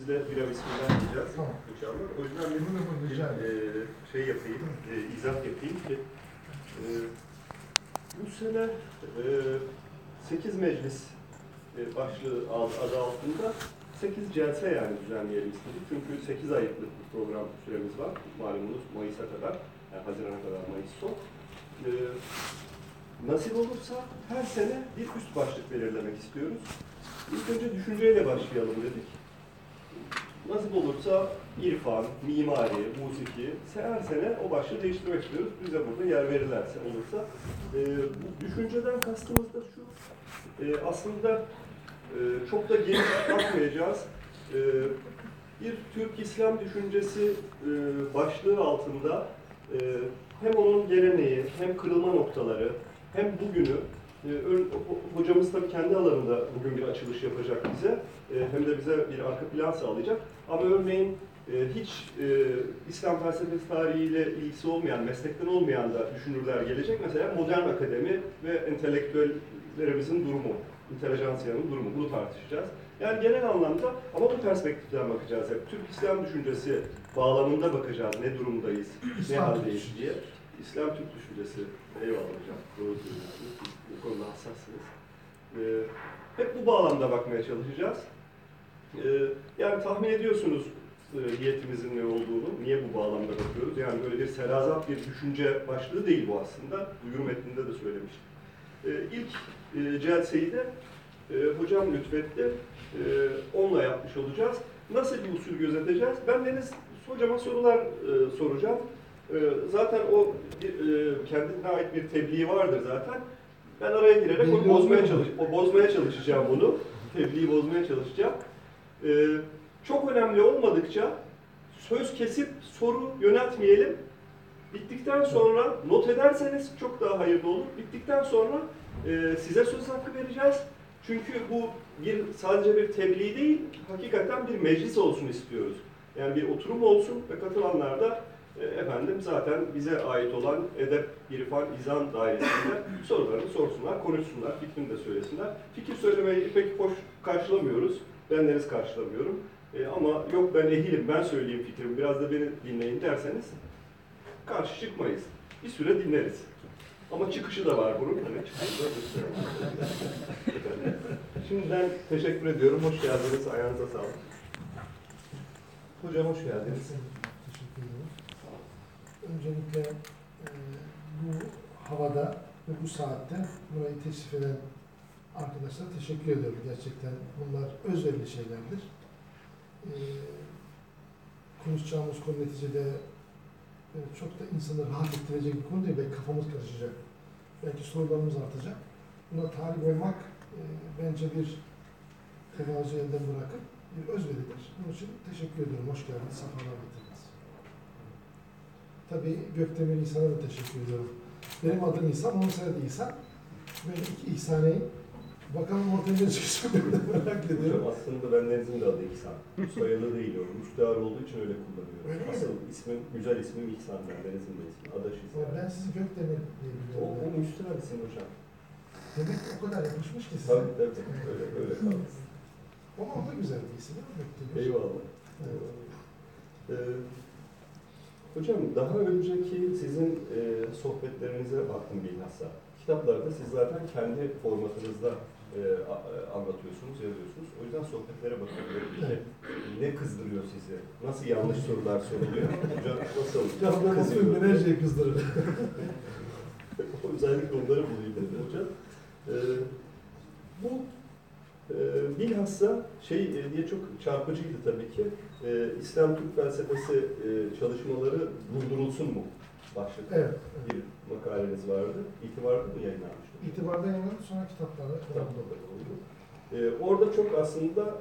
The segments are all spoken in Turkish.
Biz de bira bismillah diyeceğiz Tamam. inşallah. O yüzden bir bir, e, şey yapayım, e, izah yapayım ki e, bu sene e, 8 meclis e, başlığı ad- adı altında 8 celse yani düzenleyelim istedik. Çünkü 8 aylık bir program süremiz var. Malumunuz Mayıs'a kadar, yani Haziran'a kadar Mayıs son. E, nasip olursa her sene bir üst başlık belirlemek istiyoruz. İlk önce düşünceyle başlayalım dedik. Nasip olursa irfan, mimari, musiki, her sene o başlığı değiştirmek istiyoruz. Bize burada yer verirlerse olursa. Ee, bu düşünceden kastımız da şu, Ee, aslında e, çok da geniş bakmayacağız. Ee, bir Türk İslam düşüncesi e, başlığı altında e, hem onun geleneği, hem kırılma noktaları, hem bugünü, e, hocamız tabii kendi alanında bugün bir açılış yapacak bize, e, hem de bize bir arka plan sağlayacak. Ama örneğin e, hiç e, İslam felsefesi tarihiyle ilgisi olmayan, meslekten olmayan da düşünürler gelecek. Mesela modern akademi ve entelektüellerimizin durumu, intelijansiyanın durumu, bunu tartışacağız. Yani genel anlamda ama bu perspektiften bakacağız. hep. Türk İslam düşüncesi bağlamında bakacağız. Ne durumdayız, ne haldeyiz diye. İslam Türk düşüncesi. Eyvallah hocam. Doğru söylüyorsunuz. Bu konuda hassassınız. Ee, hep bu bağlamda bakmaya çalışacağız. Ee, yani tahmin ediyorsunuz e, niyetimizin ne olduğunu, niye bu bağlamda bakıyoruz. Yani böyle bir serazat bir düşünce başlığı değil bu aslında. Duyuru metninde de söylemiştim. Ee, ilk e, celseyi de e, hocam lütfetti. E, onunla yapmış olacağız. Nasıl bir usul gözeteceğiz? Ben Deniz hocama sorular e, soracağım. E, zaten o e, kendine ait bir tebliği vardır zaten. Ben araya girerek onu bozmaya, çalış o bozmaya çalışacağım bunu. Tebliği bozmaya çalışacağım. Ee, çok önemli olmadıkça söz kesip soru yöneltmeyelim. Bittikten sonra not ederseniz çok daha hayırlı olur. Bittikten sonra e, size söz hakkı vereceğiz. Çünkü bu bir sadece bir tebliğ değil, hakikaten bir meclis olsun istiyoruz. Yani bir oturum olsun ve katılanlar da efendim zaten bize ait olan edep, irfan, izan dairesinde sorularını sorsunlar, konuşsunlar, fikrini de söylesinler. Fikir söylemeyi pek hoş karşılamıyoruz. Benleriz karşılamıyorum. E, ama yok ben ehilim, ben söyleyeyim fikrimi, biraz da beni dinleyin derseniz karşı çıkmayız. Bir süre dinleriz. Ama çıkışı da var bunun. Hani çıkışı da. Şimdiden teşekkür ediyorum. Hoş geldiniz. Ayağınıza sağlık. Hocam hoş geldiniz. Öncelikle e, bu havada ve bu saatte burayı teşrif eden arkadaşlara teşekkür ediyorum gerçekten. Bunlar özverili şeylerdir. E, konuşacağımız konu neticede e, çok da insanı rahat ettirecek bir konu değil. Belki kafamız karışacak. Belki sorularımız artacak. Buna talip olmak e, bence bir tevazu elden bırakıp bir özveridir. Bunun için teşekkür ediyorum. Hoş geldiniz. Sefalar getirdiniz. Tabii Gökdemir İhsan'a da teşekkür ediyorum. Benim adım İhsan, onun soyadı İhsan. Ben iki İhsan'eyim. Bakalım ortaya ne çıkacak merak Hocam ediyorum. aslında benlerinizin de adı İhsan. Soyadı değil o. Müstehar olduğu için öyle kullanıyorum. Öyle mi? Asıl ismim, güzel ismim İhsan. Benlerinizin de ismi. Adaş İhsan. Ben sizi Gökdemir diye O, biliyorum. o müstehar isim hocam. Demek ki o kadar yapışmış ki size. Tabii tabii. Öyle, öyle kaldı. Ama o da güzel bir isim değil mi Gökdemir? Eyvallah. Evet. Ee, hocam daha önceki sizin e, sohbetlerinize baktım bilhassa. Kitaplarda siz zaten kendi formatınızda e, a- e, anlatıyorsunuz, yazıyorsunuz. O yüzden sohbetlere bakıyorum. Ne kızdırıyor sizi? Nasıl yanlış sorular soruluyor? Hocam nasıl ben kızıyor? ben her şeyi kızdırırım. Özellikle onları bulayım dedim hocam. Ee, bu e, bilhassa şey e, diye çok çarpıcıydı tabii ki. E, İslam Türk felsefesi e, çalışmaları durdurulsun mu? Başlık Evet. bir makaleniz vardı. İtibarda mı yayınlanmıştı? İtibarda yayınlandı sonra kitaplarda oldu. E, orada çok aslında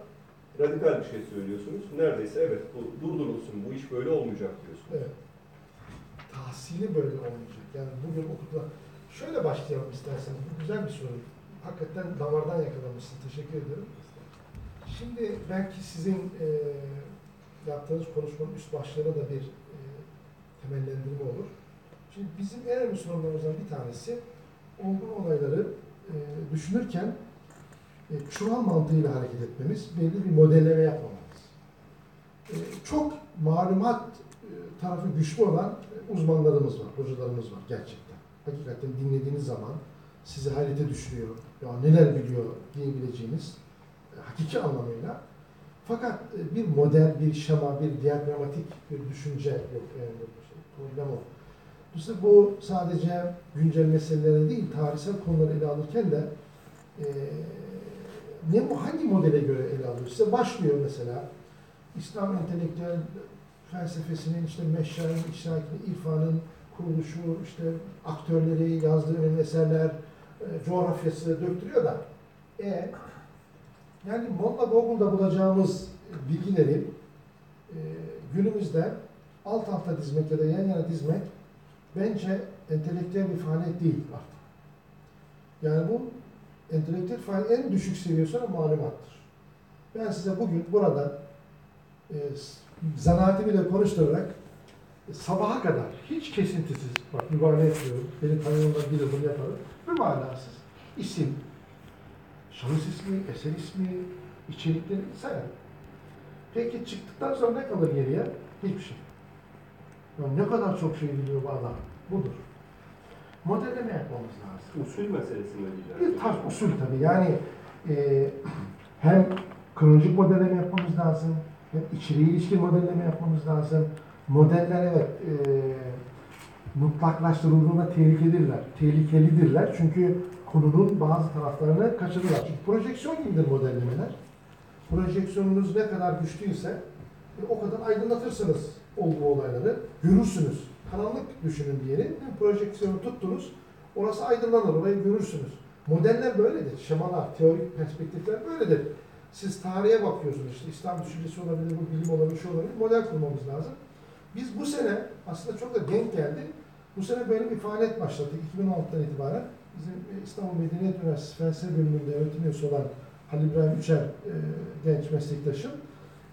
radikal bir şey söylüyorsunuz. Neredeyse evet bu durdurulsun, bu iş böyle olmayacak diyorsunuz. Evet. Tahsili böyle olmayacak. Yani bugün okulda şöyle başlayalım isterseniz. Bu güzel bir soru. Hakikaten damardan yakalamışsın. Teşekkür ederim. Şimdi belki sizin e, yaptığınız konuşmanın üst başlığına da bir e, temellendirme olur. Şimdi bizim en önemli sorunlarımızdan bir tanesi olgun olayları e, düşünürken e, çuval mantığıyla hareket etmemiz, belli bir modelleme yapmamamız. e, çok malumat e, tarafı güçlü olan e, uzmanlarımız var, hocalarımız var gerçekten. Hakikaten dinlediğiniz zaman sizi hayrete düşürüyor. Ya neler biliyor diyebileceğiniz e, hakiki anlamıyla. Fakat e, bir model, bir şema, bir diagramatik bir düşünce yok. Yani şey, problem o. Dolayısıyla bu sadece güncel meseleleri değil, tarihsel konuları ele alırken de e, ne hangi modele göre ele alıyor? Size başlıyor mesela İslam entelektüel felsefesinin işte meşrain, işrakini, irfanın kuruluşu, işte aktörleri, yazdığı önemli eserler, e, coğrafyası döktürüyor da e yani Molla Google'da bulacağımız bilgileri e, günümüzde alt alta dizmek ya da yan yana dizmek bence entelektüel bir faaliyet değil artık. Yani bu entelektüel faaliyet en düşük seviyesi olan malumattır. Ben size bugün burada e, zanaatimi de konuşturarak e, sabaha kadar hiç kesintisiz, bak mübalağa etmiyorum, beni tanıyanlar bilir bunu yaparım, mübalağasız isim, şahıs ismi, eser ismi, içerikleri sayarım. Peki çıktıktan sonra ne kalır geriye? Hiçbir şey. Ya ne kadar çok şey biliyor bu adam. Budur. Modelleme yapmamız lazım. Usul meselesinde Bir değil. tarz usul tabii. Yani e, hem kronolojik modelleme yapmamız lazım, hem içeriğe ilişkin modelleme yapmamız lazım. Modeller evet e, mutlaklaştırıldığında tehlikelidirler. Tehlikelidirler çünkü konunun bazı taraflarını kaçırırlar. Çünkü projeksiyon gibidir modellemeler. Projeksiyonunuz ne kadar güçlüyse e, o kadar aydınlatırsınız olgu olayları. Görürsünüz. Karanlık düşünün diyelim. Projeksiyonu tuttunuz. Orası aydınlanır, orayı görürsünüz. Modeller böyledir. Şemalar, teorik perspektifler böyledir. Siz tarihe bakıyorsunuz, işte İslam düşüncesi olabilir, bu bilim olabilir, şu olabilir, model kurmamız lazım. Biz bu sene, aslında çok da denk geldi, bu sene böyle bir faaliyet başlattık 2016'dan itibaren. Bizim e, İstanbul Medeniyet Üniversitesi Felsefe Bölümünde öğretim üyesi olan Halil İbrahim Üçer, e, genç meslektaşım,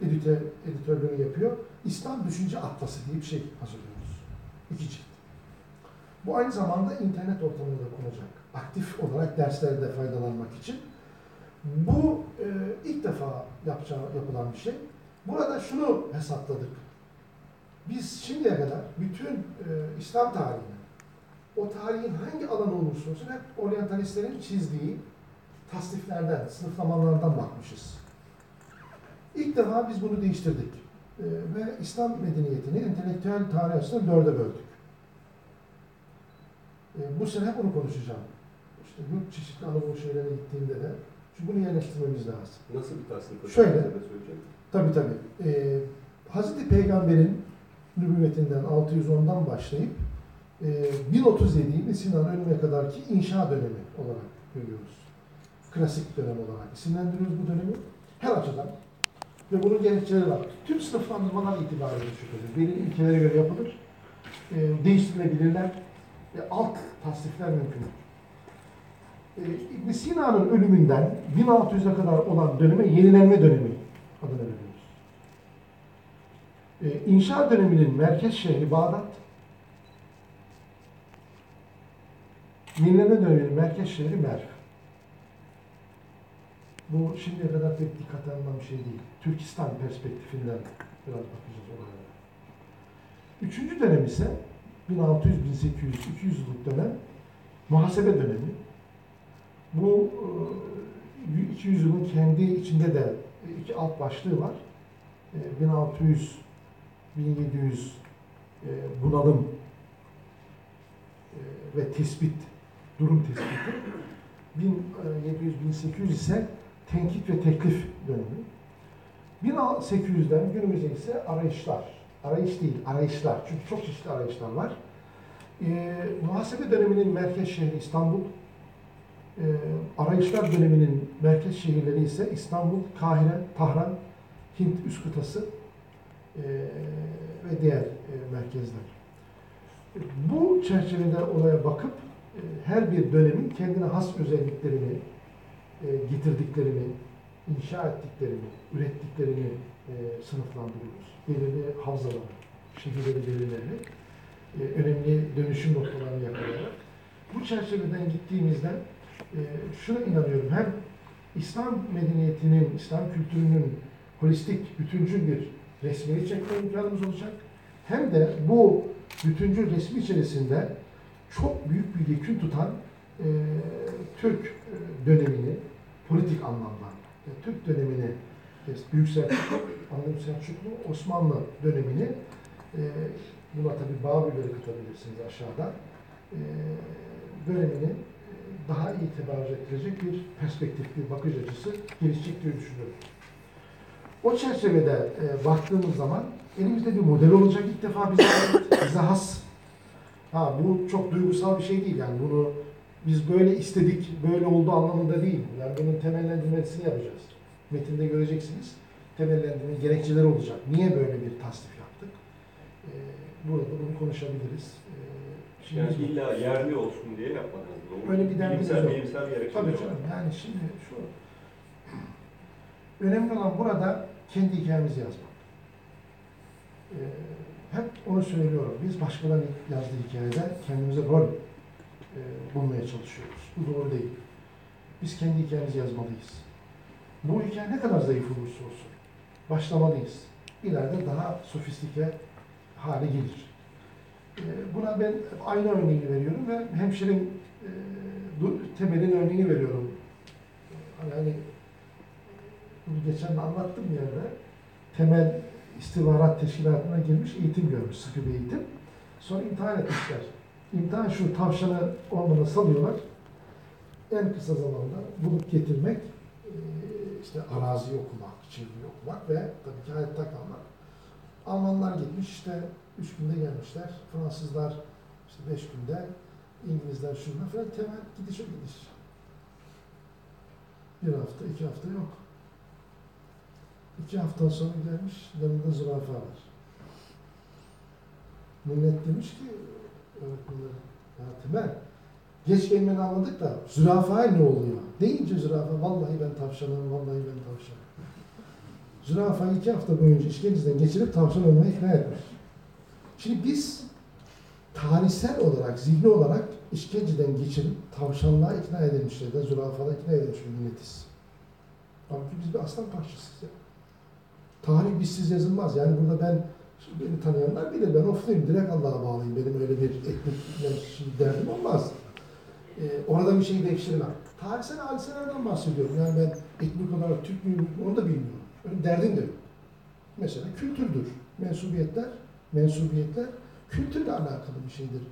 editör, editörlüğünü yapıyor. İslam Düşünce Atlası diye bir şey hazırlıyoruz. İki cilt. Bu aynı zamanda internet ortamında konacak. Aktif olarak derslerde faydalanmak için. Bu e, ilk defa yapacağı, yapılan bir şey. Burada şunu hesapladık. Biz şimdiye kadar bütün e, İslam tarihini, o tarihin hangi alanı olursa olsun hep oryantalistlerin çizdiği tasniflerden, sınıflamalardan bakmışız. İlk defa biz bunu değiştirdik. E, ve İslam medeniyetini entelektüel tarih açısından dörde böldük. E, bu sene hep onu konuşacağım. İşte yurt çeşitli Anadolu şeylere gittiğimde de. Çünkü bunu yerleştirmemiz lazım. Nasıl bir tasnif? Şöyle. Tabii tabii. E, Hazreti Peygamber'in nübüvvetinden 610'dan başlayıp e, 1037 İbn Sina'nın ölümüne kadar ki inşa dönemi olarak görüyoruz. Klasik dönem olarak isimlendiriyoruz bu dönemi. Her açıdan. Ve bunun gerekçeleri var. Tüm sınıflandırmalar itibariyle şüphesiz. Belirli ilkelere göre yapılır. E, değiştirilebilirler. E, alt tasnifler mümkün. E, ibn Sina'nın ölümünden 1600'e kadar olan döneme yenilenme dönemi adını veriyoruz. E, inşa döneminin merkez şehri Bağdat, yenileme döneminin merkez şehri Merv. Bu şimdiye kadar pek dikkate alınan bir şey değil. Türkistan perspektifinden biraz bakacağız olaylara. Üçüncü dönem ise 1600, 1800, 200 yıllık dönem muhasebe dönemi. Bu e, 200 yılın kendi içinde de iki alt başlığı var. E, 1600 1700 e, bunalım e, ve tespit, durum tespiti. 1700-1800 ise tenkit ve teklif dönemi. 1800'den günümüze ise arayışlar. Arayış değil, arayışlar. Çünkü çok çeşitli arayışlar var. E, muhasebe döneminin merkez şehri İstanbul. E, arayışlar döneminin merkez şehirleri ise İstanbul, Kahire, Tahran, Hint üst e, ve diğer e, merkezler. Bu çerçevede olaya bakıp e, her bir dönemin kendine has özelliklerini, e, getirdiklerini, inşa ettiklerini, ürettiklerini sınıflandırıyoruz. Belirli havzaları, şehirleri belirlerini, e, önemli dönüşüm noktalarını yakalayarak. Bu çerçeveden gittiğimizde şuna inanıyorum. Hem İslam medeniyetinin, İslam kültürünün holistik, bütüncül bir resmini çekme imkanımız olacak. Hem de bu bütüncül resmi içerisinde çok büyük bir yekün tutan e, Türk e, dönemini politik anlamda, e, Türk dönemini, e, Büyük Selçuklu, Anadolu Selçuklu, Osmanlı dönemini e, buna tabi Babil'leri katabilirsiniz aşağıda. E, dönemini daha iyi tebarüz ettirecek bir perspektif, bir bakış açısı gelişecek diye düşünüyorum. O çerçevede e, baktığımız zaman elimizde bir model olacak ilk defa bize, bize has. Ha, bu çok duygusal bir şey değil yani bunu biz böyle istedik, böyle oldu anlamında değil. Yani bunun temellendirmesini yapacağız. Metinde göreceksiniz. Temellendirme gerekçeleri olacak. Niye böyle bir tasnif yaptık? Ee, burada bunu konuşabiliriz. Ee, şimdi Yani illa yerli olsun diye yapmadınız. Doğru. Öyle bir derdimiz bilimsel, yok. bilimsel gerekçeleri Tabii canım yani şimdi şu önemli olan burada kendi hikayemizi yazmak. Ee, hep onu söylüyorum. Biz başkalarının yazdığı hikayede kendimize rol e, bulmaya çalışıyoruz. Bu doğru değil. Biz kendi hikayemizi yazmalıyız. Bu hikaye ne kadar zayıf olursa olsun başlamalıyız. İleride daha sofistike hale gelir. Ee, buna ben aynı örneğini veriyorum ve hemşirin e, temelin örneğini veriyorum. Hani, hani bunu geçen anlattım yerde. Temel istihbarat teşkilatına girmiş, eğitim görmüş, sıkı bir eğitim. Sonra imtihan etmişler. İmtihan şu, tavşanı ormana salıyorlar. En kısa zamanda bulup getirmek, e, işte araziyi okumak, çevreyi okumak ve tabii ki hayatta kalmak. Almanlar gitmiş işte üç günde gelmişler. Fransızlar işte beş günde, İngilizler şurada falan temel gidiş o gidiş. Bir hafta, iki hafta yok. İki hafta sonra gelmiş, yanında zürafa var. Millet demiş ki, öğretmenler, ya Temel, geç gelmeni anladık da zürafaya ne oluyor? Deyince zürafa, vallahi ben tavşanım, vallahi ben tavşanım. Zürafayı iki hafta boyunca işkenceden geçirip tavşan olmaya ikna etmiş. Şimdi biz tarihsel olarak, zihni olarak işkenceden geçirip tavşanlığa ikna edilmiş ya da zürafalığa ikna edilmiş bir milletiz. Halbuki biz bir aslan parçasıyız ya. Tarih bizsiz yazılmaz. Yani burada ben, beni tanıyanlar bilir, ben ofluyum, direkt Allah'a bağlıyım. Benim öyle bir etnik derdim olmaz. Ee, orada bir şey devşirmem. Tarihsel hadiselerden bahsediyorum. Yani ben etnik olarak Türk müyüm, onu da bilmiyorum. Öyle derdim de yok. Mesela kültürdür. Mensubiyetler, mensubiyetler kültürle alakalı bir şeydir.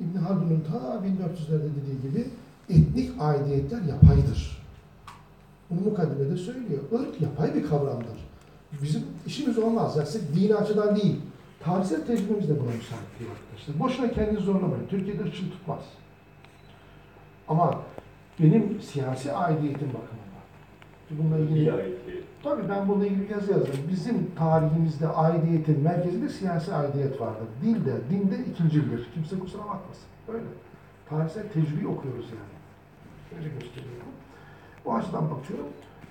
İbn Haldun'un ta 1400'lerde dediği gibi etnik aidiyetler yapaydır. Bunu mukaddimede söylüyor. Irk yapay bir kavramdır. Bizim işimiz olmaz. Yani sırf dini açıdan değil. Tarihsel tecrübemiz de buna müsait değil arkadaşlar. Boşuna kendinizi zorlamayın. Türkiye'de ırkçılık tutmaz. Ama benim siyasi aidiyetim bakımından. Bununla ilgili. Tabii ben bununla ilgili bir yazı yazdım. Bizim tarihimizde aidiyetin merkezinde siyasi aidiyet vardır. Dilde, dinde ikincildir. Kimse kusura bakmasın. Öyle. Tarihsel tecrübeyi okuyoruz yani. Öyle gösteriyor. Bu açıdan bakıyorum.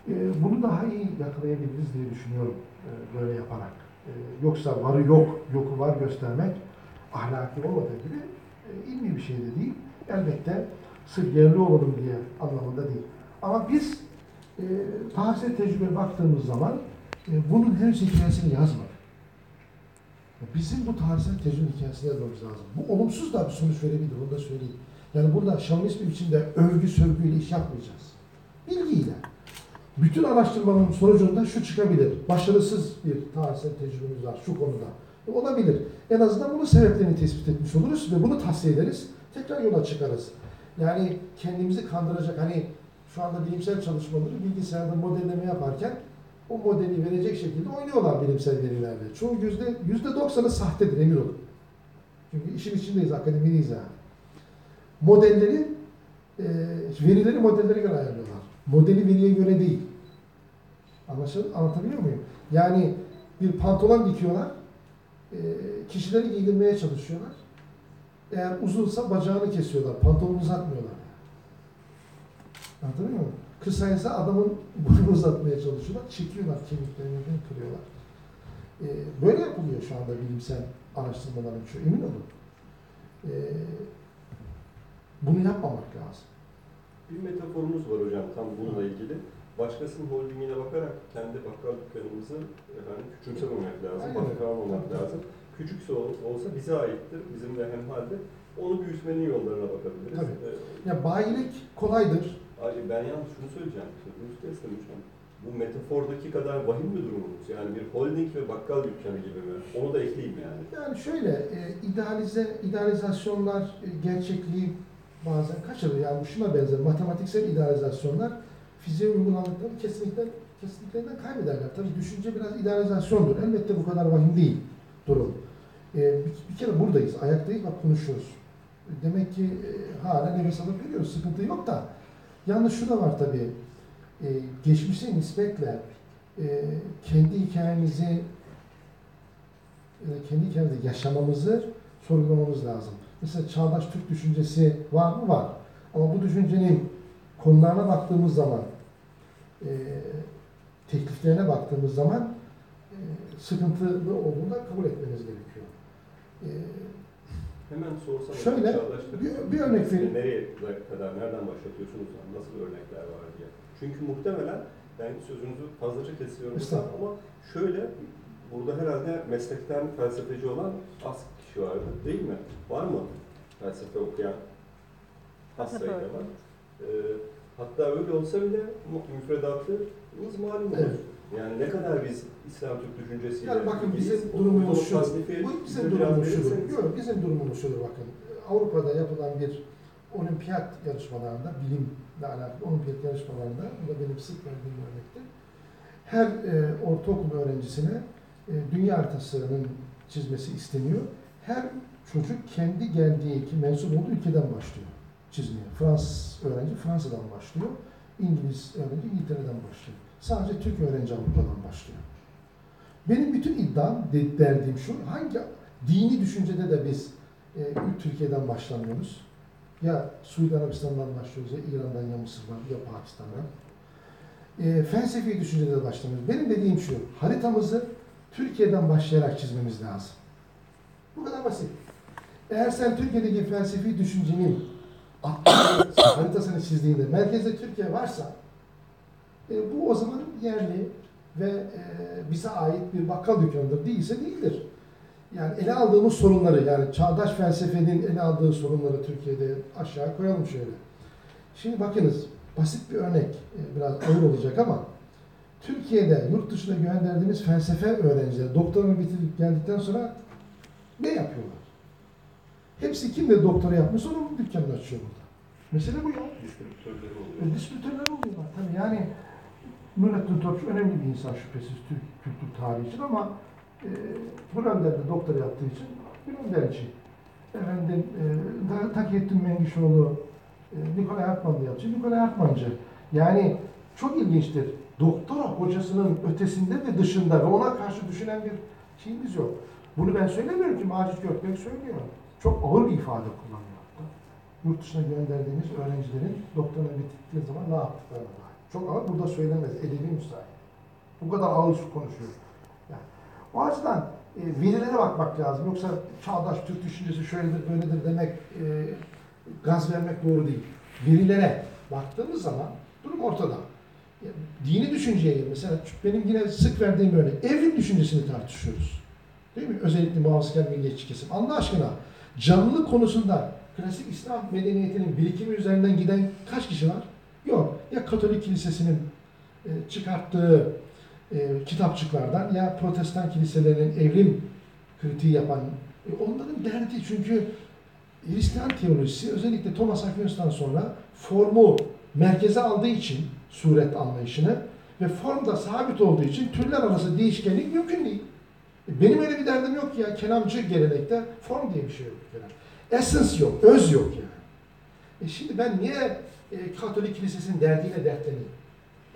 Ee, bunu daha iyi yakalayabiliriz diye düşünüyorum e, böyle yaparak. E, yoksa varı yok, yoku var göstermek ahlaki olmadığı gibi e, ilmi bir şey de değil. Elbette sırf yerli olalım diye anlamında değil. Ama biz e, tarihsel tecrübeye baktığımız zaman e, bunun henüz hikayesini yazmadık. Bizim bu tarihsel tecrübe hikayesini yazmamız lazım. Bu olumsuz da bir sonuç verebilir, onu da söyleyeyim. Yani burada şamanist bir biçimde övgü sövgüyle iş yapmayacağız. Bilgiyle. Bütün araştırmanın sonucunda şu çıkabilir. Başarısız bir tarihsel tecrübemiz var şu konuda. E, olabilir. En azından bunun sebeplerini tespit etmiş oluruz ve bunu tahsiye ederiz. Tekrar yola çıkarız. Yani kendimizi kandıracak hani şu anda bilimsel çalışmaları bilgisayarda modelleme yaparken o modeli verecek şekilde oynuyorlar bilimsel verilerle. Çoğu yüzde yüzde doksanı sahtedir emin olun. Çünkü işin içindeyiz, akademideyiz yani. Modelleri, e, verileri modellere göre ayarlıyorlar. Modeli veriye göre değil. Anlaşıl, anlatabiliyor muyum? Yani bir pantolon dikiyorlar, e, kişileri giydirmeye çalışıyorlar. Eğer uzunsa bacağını kesiyorlar, pantolonu uzatmıyorlar. Anlatabiliyor muyum? Kısaysa adamın boyunu uzatmaya çalışıyorlar, çekiyorlar kemiklerini kırıyorlar. Ee, böyle yapılıyor şu anda bilimsel araştırmaların çoğu, emin olun. Ee, bunu yapmamak lazım. Bir metaforumuz var hocam tam bununla ilgili. Başkasının holdingine bakarak kendi bakkal dükkanımızı efendim küçümsememek lazım, bakkal tabii. lazım. Küçükse ol- olsa bize aittir, bizimle hemhalde. Onu büyütmenin yollarına bakabiliriz. Tabii. Ee, Ya bayilik kolaydır. Ay ben yalnız şunu söyleyeceğim. Kestim hocam. Bu metafordaki kadar vahim bir durumumuz. Yani bir holding ve bakkal dükkanı gibi mi? Onu da ekleyeyim yani. Yani şöyle e, idealize idealizasyonlar e, gerçekliği bazen kaçırır. Yani şuna benzer. Matematiksel idealizasyonlar fiziğe uyguladıklarını kesinlikle kesinliklerinden kaybederler. Tabii düşünce biraz idealizasyondur. Elbette bu kadar vahim değil durum. E, bir, bir kere buradayız, ayaktayız bak konuşuyoruz. Demek ki e, hala nefes alıp veriyoruz. Sıkıntı yok da. Yalnız şu da var tabii. E, geçmişe nispetle e, kendi hikayemizi e, kendi kendimize yaşamamızı sorgulamamız lazım. Mesela çağdaş Türk düşüncesi var mı? Var. Ama bu düşüncenin konularına baktığımız zaman, e, tekliflerine baktığımız zaman e, sıkıntılı olduğunu da kabul etmeniz gerekiyor. E, Hemen sorsam Şöyle, bir- bir örnek vereyim. Nereye kadar, nereden başlatıyorsunuz? Nasıl örnekler var diye. Çünkü muhtemelen ben sözünüzü fazlaca kesiyorum ama şöyle burada herhalde meslekten felsefeci olan az kişi vardı değil mi? Var mı felsefe okuyan? Az sayıda var. Ee, hatta öyle olsa bile müfredatımız malum olur. Evet. Yani ne kadar biz İslam Türk düşüncesiyle Yani bakın bizim durumumuz şu. Bu bizim durumumuz verirseniz. Yok, bizim durumumuz şudur bakın. Avrupa'da yapılan bir olimpiyat yarışmalarında, bilimle alakalı olimpiyat yarışmalarında, bu da benim sık verdiğim örnektir. Her e, ortaokul öğrencisine e, dünya haritasının çizmesi isteniyor. Her çocuk kendi geldiği, ki mensup olduğu ülkeden başlıyor çizmeye. Fransız öğrenci Fransa'dan başlıyor. İngiliz öğrenci İngiltere'den başlıyor. Sadece Türk öğrenci Avrupa'dan başlıyor. Benim bütün iddiam, de- derdim şu, hangi dini düşüncede de biz e, Türkiye'den başlamıyoruz. Ya Suudi Arabistan'dan başlıyoruz, ya İran'dan, ya Mısır'dan, ya Pakistan'dan. E, felsefi düşüncede de başlamıyoruz. Benim dediğim şu, haritamızı Türkiye'den başlayarak çizmemiz lazım. Bu kadar basit. Eğer sen Türkiye'deki felsefi düşüncenin haritasını çizdiğinde merkezde Türkiye varsa e, bu o zaman yerli ve e, bize ait bir bakkal dükkanıdır. Değilse değildir. Yani ele aldığımız sorunları, yani çağdaş felsefenin ele aldığı sorunları Türkiye'de aşağı koyalım şöyle. Şimdi bakınız, basit bir örnek, e, biraz ağır olacak ama Türkiye'de yurt dışına gönderdiğimiz felsefe öğrencileri doktorunu bitirip geldikten sonra ne yapıyorlar? Hepsi kimle doktora yapmış, onun dükkanını açıyor burada. Mesele bu ya. distribütörleri oluyor. E, distribütörler oluyorlar tabii yani Nurettin Topçu önemli bir insan şüphesiz Türk kültür tarihi için ama e, Brönder'de doktora yaptığı için Brönderci. Efendim e, Ta- Takiyettin Mengişoğlu e, Nikolay Hartman'da yaptı. Nikolay Hartmancı. Yani çok ilginçtir. Doktora hocasının ötesinde ve dışında ve ona karşı düşünen bir şeyimiz yok. Bunu ben söylemiyorum ki Macit Gökbek söylüyor. Çok ağır bir ifade kullanıyor hatta yurt dışına gönderdiğimiz öğrencilerin doktoruna bittikleri zaman ne yaptıklarına dair. Çok ağır burada söylemez, edebi müsait. Bu kadar ağır konuşuyor. Yani, o açıdan e, verilere bakmak lazım. Yoksa çağdaş Türk düşüncesi şöyledir, böyledir demek, e, gaz vermek doğru değil. Verilere baktığımız zaman durum ortada. E, dini düşünceye mesela benim yine sık verdiğim örnek, evrim düşüncesini tartışıyoruz. Değil mi? Özellikle muhafazakar milliyetçi kesim. Allah aşkına canlı konusunda klasik İslam medeniyetinin birikimi üzerinden giden kaç kişi var? Yok. Ya Katolik Kilisesi'nin e, çıkarttığı e, kitapçıklardan ya Protestan kiliselerinin evrim kritiği yapan e, onların derdi çünkü Hristiyan teolojisi özellikle Thomas Aquinas'tan sonra formu merkeze aldığı için suret anlayışını ve form da sabit olduğu için türler arası değişkenlik mümkün değil. E, Benim öyle bir derdim yok ya. Kelamcı gelenekte form diye bir şey yok. kere. Essence yok, öz yok yani. E şimdi ben niye e, Katolik Kilisesi'nin derdiyle dertleneyim?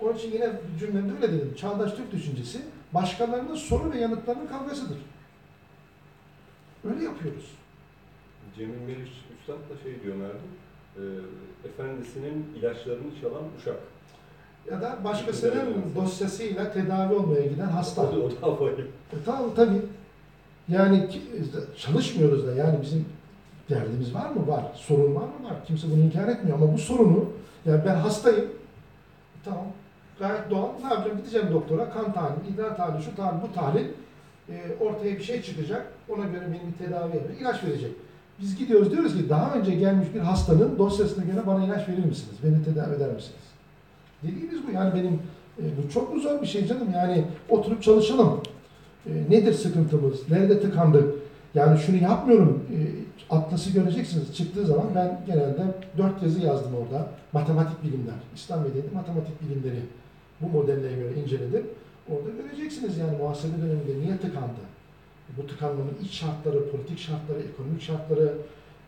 Onun için yine cümlemde öyle dedim. Çağdaş Türk düşüncesi başkalarının soru ve yanıtlarının kavgasıdır. Öyle yapıyoruz. Cemil Meriç Üstad da şey diyor Merdim, e, efendisinin ilaçlarını çalan uşak. Ya da başkasının dosyasıyla tedavi olmaya giden hasta. O da, vahim. E, tamam tabii. Yani e, çalışmıyoruz da yani bizim derdimiz var mı? Var. Sorun var mı? Var. Kimse bunu inkar etmiyor ama bu sorunu yani ben hastayım. Tamam. Gayet doğal. Ne yapacağım? Gideceğim doktora. Kan tahlili, idrar tahlili, şu tahlil, bu tahlil. E, ortaya bir şey çıkacak. Ona göre benim bir tedavi yapacak. ilaç verecek. Biz gidiyoruz diyoruz ki daha önce gelmiş bir hastanın dosyasına göre bana ilaç verir misiniz? Beni tedavi eder misiniz? Dediğimiz bu. Yani benim e, bu çok mu zor bir şey canım? Yani oturup çalışalım. E, nedir sıkıntımız? Nerede tıkandık? Yani şunu yapmıyorum. E, atlası göreceksiniz. Çıktığı zaman ben genelde dört yazı yazdım orada. Matematik bilimler. İslam medeniyeti matematik bilimleri. Bu modellere göre inceledim. Orada göreceksiniz yani muhasebe döneminde niye tıkandı? Bu tıkanmanın iç şartları, politik şartları, ekonomik şartları,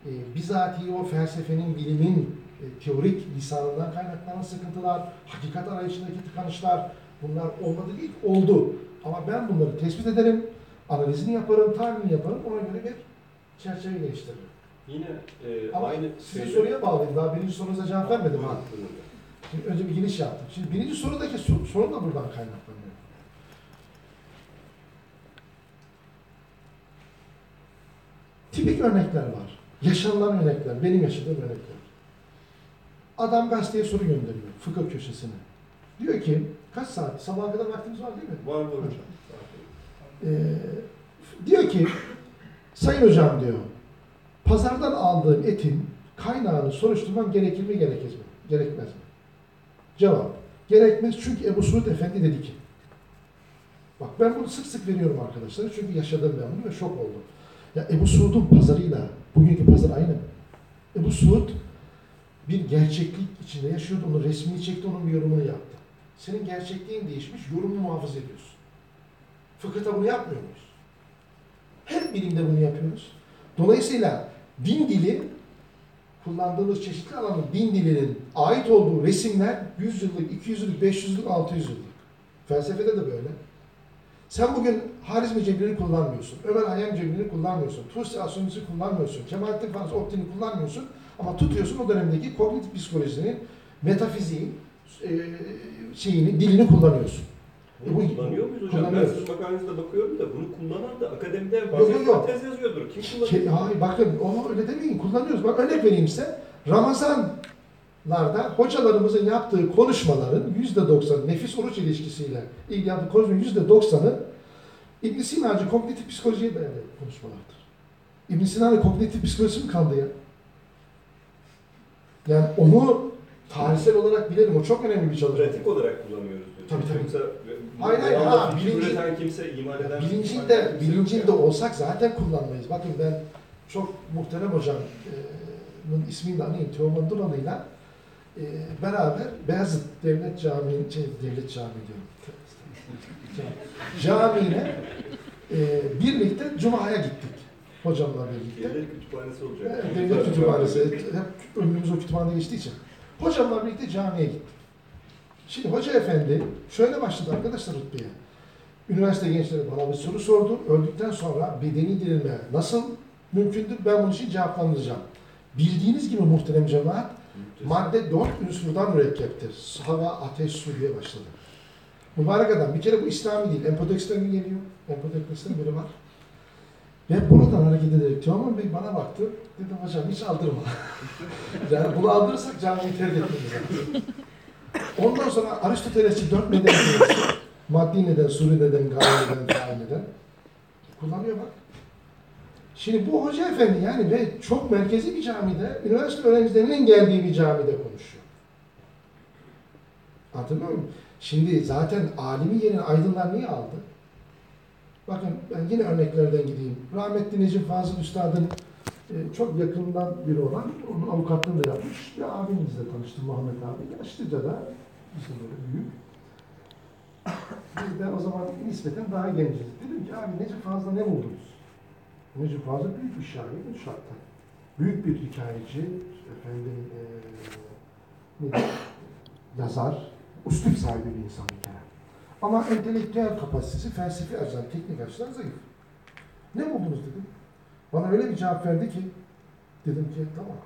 e, bizatihi o felsefenin, bilimin e, teorik lisanından kaynaklanan sıkıntılar, hakikat arayışındaki tıkanışlar, bunlar olmadı değil, oldu. Ama ben bunları tespit ederim, analizini yaparım, tahminini yaparım, ona göre bir çerçeve geliştiririm. Yine e, Ama aynı sizin şeyle- soruya bağlayayım, daha birinci sorunuza cevap vermedim ha. Şimdi önce bir giriş yaptım. Şimdi birinci sorudaki sor- sorun da buradan kaynaklanıyor. Tipik örnekler var. Yaşanılan örnekler, benim yaşadığım örnekler. Adam gazeteye soru gönderiyor, fıkıh köşesine. Diyor ki, kaç saat, sabaha kadar vaktimiz var değil mi? Var var hocam. Ee, diyor ki, sayın hocam diyor, pazardan aldığım etin kaynağını soruşturmam gerekir mi, gerekmez mi? Gerekmez mi? Cevap, gerekmez çünkü Ebu Suud Efendi dedi ki. Bak ben bunu sık sık veriyorum arkadaşlara çünkü yaşadım ben bunu ve şok oldum. Ya Ebu Suud'un pazarıyla bugünkü pazar aynı mı? Ebu Suud bir gerçeklik içinde yaşıyordu, onun resmini çekti, onun bir yorumunu yaptı. Senin gerçekliğin değişmiş, yorumunu muhafaza ediyorsun. Fıkıhta bunu yapmıyor muyuz? Her bilimde bunu yapıyoruz. Dolayısıyla din dili kullandığımız çeşitli alanın din dilinin ait olduğu resimler 100 yıllık, 200 yıllık, 500 yıllık, 600 yıllık. Felsefede de böyle. Sen bugün Harizmi Cebri'ni kullanmıyorsun, Ömer Hayyam Cebri'ni kullanmıyorsun, Tusi Asyonist'i kullanmıyorsun, Kemalettin Fars Opti'ni kullanmıyorsun ama tutuyorsun o dönemdeki kognitif psikolojinin, metafiziğin e, şeyini, dilini kullanıyorsun. E bu- Bunu kullanıyor muyuz hocam? Ben sizin makalenize bakıyorum da bunu kullanan da akademide yok, yok. tez yazıyordur. Kim kullanıyor? hayır bakın onu öyle demeyin kullanıyoruz. Bak örnek vereyim size. Ramazanlarda hocalarımızın yaptığı konuşmaların yüzde doksan nefis oruç ilişkisiyle ilgili yaptığı konuşmanın yüzde doksanı İbn Sina'cı kognitif psikolojiye dayalı konuşmalardır. İbn Sina'nın kognitif psikolojisi mi kaldı ya? Yani onu tarihsel olarak bilelim. O çok önemli bir çalışma. Pratik olarak kullanıyoruz diyor. Tabii, tabii. Yoksa Hayır, hayır, ha, bilinci- üreten kimse, imal eden Bilincinde, bilincinde olsak zaten kullanmayız. Bakın ben çok muhterem hocamın ismini de anayım, Teoman Duran'ıyla e, beraber Beyazıt Devlet Camii, şey, Devlet Camii diyorum. Camiine e, birlikte Cuma'ya gittik hocamla birlikte. Devlet kütüphanesi olacak. Evet, Devlet kütüphanesi. Hep ömrümüz o kütüphanede geçtiği için. Hocamla birlikte camiye gittik. Şimdi hoca efendi şöyle başladı arkadaşlar rütbeye. Üniversite gençleri bana bir soru sordu. Öldükten sonra bedeni dirilme nasıl mümkündür? Ben bunun için cevaplandıracağım. Bildiğiniz gibi muhterem cemaat, madde dört unsurdan mürekkeptir. Hava, ateş, su diye başladı. Mübarek adam, bir kere bu İslami değil, empodeksiden geliyor. Empodeksiden biri var. Ve buradan hareket ederek Teoman Bey bana baktı. Dedim hocam hiç aldırma. yani bunu aldırırsak camiyi terk etmemiz. Ondan sonra Aristotelesçi dört neden. Maddi neden, suri neden, gaye neden, faal neden. Kullanıyor bak. Şimdi bu hoca efendi yani ve çok merkezi bir camide, üniversite öğrencilerinin geldiği bir camide konuşuyor. Anlatabiliyor muyum? Şimdi zaten alimi yerine aydınlar niye aldı? Bakın ben yine örneklerden gideyim. Rahmetli Necip Fazıl Üstad'ın e, çok yakından biri olan, onun avukatlığını da yapmış. Bir abimizle tanıştım Muhammed abi. Yaşlıca da işte böyle büyük. Biz de o zaman nispeten daha genciz. Dedim ki abi Necip Fazıl'da ne buldunuz? Necip Fazıl büyük bir şair, üç hatta. Büyük bir hikayeci, efendim e, diyeyim, yazar, üslup sahibi bir insan bir kere. Ama entelektüel kapasitesi felsefi açıdan, teknik açıdan zayıf. Ne buldunuz dedim. Bana öyle bir cevap verdi ki, dedim ki tamam.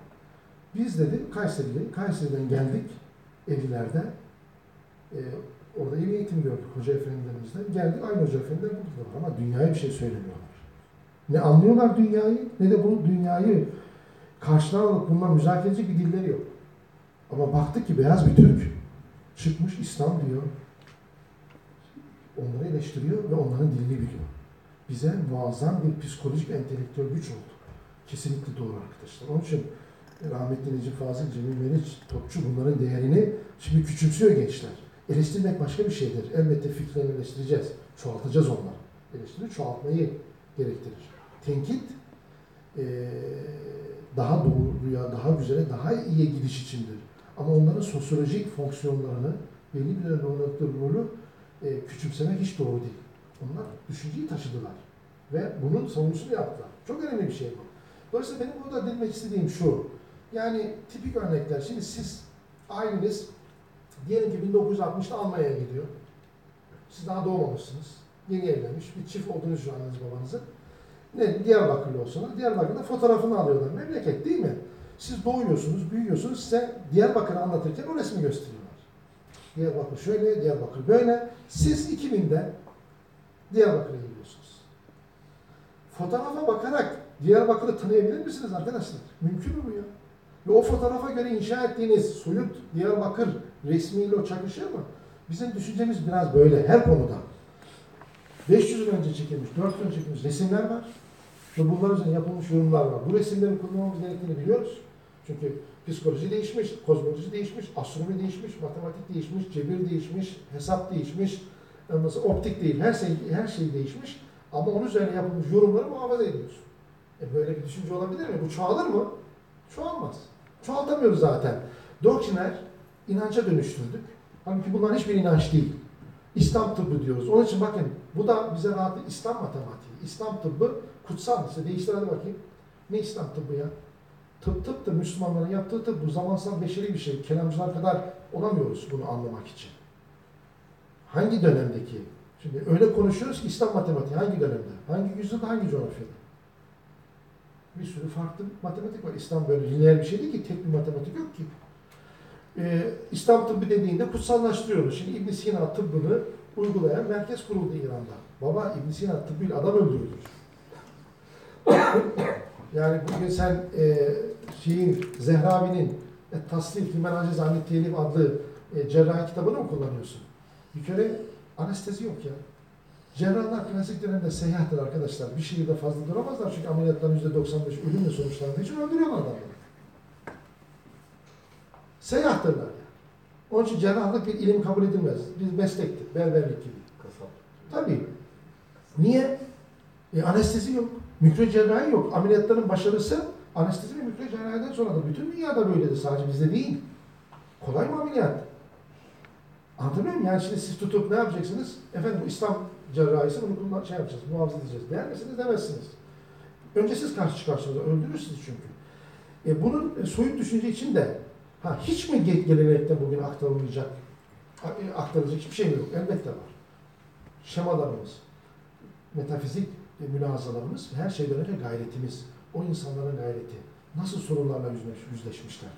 Biz dedi Kayseri'li, Kayseri'den geldik 50'lerde. Ee, orada iyi eğitim gördük hoca efendilerimizden. Geldik aynı hoca efendiler burada ama dünyaya bir şey söylemiyorlar. Ne anlıyorlar dünyayı ne de bu dünyayı karşılarla bununla müzakere edecek bir dilleri yok. Ama baktık ki beyaz bir Türk çıkmış İslam diyor. Onları eleştiriyor ve onların dilini biliyor. Bize muazzam bir psikolojik entelektüel güç oldu. Kesinlikle doğru arkadaşlar. Onun için rahmetli Necip Fazıl, Cemil Meriç, Topçu bunların değerini şimdi küçümsüyor gençler. Eleştirmek başka bir şeydir. Elbette fikirlerini eleştireceğiz. Çoğaltacağız onları. Eleştiri çoğaltmayı gerektirir. Tenkit eee, daha doğruya, daha güzele, daha iyiye gidiş içindir. Ama onların sosyolojik fonksiyonlarını, belli bir dönemde oynadıkları rolü e, küçümsemek hiç doğru değil. Onlar düşünceyi taşıdılar. Ve bunun savunusunu yaptılar. Çok önemli bir şey bu. Dolayısıyla benim burada demek istediğim şu. Yani tipik örnekler. Şimdi siz aileniz diyelim ki 1960'da Almanya'ya gidiyor. Siz daha doğmamışsınız. Yeni evlenmiş. Bir çift oldunuz şu anneniz babanızın. Ne Diyarbakırlı olsanız Diyarbakır'da fotoğrafını alıyorlar. Memleket değil mi? Siz doğuyorsunuz, büyüyorsunuz. Size Diyarbakır'ı anlatırken o resmi gösteriyorlar. Diyarbakır şöyle, Diyarbakır böyle. Siz 2000'de Diyarbakır'a gidiyorsunuz. Fotoğrafa bakarak Diyarbakır'ı tanıyabilir misiniz arkadaşlar? Mümkün mü bu ya? Ve o fotoğrafa göre inşa ettiğiniz soyut Diyarbakır resmiyle o çakışır mı? Bizim düşüncemiz biraz böyle her konuda. 500 yıl önce çekilmiş, 400 yıl önce çekilmiş resimler var. Ve bunlar üzerine yapılmış yorumlar var. Bu resimleri kullanmamız gerektiğini biliyoruz. Çünkü psikoloji değişmiş, kozmoloji değişmiş, astronomi değişmiş, matematik değişmiş, cebir değişmiş, hesap değişmiş, mesela optik değil, her şey her şey değişmiş. Ama onun üzerine yapılmış yorumları muhafaza ediyoruz. E böyle bir düşünce olabilir mi? Bu çoğalır mı? Çoğalmaz. Çoğaltamıyoruz zaten. Doktriner inanca dönüştürdük. Halbuki bunlar hiçbir inanç değil. İslam tıbbı diyoruz. Onun için bakın bu da bize rahat İslam matematiği. İslam tıbbı kutsal. İşte değiştir hadi bakayım. Ne İslam tıbbı ya? Tıp tıptır. Müslümanların yaptığı tıp. Bu zamansal beşeri bir şey. Kelamcılar kadar olamıyoruz bunu anlamak için. Hangi dönemdeki? Şimdi öyle konuşuyoruz ki İslam matematiği hangi dönemde? Hangi yüzyılda, hangi coğrafyada? Bir sürü farklı matematik var. İslam böyle lineer bir şey değil ki. Tek bir matematik yok ki. Ee, İslam tıbbı dediğinde kutsallaştırıyoruz. Şimdi İbn Sina tıbbını uygulayan merkez kuruldu İran'da. Baba İbn Sina tıbbıyla adam öldürülür. yani bugün sen e, şeyin Zehravi'nin e, Tasnif Limen Aciz Telif adlı e, cerrahi kitabını mı kullanıyorsun? Bir kere anestezi yok ya. Cerrahlar klasik dönemde seyahattir arkadaşlar. Bir şehirde fazla duramazlar çünkü ameliyatların %95 ölümle sonuçlandığı için öldürüyorlar adamları. Seyahattırlar yani. Onun için cerrahlık bir ilim kabul edilmez. Bir meslektir, berberlik gibi. Kasap. Tabii. Niye? E, anestezi yok. Mikro cerrahi yok. Ameliyatların başarısı anestezi ve mikro cerrahiden sonradır. Bütün dünyada böyledir. Sadece bizde değil. Kolay mı ameliyat? Anlatabiliyor muyum? Yani şimdi siz tutup ne yapacaksınız? Efendim bu İslam cerrahisi bunu kullan, şey yapacağız, muhafaza edeceğiz. Der misiniz? Demezsiniz. Önce siz karşı çıkarsınız. Öldürürsünüz çünkü. E, bunun e, soyut düşünce için de ha, hiç mi ge- gelenekte bugün aktarılmayacak, e, aktarılacak hiçbir şey yok? Elbette var. Şemalarımız, metafizik e, mülazalarımız her şeyden önce gayretimiz. O insanların gayreti. Nasıl sorunlarla yüzleş- yüzleşmişler?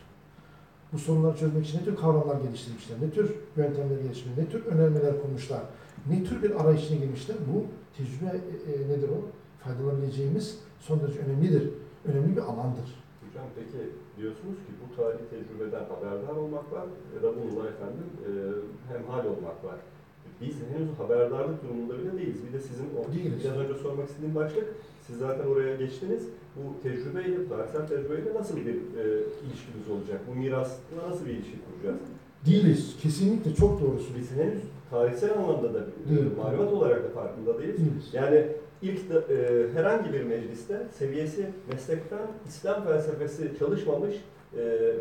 Bu sorunları çözmek için ne tür kavramlar geliştirmişler, ne tür yöntemler geliştirmişler, ne tür önermeler konmuşlar, ne tür bir arayışına girmişler. Bu tecrübe e, e, nedir o? Faydalanabileceğimiz son derece önemlidir. Önemli bir alandır. Hocam peki diyorsunuz ki bu tarihi tecrübeden haberdar olmak var ya da bununla efendim e, hemhal olmak var. Biz henüz haberdarlık durumunda bile değiliz. Bir de sizin o Değiliz. biraz önce sormak istediğim başlık, siz zaten oraya geçtiniz. Bu tecrübeyle, tarihsel tecrübeyle nasıl bir e, ilişkimiz olacak? Bu mirasla nasıl bir ilişki kuracağız? Değiliz. Kesinlikle çok doğrusu. Biz henüz tarihsel anlamda da e, Değil. malumat olarak da farkında değiliz. Değiliz. Yani ilk de, e, herhangi bir mecliste seviyesi meslekten İslam felsefesi çalışmamış e,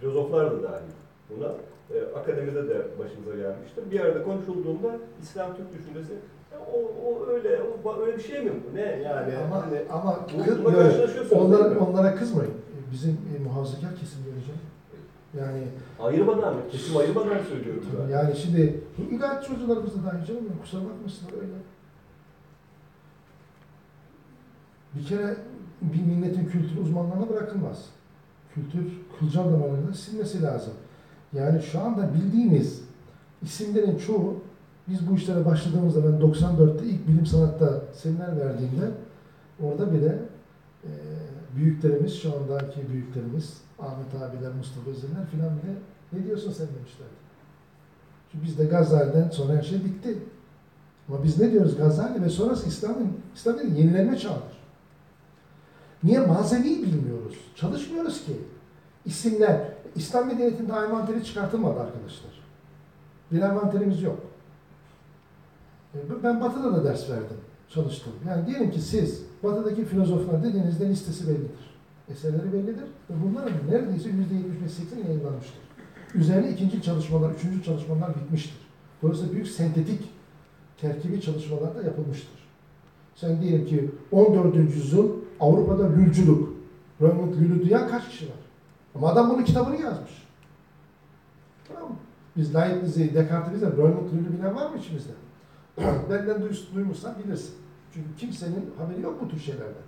filozoflar da dahil buna. E, akademide de başımıza gelmiştir. Bir yerde konuşulduğunda İslam Türk düşüncesi "Ya o, o öyle o, öyle bir şey mi bu? Ne yani? Ama, Hani, ama bu- kız- onlara, onlara kızmayın. Bizim e, muhafazakar kesim diyeceğim. Yani ayırmadan, kesim ayırmadan söylüyorum ben. yani şimdi gayet hocalarımız da dahil canım ya, kusura bakmasınlar öyle. Bir kere bir milletin kültür uzmanlarına bırakılmaz. Kültür kılcal damarlarını silmesi lazım. Yani şu anda bildiğimiz isimlerin çoğu biz bu işlere başladığımızda ben 94'te ilk bilim sanatta seminer verdiğimde orada bile e, büyüklerimiz şu andaki büyüklerimiz Ahmet abiler, Mustafa Özeller filan bile ne diyorsun sen demişlerdi. Çünkü bizde Gazali'den sonra her şey bitti. Ama biz ne diyoruz? Gazali ve sonrası İslam'ın İslam'ın yenilenme çağıdır. Niye malzemeyi bilmiyoruz? Çalışmıyoruz ki. İsimler, İslam medeniyetinde envanteri çıkartılmadı arkadaşlar. Bir envanterimiz yok. E, Ben Batı'da da ders verdim, çalıştım. Yani diyelim ki siz Batı'daki filozoflar dediğinizde listesi bellidir. Eserleri bellidir ve bunların neredeyse %75-80 yayınlanmıştır. Üzerine ikinci çalışmalar, üçüncü çalışmalar bitmiştir. Dolayısıyla büyük sentetik terkibi çalışmalar da yapılmıştır. Sen diyelim ki 14. yüzyıl Avrupa'da lülcülük, Raymond Lül'ü duyan kaç kişi var? Ama adam bunun kitabını yazmış. Tamam mı? Biz Leibniz'i, Descartes'i bize Raymond Lül'ü bilen var mı içimizde? Benden duy- duymuşsan bilirsin. Çünkü kimsenin haberi yok bu tür şeylerden.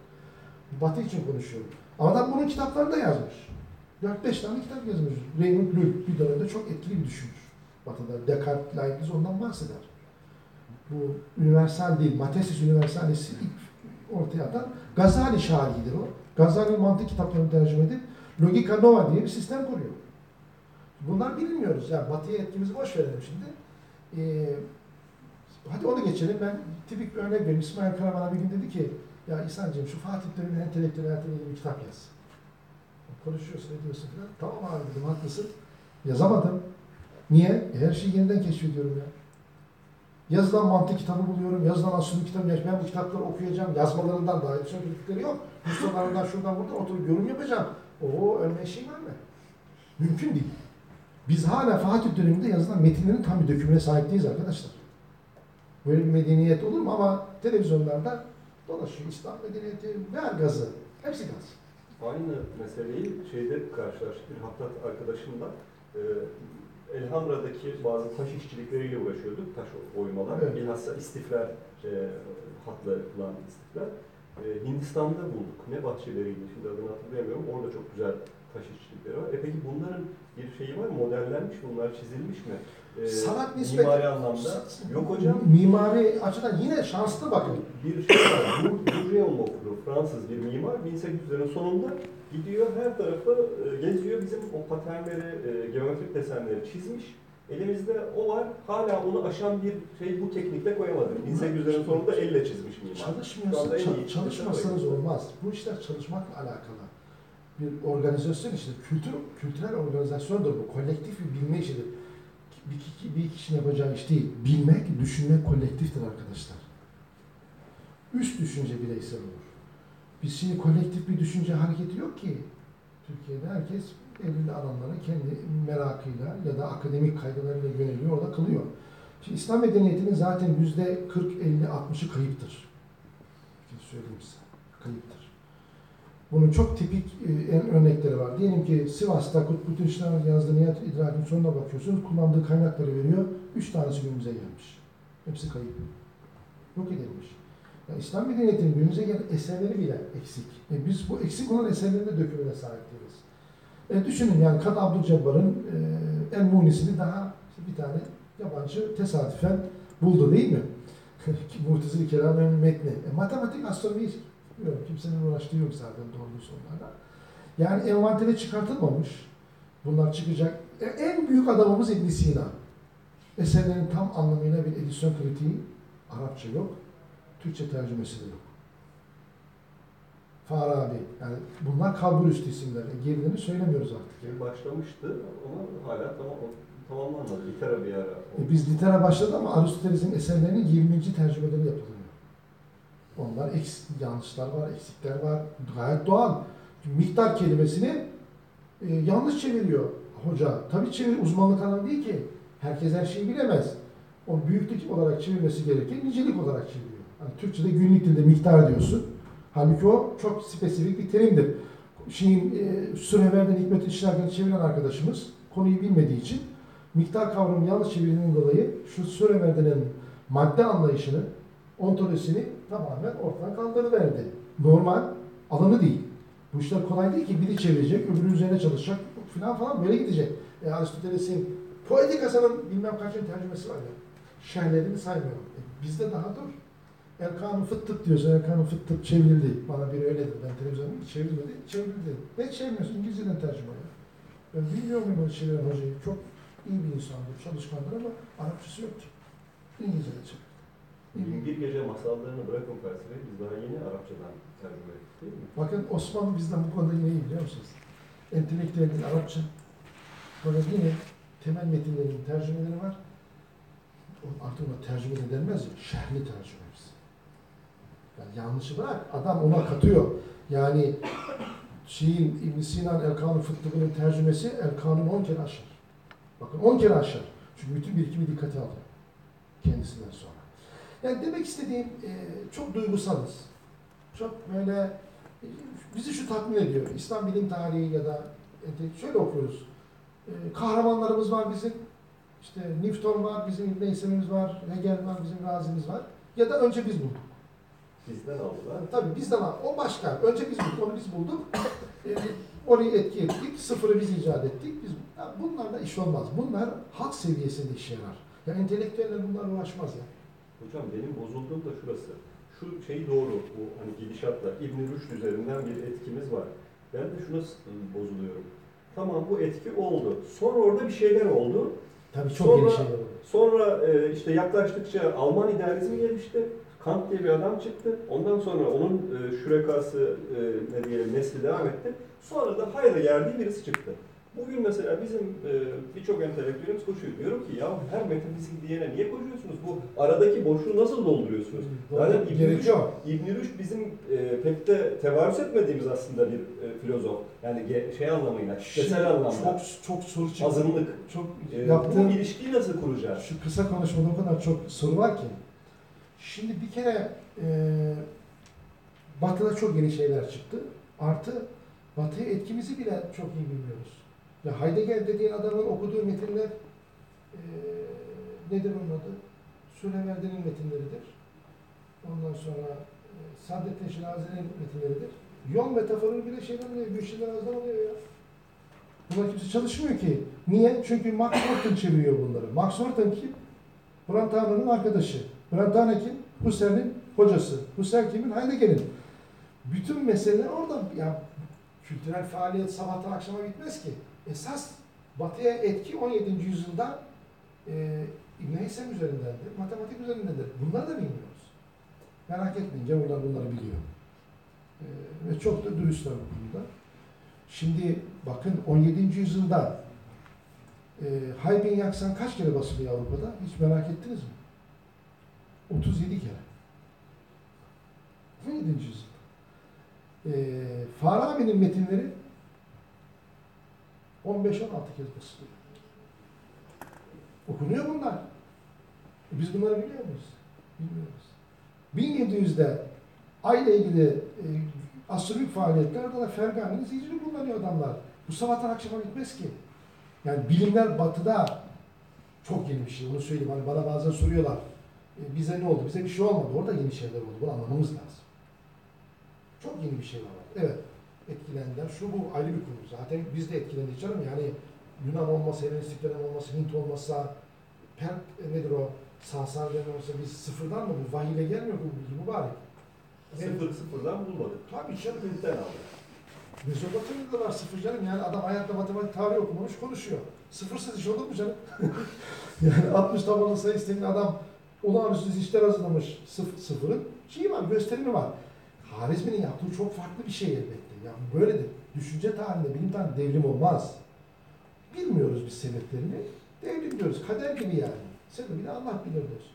Batı için konuşuyorum. Adam bunun kitaplarını da yazmış. 4-5 tane kitap yazmış. Raymond Lull bir dönemde çok etkili bir düşünür. Batı'da Descartes, Leibniz ondan bahseder. Bu universal değil, Matesis Universalis ilk ortaya atan Gazali şairidir o. Gazali mantık kitaplarını tercüme edip Logika Nova diye bir sistem kuruyor. Bunlar bilmiyoruz. Yani Batı'ya etkimizi boş verelim şimdi. Ee, hadi onu geçelim. Ben tipik bir örnek vereyim. İsmail Kara bana bir gün dedi ki ya İhsan'cığım şu Fatih döneminin entelektüel ilgili bir kitap yaz. Konuşuyorsun, ediyorsun falan. Tamam abi dedim, haklısın. Yazamadım. Niye? E, her şeyi yeniden keşfediyorum ya. Yazılan mantık kitabı buluyorum, yazılan astronomi kitabı, yaş- ben bu kitapları okuyacağım, yazmalarından daha edisyon kritikleri yok. Mustafalarından şuradan buradan oturup yorum yapacağım. Oo ölme eşeğim ölme. Mümkün değil. Biz hala Fatih döneminde yazılan metinlerin tam bir dökümüne sahip değiliz arkadaşlar. Böyle bir medeniyet olur mu? Ama televizyonlarda dolaşıyor. İslam medeniyeti, ver gazı. Hepsi gaz. Aynı meseleyi şeyde karşılaştık bir Hattat arkadaşımla. Ee, Elhamra'daki bazı taş işçilikleriyle uğraşıyorduk. Taş oymalar. Evet. Bilhassa istifler, e, hatla yapılan istifler. E, Hindistan'da bulduk. Ne bahçeleriydi şimdi adını hatırlayamıyorum. Orada çok güzel taş işçilikleri var. Peki bunların bir şeyi var mı? Modellenmiş mi? Bunlar çizilmiş mi? E, Sanat nispeti. Mimari anlamda. Yok hocam. Mimari açıdan yine şanslı bakın. bir şey var. Bourgeon okulu, Fransız bir mimar 1800'lerin sonunda gidiyor her tarafı e, geziyor. Bizim o paternleri, e, geometrik desenleri çizmiş. Elimizde o var. Hala onu aşan bir şey bu teknikle koyamadık. 1800'lerin sonunda elle çizmiş mimar. Çalışmıyorsa, çalışmasanız olmaz. Bu işler çalışmakla alakalı. Bir organizasyon işidir. Kültür, kültürel organizasyondur bu. Kolektif bir bilme işidir. Bir, kişi, bir kişinin yapacağı iş değil. Bilmek, düşünmek kolektiftir arkadaşlar. Üst düşünce bireysel olur. Biz şimdi kolektif bir düşünce hareketi yok ki. Türkiye'de herkes belirli alanlara kendi merakıyla ya da akademik kaygılarıyla yöneliyor, orada kılıyor. Şimdi İslam medeniyetinin zaten yüzde 40, 50, 60'ı kayıptır. Bir söyleyeyim size. Kayıptır. Bunun çok tipik e, en örnekleri var. Diyelim ki Sivas'ta Kutbuddin Şinan'ın yazdığı Niyat İdrak'ın sonuna bakıyorsunuz. Kullandığı kaynakları veriyor. Üç tanesi günümüze gelmiş. Hepsi kayıp. Yok edilmiş. Yani İslam medeniyetinin günümüze gelen eserleri bile eksik. E biz bu eksik olan eserlerin de dökümüne sahip değiliz. E düşünün yani Kad Abdülcebbar'ın e, El Munisini daha işte bir tane yabancı tesadüfen buldu değil mi? Muhtezili Kelam'ın metni. E, matematik, astronomi bilmiyorum. Kimsenin uğraştığı yok zaten doğru sonlarda. Yani envantere çıkartılmamış. Bunlar çıkacak. E, en büyük adamımız ibn Sina. Eserlerin tam anlamıyla bir edisyon kritiği Arapça yok. Türkçe tercümesi de yok. Farabi. Yani bunlar kalbur üstü isimler. E, gerilerini söylemiyoruz artık. Şey başlamıştı ama hala tamam, tamamlanmadı. Litera bir ara. E, biz litera başladı ama Aristoteles'in eserlerinin 20. tercümeleri yapılıyor. Onlar eks- yanlışlar var, eksikler var. Gayet doğal. Miktar kelimesini e, yanlış çeviriyor hoca. Tabii çevir uzmanlık alanı değil ki. Herkes her şeyi bilemez. O büyüklük olarak çevirmesi gerekir, nicelik olarak çeviriyor. Hani Türkçe'de günlük dilde miktar diyorsun. Halbuki o çok spesifik bir terimdir. Şeyin e, Süreverden Hikmet İşlerken çeviren arkadaşımız konuyu bilmediği için miktar kavramı yanlış çevirdiğinden dolayı şu Süreverden'in madde anlayışını, ontolojisini tamamen ortadan kaldırıverdi. Normal, alanı değil. Bu işler kolay değil ki biri çevirecek, öbürü üzerine çalışacak filan falan böyle gidecek. E, Aristoteles'in Poetikası'nın bilmem kaçın tercümesi var ya. Şerlerini saymıyorum. E, bizde daha dur. Erkan'ın fıt tık diyorsa Erkan'ın fıt tık çevrildi. Bana biri öyle dedi. Ben televizyonda çevrilmedi. Çevrildi. Ne çevirmiyorsun? İngilizceden tercüme ya. Ben bilmiyor muyum çeviren hocayı? Çok iyi bir insandır, çalışkandır ama Arapçası yoktu. İngilizce çevirdi. Bin bir gece masallarını bırakın felsefeyi biz daha yeni Arapçadan tercüme ettik değil mi? Bakın Osmanlı bizden bu konuda yine iyi biliyor musunuz? Entelektüelin Arapça. Fakat yine temel metinlerin tercümeleri var. Artık ona tercüme de denmez ya, şerhli tercümemiz. Yani yanlışı bırak, adam ona katıyor. Yani şeyin İbn Sinan El-Kanun Fıttıkı'nın tercümesi El-Kanun 10 kere aşar. Bakın 10 kere aşar. Çünkü bütün birikimi dikkate alıyor. Kendisinden sonra. Yani demek istediğim e, çok duygusalız. Çok böyle e, bizi şu tatmin ediyor. İslam bilim tarihi ya da ente- şöyle okuyoruz. E, kahramanlarımız var bizim. İşte Newton var, bizim İbn Heysem'imiz var, Hegel var, bizim Razi'miz var. Ya da önce biz bulduk. Bizden aldılar. Yani tabii bizde var. O başka. Önce biz bulduk, onu biz bulduk. E, orayı etki ettik, sıfırı biz icat ettik. Biz, ya bunlarla iş olmaz. Bunlar halk seviyesinde işe yarar. Ya entelektüeller bunlarla uğraşmaz ya. Hocam benim bozulduğum da şurası. Şu şey doğru, bu hani gidişatla İbn Rüşd üzerinden bir etkimiz var. Ben de şuna bozuluyorum. Tamam bu etki oldu. Sonra orada bir şeyler oldu. Tabii çok Sonra- şeyler oluyor. Sonra e, işte yaklaştıkça Alman idealizmi gelişti. Kant diye bir adam çıktı. Ondan sonra onun e, şürekası e, ne diyelim nesli devam etti. Sonra da hayra geldiği birisi çıktı. Bugün mesela bizim e, birçok entelektüelimiz koşuyor. Diyorum ki ya her metafizik diyene niye koşuyorsunuz? Bu aradaki boşluğu nasıl dolduruyorsunuz? Zaten İbn Gerekiyor. İbn Rüşd bizim e, pek de tevarüz etmediğimiz aslında bir e, filozof. Yani ge- şey anlamıyla, kitlesel anlamda. Çok çok soru çıktı. Azınlık. Çok E, yaptığım bu ilişkiyi nasıl kuracağız? şu kısa konuşmada o kadar çok soru var ki. Şimdi bir kere e, Batı'da çok yeni şeyler çıktı. Artı Batı'ya etkimizi bile çok iyi bilmiyoruz. Ya Heidegger dediğin adamın okuduğu metinler e, nedir onun adı? Süleyman'ın metinleridir. Ondan sonra e, Saadettin Şirazi'nin metinleridir. Yol metaforu bile şeyden oluyor, Gülşin'den azdan oluyor ya. Buna kimse çalışmıyor ki. Niye? Çünkü Max Horton çeviriyor bunları. Max Horton kim? Brentano'nun arkadaşı. Brentano kim? Husserl'in hocası. Husserl kimin? Heidegger'in. Bütün meseleler orada. Ya kültürel faaliyet sabahtan akşama bitmez ki. Esas batıya etki 17. yüzyılda e, İbn Heysem üzerindendir, matematik üzerindendir. Bunları da bilmiyoruz. Merak etmeyin, Cemurlar bunları biliyor. E, ve çok da dürüstler bu konuda. Şimdi bakın 17. yüzyılda e, Haybin Yaksan kaç kere basılıyor Avrupa'da? Hiç merak ettiniz mi? 37 kere. 17. yüzyılda. E, Farabi'nin metinleri 15-16 kez basılıyor. Okunuyor bunlar. E biz bunları biliyor muyuz? Bilmiyoruz. 1700'de ay ile ilgili e, astronomik faaliyetler da Fergani'nin zincirini kullanıyor adamlar. Bu sabahtan akşama bitmez ki. Yani bilimler batıda çok yeni bir şey. Onu söyleyeyim. Hani bana bazen soruyorlar. E, bize ne oldu? Bize bir şey olmadı. Orada yeni şeyler oldu. Bunu anlamamız lazım. Çok yeni bir şey var. Evet. Etkilendiler. Şu bu ayrı bir konu. Zaten biz de etkilendik canım. Yani Yunan olmasa, Helenistik dönem olmasa, Hint olmasa, per, e, nedir o? Sasani dönem olsa biz sıfırdan mı bu? Vahiyle gelmiyor bu bilgi mübarek. Sıfır sıfırdan bulmadık. Tabii canım. Hint'ten aldık. Mezopotamya'da da var sıfır canım. Yani adam hayatta matematik tarih okumamış konuşuyor. Sıfırsız iş olur mu canım? yani 60 tabanlı sayı isteyen adam olağanüstü işler hazırlamış sıfır, sıfırın. Şeyi var, gösterimi var. Harizmi'nin yaptığı çok farklı bir şey elbette. Yani böyledir. Düşünce tarihinde, bilim tarihinde devrim olmaz. Bilmiyoruz biz sebeplerini. Devrim diyoruz. Kader gibi yani. Sebebini Allah bilir diyoruz.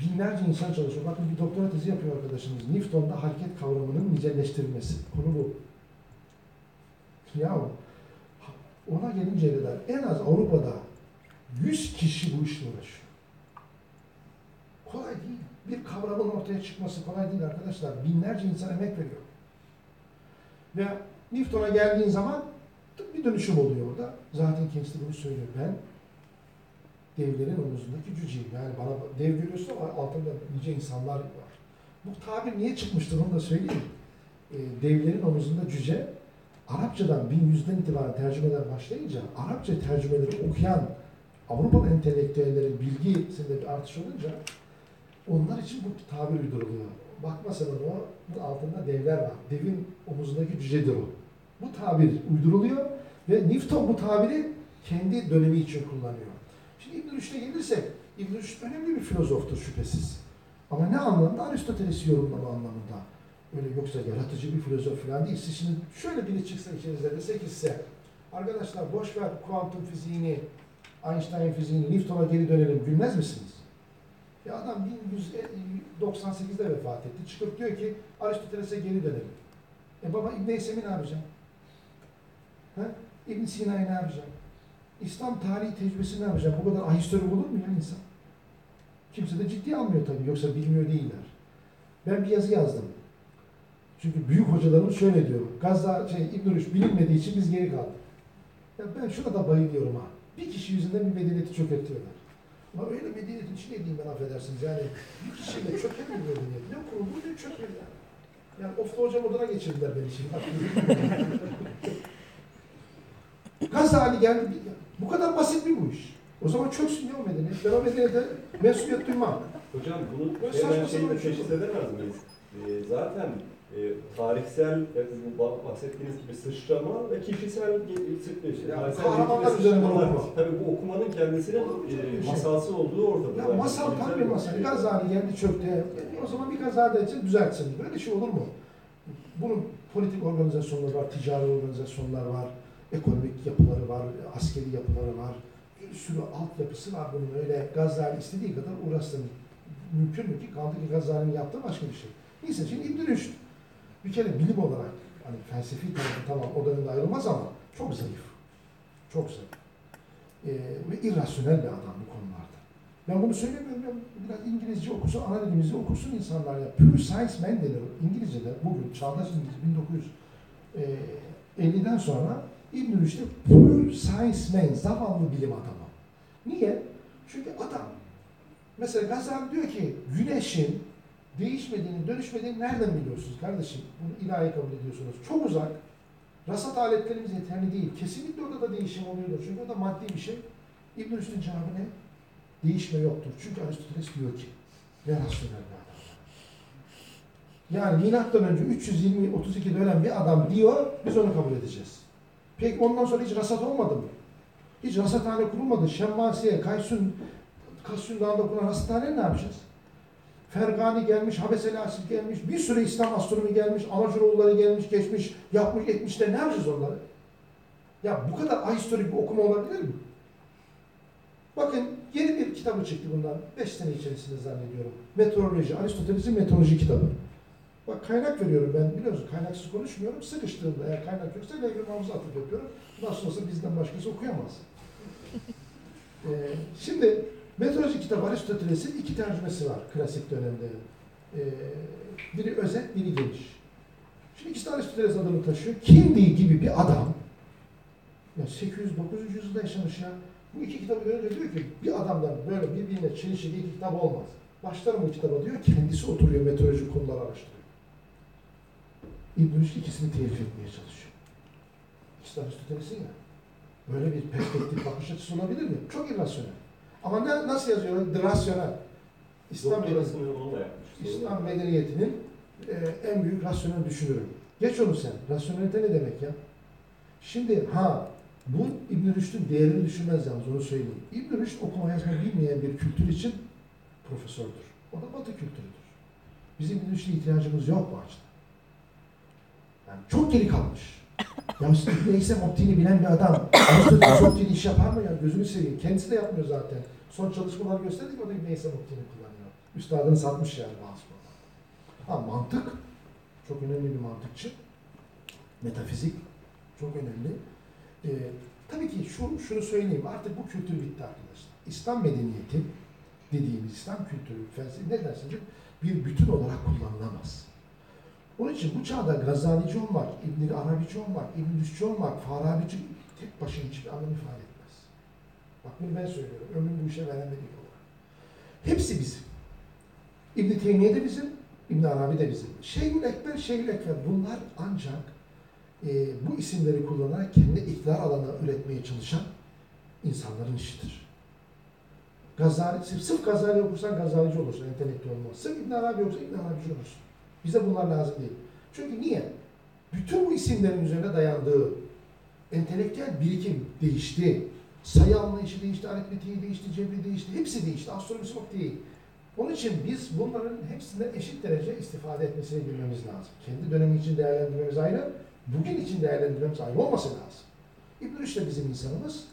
Binlerce insan çalışıyor. Bakın bir doktora tezi yapıyor arkadaşımız. Newton'da hareket kavramının nicelleştirilmesi. Konu bu. Ya ona gelinceye kadar en az Avrupa'da 100 kişi bu işle uğraşıyor. Kolay değil. Bir kavramın ortaya çıkması kolay değil arkadaşlar. Binlerce insan emek veriyor. Ve Newton'a geldiğin zaman bir dönüşüm oluyor orada. Zaten kendisi bunu söylüyor. Ben devlerin omuzundaki cüceyim. Yani bana dev görüyorsun ama altında nice insanlar var. Bu tabir niye çıkmıştır onu da söyleyeyim. Ee, devlerin omuzunda cüce, Arapçadan 1100'den itibaren tercümeler başlayınca Arapça tercümeleri okuyan Avrupalı entelektüellerin bilgisinde bir artış olunca onlar için bu tabir uyduruluyor. Bakma sen ona, bunun altında devler var. Devin omuzundaki cücedir o. Bu tabir uyduruluyor ve Newton bu tabiri kendi dönemi için kullanıyor. Şimdi İbn Rüşd'e gelirsek, İbn Rüşd önemli bir filozoftur şüphesiz. Ama ne anlamda? Aristoteles'i yorumlama anlamında. Öyle yoksa yaratıcı bir filozof falan değil. Siz şimdi şöyle biri çıksa içinizde dese ki size, arkadaşlar boş ver kuantum fiziğini, Einstein fiziğini, Newton'a geri dönelim gülmez misiniz? Ya adam 1198'de vefat etti. Çıkıp diyor ki Aristoteles'e geri dönelim. E baba İbn Eysem'i ne yapacağım? Ha? İbn Sina'yı ne yapacağım? İslam tarihi tecrübesi ne yapacağım? Bu kadar ahistori olur mu ya insan? Kimse de ciddiye almıyor tabii. Yoksa bilmiyor değiller. Ben bir yazı yazdım. Çünkü büyük hocalarımız şöyle diyor. Gazza, şey, İbn Rüşd bilinmediği için biz geri kaldık. Ya ben şuna da bayılıyorum ha. Bir kişi yüzünden bir medeniyeti çökertiyorlar. Ama öyle medeniyetin içine diyeyim ben affedersiniz. Yani bir kişiyle çöker mi medeniyet? Ne kuruldu ne çöker yani. Yani ofta hocam odana geçirdiler beni şimdi. Gazali geldi. Bu kadar basit mi bu iş? O zaman çöksün ya o medeniyet. Ben o medeniyete mensubiyet duymam. Hocam bunu saçma şeyi bir şey teşhis edemez miyiz? Ee, zaten e, tarihsel, e, bahsettiğiniz gibi sıçrama ve kişisel ge- sıçrama. Ya, tarihsel kahramanlar geçmiş üzerine sıçramalar. okuma. Tabii bu okumanın canım e, şey? masalsı olduğu ortada. Ya masal tam bir masal. şey. Gazali geldi çöktü. O zaman bir kaza da için düzeltsin. Böyle şey olur mu? Bunun politik organizasyonları var, ticari organizasyonlar var, ekonomik yapıları var, askeri yapıları var. Bir sürü altyapısı var bunun. Öyle Gazali istediği kadar uğraşsın. Mümkün mü ki? Kaldı ki Gazali'nin yaptığı başka bir şey. Neyse şimdi İbn Rüşd bir kere bilim olarak hani felsefi tarafı tamam odanın ayrılmaz ama çok zayıf. Çok zayıf. Ee, ve irrasyonel bir adam bu konularda. Ben bunu söylemiyorum. Ya, biraz İngilizce okusun, ana dilimizi okusun insanlar ya. Pure science man denir İngilizce'de bugün çağdaş İngiliz 1950'den sonra İbn Rüşd'e pure science man, zavallı bilim adamı. Niye? Çünkü adam mesela Gazali diyor ki güneşin değişmediğini, dönüşmediğini nereden biliyorsunuz kardeşim? Bunu ilahi kabul ediyorsunuz. Çok uzak. Rasat aletlerimiz yeterli değil. Kesinlikle orada da değişim oluyordur. Çünkü o da maddi bir şey. İbn Rüşd'ün cevabı ne? Değişme yoktur. Çünkü Aristoteles diyor ki ne rasyonel. Yani milattan önce 320-32'de ölen bir adam diyor, biz onu kabul edeceğiz. Peki ondan sonra hiç rasat olmadı mı? Hiç rasathane kurulmadı. Şemmasiye, Kaysun, Kasyun Dağı'nda kurulan rasathaneyi ne yapacağız? Fergani gelmiş, Habeseli Asif gelmiş, bir sürü İslam astronomi gelmiş, Anacuroğulları gelmiş, geçmiş, yapmış, etmiş de ne yapacağız onları? Ya bu kadar ahistorik bir okuma olabilir mi? Bakın yeni bir kitabı çıktı bundan. Beş sene içerisinde zannediyorum. Meteoroloji, Aristoteles'in meteoroloji kitabı. Bak kaynak veriyorum ben biliyorsun kaynaksız konuşmuyorum. Sıkıştığımda eğer kaynak yoksa mahfuza atıp yapıyorum. Nasıl olsa bizden başkası okuyamaz. Ee, şimdi meteoroloji kitabı Aristoteles'in iki tercümesi var klasik dönemde. Ee, biri özet, biri geniş. Şimdi ikisi de Aristoteles adını taşıyor. Kindi gibi bir adam ya 800-900 yüzyılda yaşamış ya. Bu iki kitabı görünce diyor ki bir adamdan böyle birbirine çelişki iki kitap olmaz. Başlarım bu kitaba diyor, kendisi oturuyor meteoroloji konuları araştırıyor. İbn ikisini telif etmeye çalışıyor. İkisi Aristoteles'in ya. Böyle bir perspektif bakış açısı olabilir mi? Çok irrasyonel. Ama ne, nasıl yazıyorlar? The rasyonel. İslam. İslam medeniyetinin e, en büyük rasyonel düşünürü. Geç onu sen. Rasyonelite ne demek ya? Şimdi ha bu İbn Rüşd'ün değerini düşünmez yalnız onu söyleyeyim. İbn Rüşd okuma yazma bilmeyen bir kültür için profesördür. O da batı kültürüdür. Bizim İbn Rüşd'e ihtiyacımız yok bu açıdan. Yani çok geri kalmış. Ya İbn Eysem optiğini bilen bir adam Aristoteles optiğini iş yapar mı ya? Gözünü seveyim. Kendisi de yapmıyor zaten. Son çalışmalar gösterdik o da İbn Eysem optiğini kullanıyor. Üstadını satmış yani bazı konularda. Ha mantık çok önemli bir mantıkçı. Metafizik çok önemli. Ee, tabii ki şu, şunu söyleyeyim, artık bu kültür bitti arkadaşlar. İslam medeniyeti dediğimiz İslam kültürü, felsefe ne dersiniz bir bütün olarak kullanılamaz. Onun için bu çağda Gazalici olmak, İbn Arabici olmak, İbn Rüşdçü olmak, Farabici tek başına hiçbir anlam ifade etmez. Bak bunu ben söylüyorum. Ömrüm bu işe biri olarak. Hepsi bizim. İbn Teymiye de bizim, İbn Arabi de bizim. Şeyhül Ekber, Şeyhül Ekber bunlar ancak e, bu isimleri kullanarak kendi iktidar alanı üretmeye çalışan insanların işidir. Gazali, sırf, sırf Gazali okursan Gazalici olursun, entelektüel olmaz. Sırf İbn Arabi okursan İbn Arabici olursun. Bize bunlar lazım değil. Çünkü niye? Bütün bu isimlerin üzerine dayandığı entelektüel birikim değişti. Sayı anlayışı değişti, aritmetiği değişti, cebri değişti, hepsi değişti. Astronomisi yok değil. Onun için biz bunların hepsinden eşit derece istifade etmesini bilmemiz lazım. Kendi dönemi için değerlendirmemiz ayrı, bugün için değerlendirmemiz ayrı olması lazım. İbn Rüşd de bizim insanımız.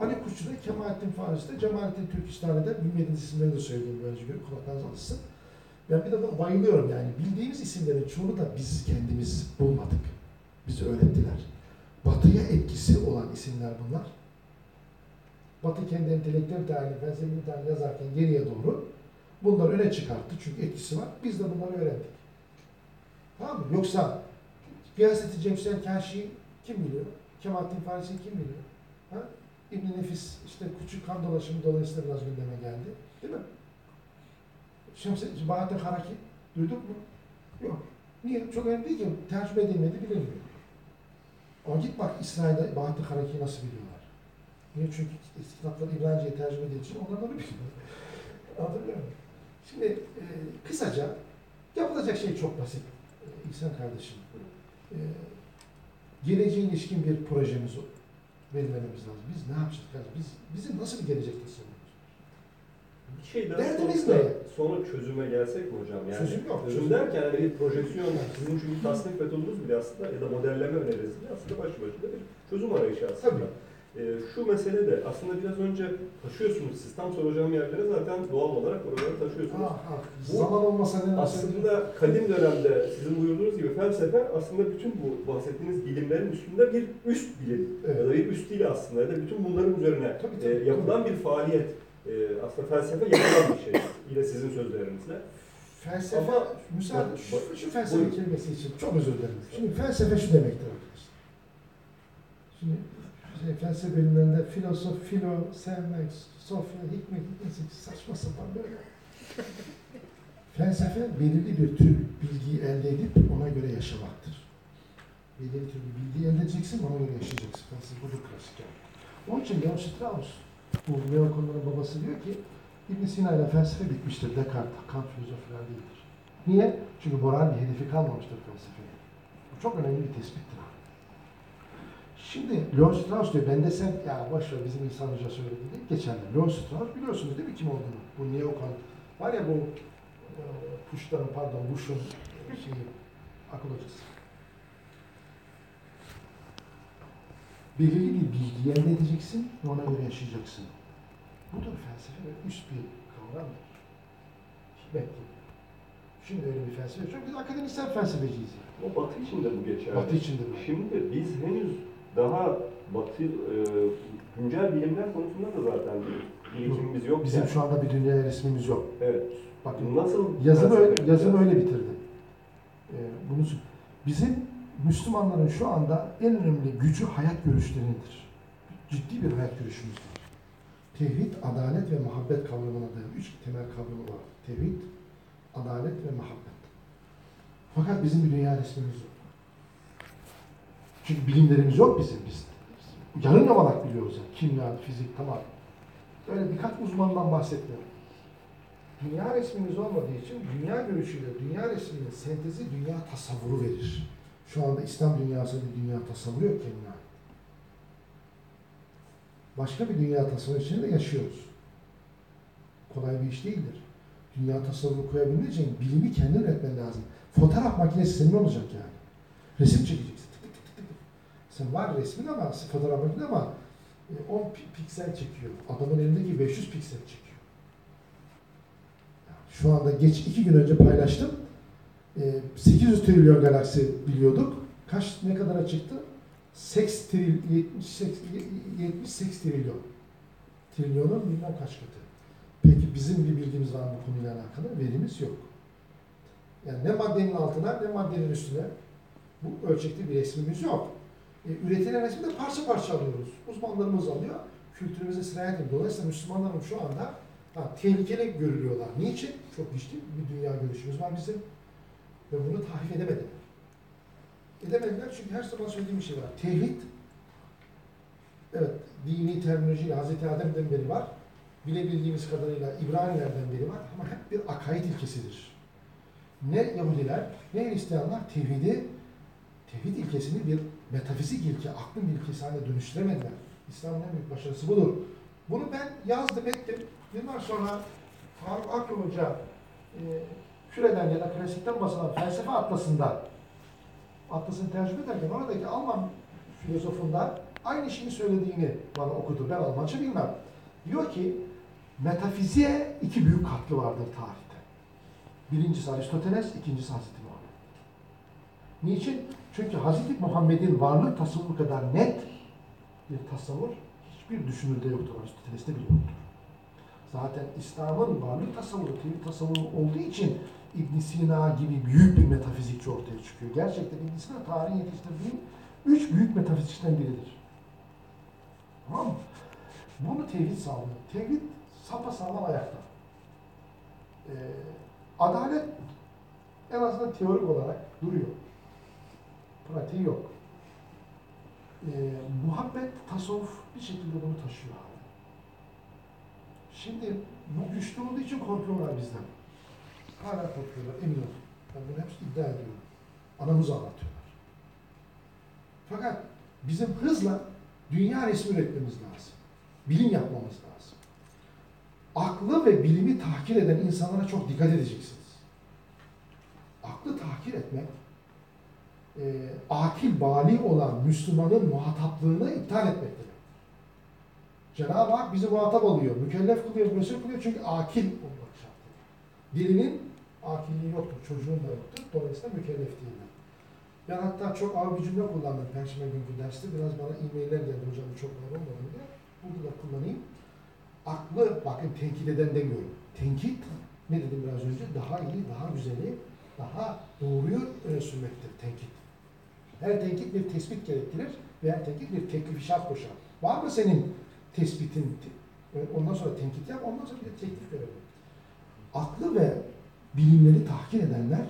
Ali Kuşçu da, Kemalettin Farisi de, Cemalettin Türkistan'da da bilmediğiniz isimlerini de söyleyeyim böylece bir kulaklarınız alışsın. Ben bir de buna bayılıyorum yani. Bildiğimiz isimlerin çoğunu da biz kendimiz bulmadık. Bize öğrettiler. Batı'ya etkisi olan isimler bunlar. Batı kendi entelektüel tarihini, felsefi tarihini yazarken geriye doğru bunları öne çıkarttı. Çünkü etkisi var. Biz de bunları öğrendik. Tamam mı? Yoksa Gıyaseti Cemşir Kaşi kim biliyor? Kemalettin Farisi kim biliyor? Ha? İbn Nefis işte küçük kan dolaşımı dolayısıyla biraz gündeme geldi. Değil mi? Şemsi Bahattin Haraki duyduk mu? Yok. Niye? Çok önemli değil ki. Tercüme edilmedi bilinmiyor. Ama git bak İsrail'de Bahattin Haraki'yi nasıl biliyorlar. Niye? Çünkü kitapları İbranice'ye tercüme edildiği için onlar da biliyor. Anlatabiliyor muyum? Şimdi e, kısaca yapılacak şey çok basit. E, İhsan kardeşim. E, geleceğe ilişkin bir projemiz belirlememiz lazım. Biz ne yapacağız? Biz, bizim nasıl bir gelecek tasarlıyoruz? Bir şey daha Derdimiz sonra, ne? sonra çözüme gelsek mi hocam? Yani Çözüm yok, Çözüm derken hani bir projeksiyon, sizin çünkü tasnif metodunuz bile aslında ya da modelleme önerisi bile aslında başlı başına bir çözüm arayışı aslında. Tabii. Ee, şu mesele de aslında biraz önce taşıyorsunuz. Siz tam soracağım yerlere zaten doğal olarak oralara taşıyorsunuz. Ah, ah, Bu zaman olmasa ne? Aslında kadim dönemde sizin buyurduğunuz gibi felsefe aslında bütün bu bahsettiğiniz bilimlerin üstünde bir üst bilim Evet. ya da bir üst dil aslında ya da bütün bunların üzerine Tabii, e, tabii, yapılan bir faaliyet. E, aslında felsefe yapılan bir şey. Yine sizin sözlerinizle. Felsefe, Ama- müsaade, şu, şu felsefe Buyurun. kelimesi için çok özür dilerim. Şimdi felsefe şu demektir arkadaşlar. Şimdi şey, felsefe bölümlerinde filosof, filo, sevmek, sofya, hikmet, hikmet, saçma sapan böyle. felsefe belirli bir tür bilgiyi elde edip ona göre yaşamaktır. Belirli tür bir bilgiyi elde edeceksin, ona göre yaşayacaksın. Felsefe budur klasik yani. Onun için Leon Strauss, bu neokonların babası diyor ki, ibn Sina ile felsefe bitmiştir. Descartes, Kant filozofiler değildir. Niye? Çünkü moral bir hedefi kalmamıştır felsefeye. Bu çok önemli bir tespittir. Şimdi Leon Strauss diyor, ben desem ya boş ver bizim insan hoca söyledi değil, geçerli. Leon Strauss biliyorsunuz değil mi kim olduğunu? Bu neokon. Var ya bu e, Puşt'ların pardon Bush'un şeyi, akıl hocası. Belirli bir bilgi elde edeceksin ve ona göre yaşayacaksın. Budur felsefe ve üst bir kavramdır. Hikmet. Şimdi öyle bir felsefe yok. Biz akademisyen felsefeciyiz yani. Ama Batı için de bu geçerli. Batı için de bu. Şimdi biz henüz daha Batı e, güncel bilimler konusunda da zaten bir birikimimiz yok. Bizim yani. şu anda bir dünya resmimiz yok. Evet. Bakın Nasıl felsefe öyle, yapacağız? öyle bitirdim. Ee, bunu bizim Müslümanların şu anda en önemli gücü hayat görüşlerindir. Ciddi bir hayat görüşümüz var. Tevhid, adalet ve muhabbet kavramına dayalı üç temel kavramı var. Tevhid, adalet ve muhabbet. Fakat bizim bir dünya resmimiz yok. Çünkü bilimlerimiz yok bizim. Biz yarım yamalak biliyoruz yani. Kimya, fizik, tamam. Öyle birkaç uzmandan bahsetmiyorum. Dünya resmimiz olmadığı için dünya görüşüyle dünya resminin sentezi dünya tasavvuru verir. Şu anda İslam dünyasında bir dünya tasavvuru yok kendine. Başka bir dünya tasavvuru içinde yaşıyoruz. Kolay bir iş değildir. Dünya tasavvuru koyabilmek bilimi kendin üretmen lazım. Fotoğraf makinesi senin olacak yani. Resim çekeceksin. Tık tık tık tık. Sen var resmin ama fotoğraf makinesi ama e, 10 pi- piksel çekiyor. Adamın elindeki 500 piksel çekiyor. Şu anda geç iki gün önce paylaştım. Ee, 800 trilyon galaksi biliyorduk. Kaç ne kadara çıktı? 8 tril, 78, 78 trilyon. Trilyonun bilmem kaç katı. Peki bizim bir bilgimiz var mı bu konuyla alakalı? Verimiz yok. Yani ne maddenin altına ne maddenin üstüne bu ölçekte bir resmimiz yok. E, üretilen resmi de parça parça alıyoruz. Uzmanlarımız alıyor. Kültürümüze sirayet ediyor. Dolayısıyla Müslümanların şu anda Ha, tehlikeli görülüyorlar. Niçin? Çok güçlü bir dünya görüşümüz var bizim. Ve bunu tahrif edemediler. Edemediler çünkü her zaman söylediğim bir şey var. Tevhid, evet dini terminolojiyle Hazreti Adem'den beri var. Bilebildiğimiz kadarıyla İbranilerden beri var ama hep bir akaid ilkesidir. Ne Yahudiler ne Hristiyanlar tevhidi, tevhid ilkesini bir metafizik ilke, aklın ilkesi haline dönüştüremediler. İslam'ın en büyük başarısı budur. Bunu ben yazdım ettim. Yıllar sonra Faruk Aklı Hoca e, Küre'den ya da klasikten basılan felsefe atlasında atlasını tercüme ederken oradaki Alman filozofundan aynı şeyi söylediğini bana okudu. Ben Almanca bilmem. Diyor ki metafiziğe iki büyük katkı vardır tarihte. Birincisi Aristoteles, ikincisi Hazreti Muhammed. Niçin? Çünkü Hazreti Muhammed'in varlık tasavvuru kadar net bir tasavvur hiçbir düşünürde yoktur. Aristoteles'te bile yoktur. Zaten İslam'ın varlık tasavvuru, tevhid tasavvuru olduğu için ibn Sina gibi büyük bir metafizikçi ortaya çıkıyor. Gerçekten ibn Sina tarihin yetiştirdiği üç büyük metafizikçiden biridir. Tamam mı? Bunu tevhid sağlıyor. Tevhid sapasağlam ayakta. Ee, adalet en azından teorik olarak duruyor. Pratiği yok. Ee, muhabbet, tasavvuf bir şekilde bunu taşıyor. Şimdi bu güçlü olduğu için korkuyorlar bizden. Hala korkuyorlar, emin olun. Ben bunu hepsi iddia ediyorum. Anamızı ağlatıyorlar. Fakat bizim hızla dünya resmi üretmemiz lazım. Bilim yapmamız lazım. Aklı ve bilimi tahkir eden insanlara çok dikkat edeceksiniz. Aklı tahkir etmek, e, akil bali olan Müslümanın muhataplığını iptal etmek demek. Cenab-ı Hak bizi muhatap alıyor, mükellef kılıyor, mesul kılıyor çünkü akil olmak şartıyla. Birinin akilliği yoktur, çocuğun da yoktur. Dolayısıyla mükellef değiller. Ben hatta çok ağır bir cümle kullandım Perşembe günkü derste. Biraz bana e-mailler geldi hocam çok var olmadı diye. Burada da kullanayım. Aklı, bakın tenkit eden demiyorum. Tenkit, ne dedim biraz önce? Daha iyi, daha güzeli, daha doğruyu öne sürmektir tenkit. Her tenkit bir tespit gerektirir ve tenkit bir teklifi şart koşar. Var mı senin tespitin? Ondan sonra tenkit yap, ondan sonra bir de teklif görelim. Aklı ve bilimleri tahkir edenler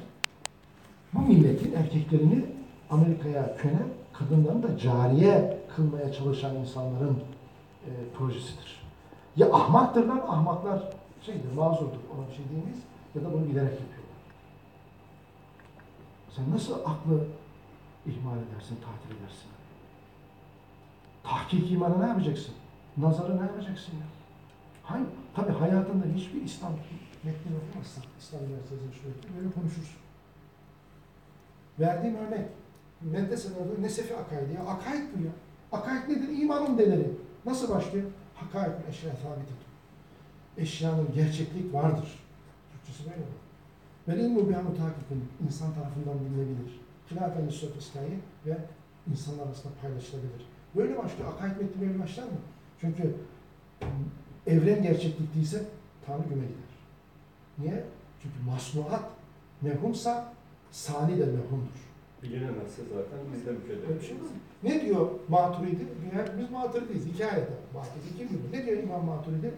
bu milletin erkeklerini Amerika'ya köle, kadınlarını da cariye kılmaya çalışan insanların e, projesidir. Ya ahmaktırlar, ahmaklar şeydir, mazurdur, ona bir şey diyemeyiz ya da bunu bilerek yapıyorlar. Sen nasıl aklı ihmal edersin, tatil edersin? Tahkik imanı ne yapacaksın? Nazarı ne yapacaksın ya? Hangi? Tabii hayatında hiçbir İslam metnini okumazsan, İslam Üniversitesi'nin şurada böyle konuşursun. Verdiğim örnek, medreselerde nesefi akaidi ya. Akaid bu ya. Akaid nedir? İmanın deneri. Nasıl başlıyor? Hakaik eşya sabit Eşyanın gerçeklik vardır. Türkçesi böyle mi? Ve ilmu biha mutakikun. insan tarafından bilinebilir. Hilafen nüsret ıslahı ve insanlar arasında paylaşılabilir. Böyle başlıyor. Akaid metni böyle başlar mı? Çünkü evren gerçeklik değilse Tanrı güme gider. Niye? Çünkü masnuat mevhumsa sani de mevhumdur. Bilinemezse zaten biz de mükellef. Şey? Ne diyor Maturidi? Hepimiz Maturidiyiz. Hikayede. Maturidi kim bilir? Ne diyor İmam Maturidi?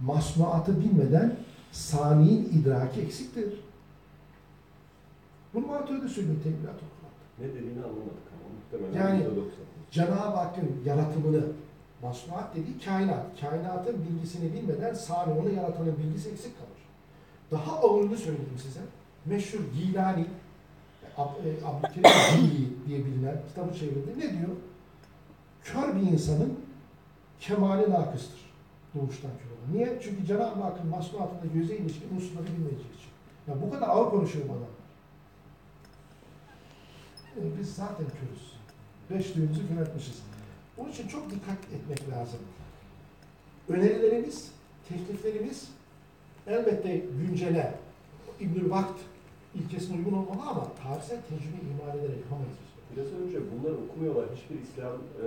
Masnuatı bilmeden saniyin idraki eksiktir. Bunu Maturidi söylüyor Tekbirat okumakta. Ne dediğini anlamadık ama muhtemelen Yani- %90. Cenab-ı Hakk'ın yaratımını, masnuat dediği kainat. Kainatın bilgisini bilmeden sani, onu yaratanın bilgisi eksik kalır. Daha ağırını söyleyeyim size. Meşhur Gilani, e, Abdülkerim Gili diye bilinen kitabı çevirdi. Ne diyor? Kör bir insanın kemali nakıstır. Doğuştan kör olan. Niye? Çünkü Cenab-ı Hakk'ın masnuatında göze ilişkin unsurları bilmeyeceği için. Ya bu kadar ağır konuşuyor bu adamlar. E, biz zaten körüz. Beş duyumuzu yönetmişiz. Onun için çok dikkat etmek lazım. Önerilerimiz, tekliflerimiz elbette güncele, İbnül Vakt ilkesine uygun olmalı ama tarihsel tecrübe imal ederek yapamayız biz. Biraz önce bunları okumuyorlar. Hiçbir İslam e,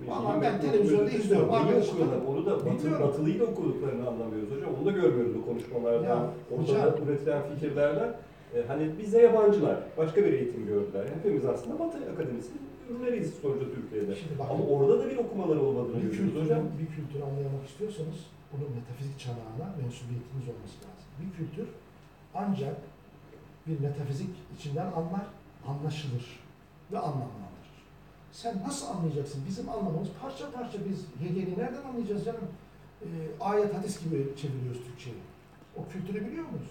bilim ben televizyonda izliyorum. Arkadaşlar, okuyorlar? Onu da batı, batılıyı da okuduklarını anlamıyoruz hocam. Onu da görmüyoruz bu konuşmalardan. Ya, Ortada hocam. üretilen fikirlerden. E, hani bize yabancılar. Başka bir eğitim gördüler. Hepimiz aslında Batı Akademisi'nin ürünleriyiz sonuçta Türkiye'de. Şimdi Ama bakın, orada da bir okumaları olmadığını bir görüyoruz hocam. bir kültürü anlayamak istiyorsanız bunun metafizik çanağına mensubiyetiniz olması lazım. Bir kültür ancak bir metafizik içinden anlar, anlaşılır ve anlamlandırır. Sen nasıl anlayacaksın? Bizim anlamamız parça parça biz Hegel'i nereden anlayacağız canım? Ee, ayet hadis gibi çeviriyoruz Türkçe'yi. O kültürü biliyor muyuz?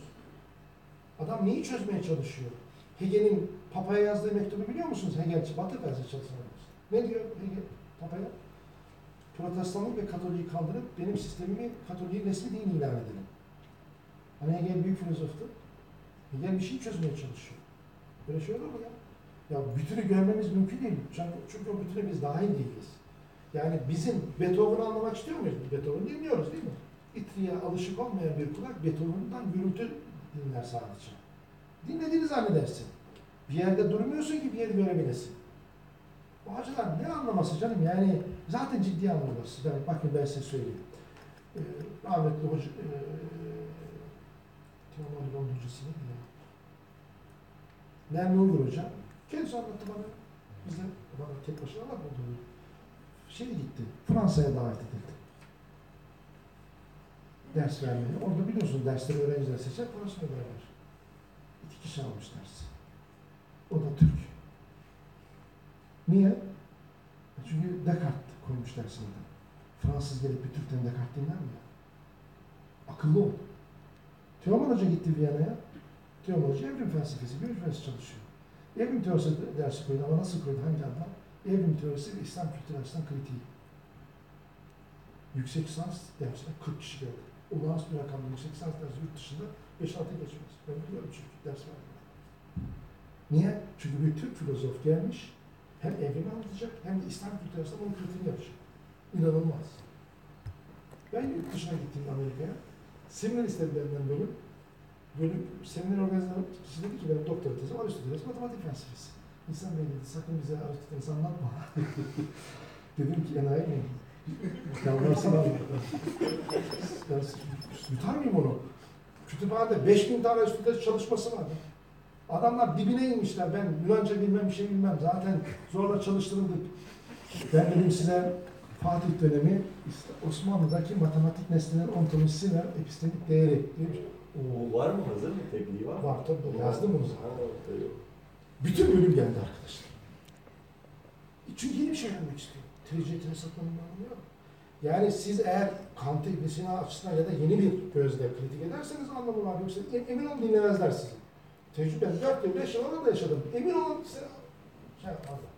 Adam neyi çözmeye çalışıyor? Hegel'in Papa'ya yazdığı mektubu biliyor musunuz? Hegel, Batı felsefesi çalışanlarımız. Ne diyor Hegel Papa'ya? Protestanlık ve katoliği kaldırıp benim sistemimi katoliğin resmi din ilan edelim. Hani Hegel büyük filozoftu. Hegel bir şey çözmeye çalışıyor. Böyle şey olur mu ya? Ya bütünü görmemiz mümkün değil. Çünkü, çünkü o bütüne biz dahil değiliz. Yani bizim Beethoven'ı anlamak istiyor muyuz? Beethoven'ı dinliyoruz değil mi? İtriye alışık olmayan bir kulak Beethoven'dan gürültü dinler sadece. Dinlediğini zannedersin. Bir yerde durmuyorsun ki bir yeri görebilesin. Bu hocalar ne anlaması canım yani zaten ciddi anlamaz. Yani bakın ben size söyleyeyim. Ee, rahmetli hoca, ee, Timur Ali hocası neydi ya? Nermin Uygur Hoca. Kendisi anlattı bana. Bize bana tek başına anlatmadı. Şey gitti. Fransa'ya davet edildi. Ders vermeye. Orada biliyorsun dersleri öğrenciler seçer, parasını öderler. İki kişi almış dersi. O da Türk. Niye? Çünkü Descartes koymuş dersinde. Fransız gelip bir Türk'ten Descartes dinler mi? Akıllı ol. Teoman Hoca gitti Viyana'ya. Teoman Hoca evrim felsefesi, görüş felsefesi çalışıyor. Evrim teorisi dersi koydu ama nasıl koydu, hangi adla? Evrim teorisi ve İslam kültürü açısından kritiği. Yüksek lisans dersine 40 kişi geldi. Olağanüstü bir rakamda yüksek lisans dersi yurt dışında 5-6 geçmez. Ben biliyorum çünkü ders verdim. Niye? Çünkü bir Türk filozof gelmiş, hem evrimi anlatacak hem de İslam kültürü açısından onun kritiğini yapacak. İnanılmaz. Ben yurt dışına gittim Amerika'ya. Seminer istedi benden bölüm. Bölüm, seminer organizasyonu dedi ki benim doktora tezim Aristoteles matematik felsefesi. İnsan Bey dedi sakın bize Aristoteles anlatma. Dedim ki enayi miyim? Yalvarsın abi. Ben yutar mıyım onu? Kütüphanede 5000 tane Aristoteles çalışması vardı. Adamlar dibine inmişler. Ben Yunanca bilmem bir şey bilmem. Zaten zorla çalıştırıldık. Ben dedim size Fatih dönemi Osmanlı'daki matematik nesnelerin ontolojisi ve epistemik değeri. Demiş, O var mı? Hazır mı? Tebliği var mı? Var tabii. Yazdım bunu zaten. Bütün bölüm geldi arkadaşlar. Çünkü yeni bir şey öğrenmek istiyor. Tecrübe satmanın anlamı yok. Yani siz eğer Kant'ı İbn Sina açısından ya da yeni bir gözle kritik ederseniz anlamı var. Yoksa em- emin olun dinlemezler sizi. Tecrübe, 4 yıl, 5 yıl orada yaşadım. Emin olun size şey yapmazlar.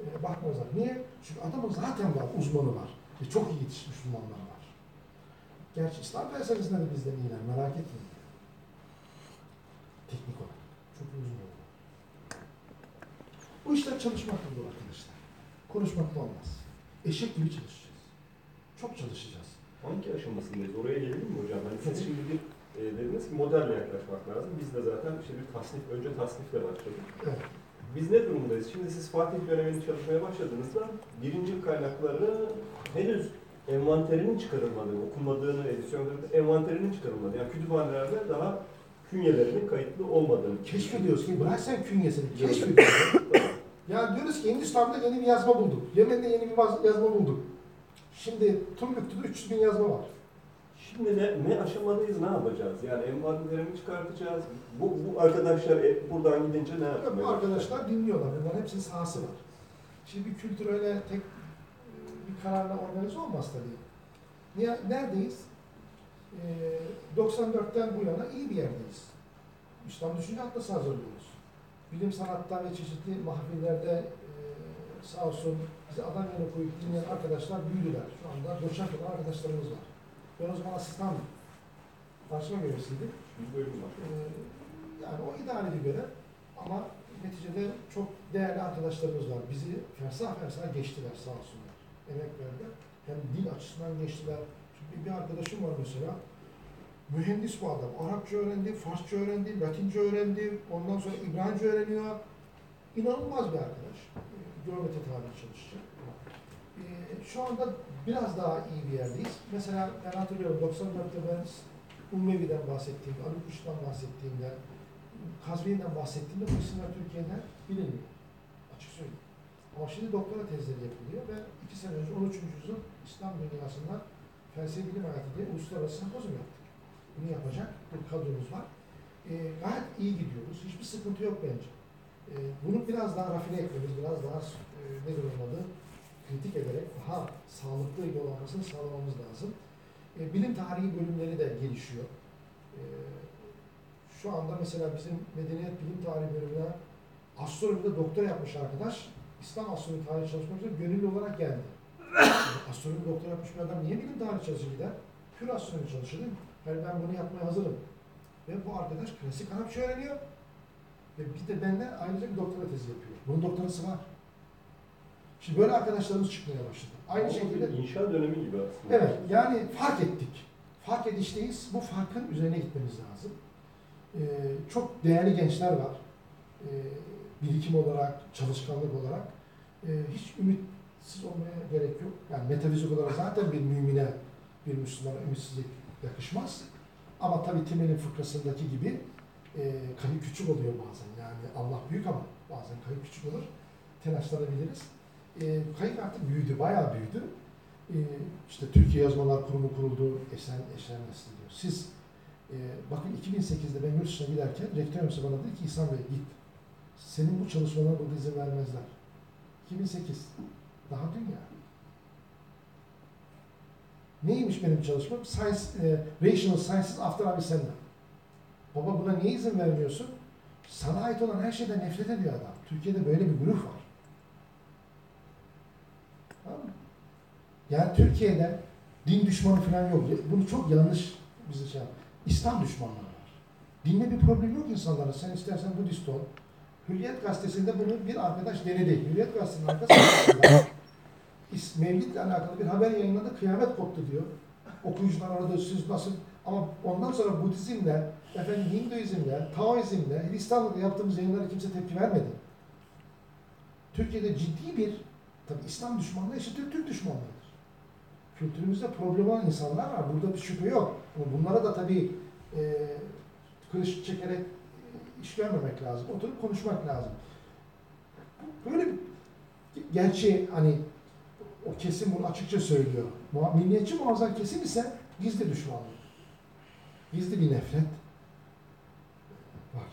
E, bakmazlar. Niye? Çünkü adamın zaten var, uzmanı var. Ve çok iyi yetişmiş uzmanlar var. Gerçi İslam felsefesinde de bizden iyiler, merak etmeyin. Teknik olarak. Çok uzun yolu. Bu işler çalışmakla olur arkadaşlar. Konuşmakla olmaz. Eşek gibi çalışacağız. Çok çalışacağız. Hangi aşamasındayız? Oraya gelelim mi hocam? Tabii. siz şimdi bir e, dediniz ki modelle yaklaşmak lazım. Biz de zaten işte bir tasnif, önce tasnifle başladık. Evet. Biz ne durumdayız? Şimdi siz Fatih dönemini çalışmaya başladığınızda birinci kaynakları henüz envanterinin çıkarılmadığı, okunmadığını, edisyonlarında envanterinin çıkarılmadığı, yani kütüphanelerde daha künyelerinin kayıtlı olmadığını Keşfediyoruz ki bırak sen künyesini. Keşfediyoruz. ya diyoruz ki Hindistan'da yeni bir yazma bulduk. Yemen'de yeni bir yaz- yazma bulduk. Şimdi Tumbuktu'da 300 bin yazma var. Şimdi ne, ne aşamadayız, ne yapacağız? Yani envanterlerini çıkartacağız. Bu, bu arkadaşlar e, buradan gidince ne yapmaya Bu arkadaşlar dinliyorlar. Bunların hepsinin sahası var. Şimdi bir kültür öyle tek bir kararla organize olmaz tabii. Niye, neredeyiz? Ee, 94'ten bu yana iyi bir yerdeyiz. İslam düşünce haftası hazırlıyoruz. Bilim sanatta ve çeşitli mahfillerde e, sağ olsun bizi adam yerine koyup dinleyen arkadaşlar büyüdüler. Şu anda doçent olan arkadaşlarımız var. Ben o zaman asistan başıma görevlisiydim. Bölüm var. Ee, yani o idare bir görev ama neticede çok değerli arkadaşlarımız var. Bizi fersah fersah geçtiler sağ olsunlar. Emek verdiler. Hem dil açısından geçtiler. Şimdi bir arkadaşım var mesela. Mühendis bu adam. Arapça öğrendi, Farsça öğrendi, Latince öğrendi. Ondan sonra İbranice öğreniyor. İnanılmaz bir arkadaş. Geometri tarihi çalışacak. Ee, şu anda biraz daha iyi bir yerdeyiz. Mesela ben hatırlıyorum 94'te ben Ummevi'den bahsettiğimde, Ali Kuş'tan bahsettiğimde, Kazvi'den bahsettiğimde bu isimler Türkiye'de bilinmiyor. Açık söyleyeyim. Ama şimdi doktora tezleri yapılıyor ve iki sene önce 13. yüzyıl İslam dünyasında felsefe bilim hayatı diye uluslararası sempozyum yaptık. Bunu yapacak bir kadromuz var. Ee, gayet iyi gidiyoruz. Hiçbir sıkıntı yok bence. Ee, bunu biraz daha rafine etmemiz, biraz daha e, nedir onun? Kritik ederek daha sağlıklı yol sağlamamız lazım. E, bilim tarihi bölümleri de gelişiyor. E, şu anda mesela bizim medeniyet bilim tarihi bölümüne astronomide doktora yapmış arkadaş İslam astronomi tarihi çalışmak için gönüllü olarak geldi. astronomi doktora yapmış bir adam niye bilim tarihi çalışır gider? Pür astronomi çalışır değil mi? Ben bunu yapmaya hazırım. Ve bu arkadaş klasik Arapça öğreniyor. Ve bir de benden ayrıca bir doktora tezi yapıyor. Bunun doktorası var. Şimdi böyle arkadaşlarımız çıkmaya başladı. Aynı Ama şekilde inşa dönemi gibi aslında. Evet, yani fark ettik. Fark edişteyiz. Bu farkın üzerine gitmemiz lazım. Ee, çok değerli gençler var. Ee, birikim olarak, çalışkanlık olarak. Ee, hiç ümitsiz olmaya gerek yok. Yani metafizik olarak zaten bir mümine, bir Müslümana ümitsizlik yakışmaz. Ama tabii Timel'in fıkrasındaki gibi e, kayıp küçük oluyor bazen. Yani Allah büyük ama bazen kayıp küçük olur. Telaşlanabiliriz. E, kayıp artık büyüdü, bayağı büyüdü. Ee, işte Türkiye Yazmalar Kurumu kuruldu, Esen, Eşen diyor. Siz e, bakın 2008'de ben yurt giderken rektör yardımcısı bana dedi ki İhsan Bey git. Senin bu çalışmalarına burada izin vermezler. 2008. Daha dün ya. Neymiş benim çalışmam? Science, e, Rational Sciences After Avicenna. Baba buna niye izin vermiyorsun? Sana ait olan her şeyden nefret ediyor adam. Türkiye'de böyle bir grup var. Tamam mı? Yani Türkiye'de din düşmanı falan yok. Bunu çok yanlış bize şey yap- İslam düşmanları var. Dinle bir problem yok insanlara. Sen istersen Budist ol. Hürriyet gazetesinde bunu bir arkadaş denedi. Hürriyet gazetesinin arka sayfasında İs- Mevlid'le alakalı bir haber yayınladı. Kıyamet koptu diyor. Okuyucular arada siz nasıl ama ondan sonra Budizmle, efendim Hinduizmle, Taoizmle, Hristiyanlıkla yaptığımız yayınlara kimse tepki vermedi. Türkiye'de ciddi bir, tabi İslam düşmanlığı eşittir Türk düşmanlığıdır. Kültürümüzde problem olan insanlar var. Burada bir şüphe yok. Bunlara da tabii e, kılıç çekerek e, iş görmemek lazım. Oturup konuşmak lazım. Böyle bir gerçi hani o kesim bunu açıkça söylüyor. Milliyetçi muhafazakar kesim ise gizli düşmanlık. Gizli bir nefret var.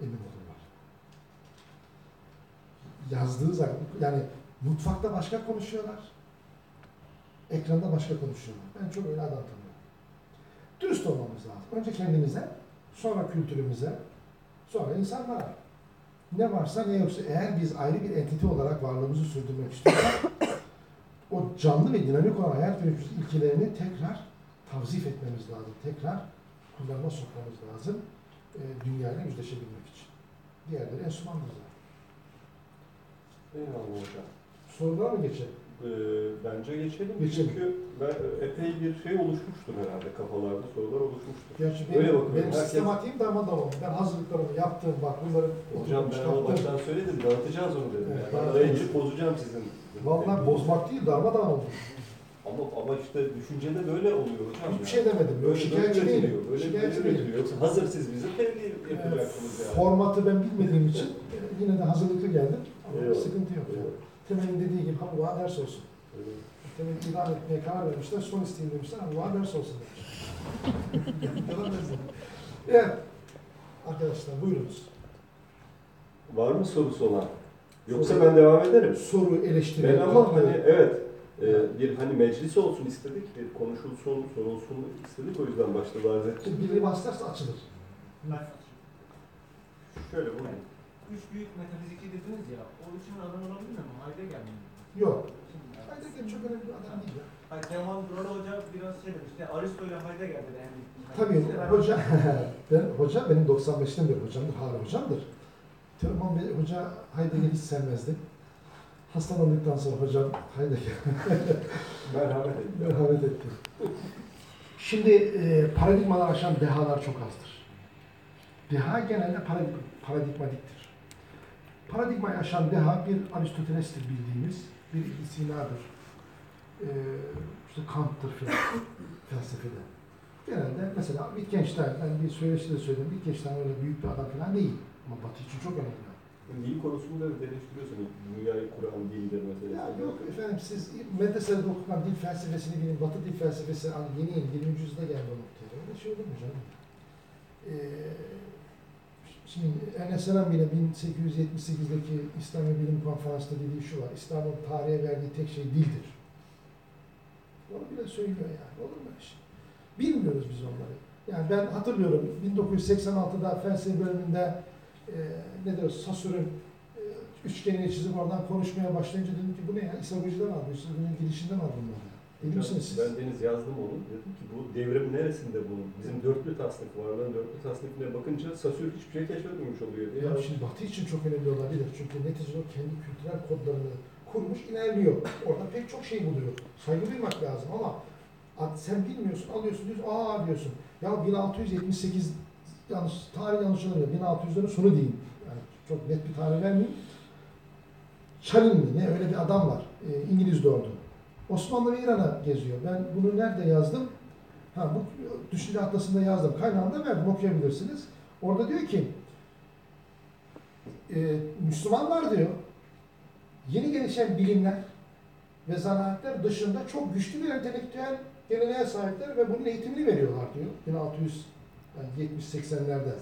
Emin olun var. Yazdığı zaman yani mutfakta başka konuşuyorlar. Ekranda başka konuşuyorlar. Ben çok öyle adam tanıyorum. Dürüst olmamız lazım. Önce kendimize, sonra kültürümüze, sonra insanlara. Ne varsa ne yoksa eğer biz ayrı bir entite olarak varlığımızı sürdürmek istiyorsak o canlı ve dinamik olan hayat dönüşü ilkelerini tekrar tavzif etmemiz lazım. Tekrar kullanıma sokmamız lazım. E, dünyayla yüzleşebilmek için. Diğerleri enstrümandır zaten. Eyvallah hocam. Sorulara mı geçelim? Ee, bence geçelim. Geçelim. Çünkü ben, epey bir şey oluşmuştur herhalde kafalarda, sorular oluşmuştur. Gerçi Öyle benim, bakıyorum. benim Herkes- sistematiğim darmadağın. Ben hazırlıklarımı yaptım. Bak bunları Hocam ben onu baştan söyledim, dağıtacağız onu dedim. Evet, yani. dağıtacağız. Araya girip bozacağım sizin. Vallahi bozmak değil, darmadağın oldu. Ama, ama işte düşüncede böyle oluyor hocam. Hiçbir ya. şey demedim. Böyle şikayetçi böyle değilim. Böyle Şikayetçi değilim. Yoksa hazır siz bize tebliğ yapacaksınız yani. Formatı ben bilmediğim için e, yine de hazırlıklı geldim. Ama Eyvallah. sıkıntı yok. Evet, Temel'in dediği gibi ha bu bana ders olsun. evet. Temel idam etmeye karar vermişler. Son isteyeyim demişler bana ders olsun demiş. Yalan. Evet. Arkadaşlar buyurunuz. Var mı sorusu olan? Yoksa ben devam ederim. Soru, eleştiri, Ben ama hani evet e, bir hani meclis olsun istedik, bir konuşulsun, sorulsun istedik o yüzden başta arz ettim. Şimdi biri bastarsa açılır. Şöyle buyurun. Üç büyük metafizikçi dediniz ya, o üçün adam olabilir mi? Heidegger mi? Yok. Heidegger çok önemli bir adam değil ya. Hayır, Teoman Dural Hoca biraz şey demiş, işte Aristo ile Heidegger'dir yani. Tabii hoca, ben, hoca benim 95'ten beri hocamdır, hala hocamdır. Teoman Bey, hoca Heidegger'i hiç sevmezdi. Hastalandıktan sonra hocam Heidegger Merhamet edin. merhamet etti. Şimdi e, paradigmalar aşan dehalar çok azdır. Deha genelde paradig paradigmatiktir. Paradigmayı aşan deha bir Aristoteles'tir bildiğimiz, bir İbn Sina'dır. E, işte Kant'tır filan felsefede. Genelde mesela Wittgenstein, ben bir söyleşide söyledim, Wittgenstein öyle büyük bir adam falan değil. Ama Batı için çok önemli. Dil konusunda eleştiriyorsun. Dünyayı kuran dildir mesela. Ya yok efendim siz medresede okunan dil felsefesini bilin, Batı dil felsefesi hani yeni yeni 20. yüzyılda geldi o noktaya. Öyle şey olur mu canım? Ee, şimdi Ernest Renan bile 1878'deki İslam ve Bilim Konferansı'nda dediği şu var. İslam'ın tarihe verdiği tek şey dildir. Onu bile söylüyor yani. Olur mu şey? Bilmiyoruz biz onları. Yani ben hatırlıyorum 1986'da felsefe bölümünde e, ne diyor Sasur'un e, üç üçgenini çizip oradan konuşmaya başlayınca dedim ki bu ne ya? İsa Hoca'dan aldı. İsa Hoca'nın girişinden aldım bunları. Bilir misiniz siz? Ben Deniz yazdım onu. Dedim ki bu devrim neresinde bunun? Bizim dörtlü tasnif var. Ben dörtlü tasnifine bakınca Saussure hiçbir şey keşfetmemiş oluyor diye. Ya şimdi Batı için çok önemli olabilir. Çünkü neticede o kendi kültürel kodlarını kurmuş, ilerliyor. Orada pek çok şey buluyor. Saygı duymak lazım ama sen bilmiyorsun, alıyorsun diyorsun, aa diyorsun. Ya 1678 yanlış, tarih yanlış olabilir. 1600'lerin sonu diyeyim. Yani çok net bir tarih vermeyeyim. Mi? Ne öyle bir adam var. Ee, İngiliz doğdu. Osmanlı ve İran'a geziyor. Ben bunu nerede yazdım? Ha bu düşünce atlasında yazdım. Kaynağında verdim okuyabilirsiniz. Orada diyor ki e, Müslümanlar diyor yeni gelişen bilimler ve zanaatler dışında çok güçlü bir entelektüel geleneğe sahipler ve bunun eğitimini veriyorlar diyor 1670-80'lerde.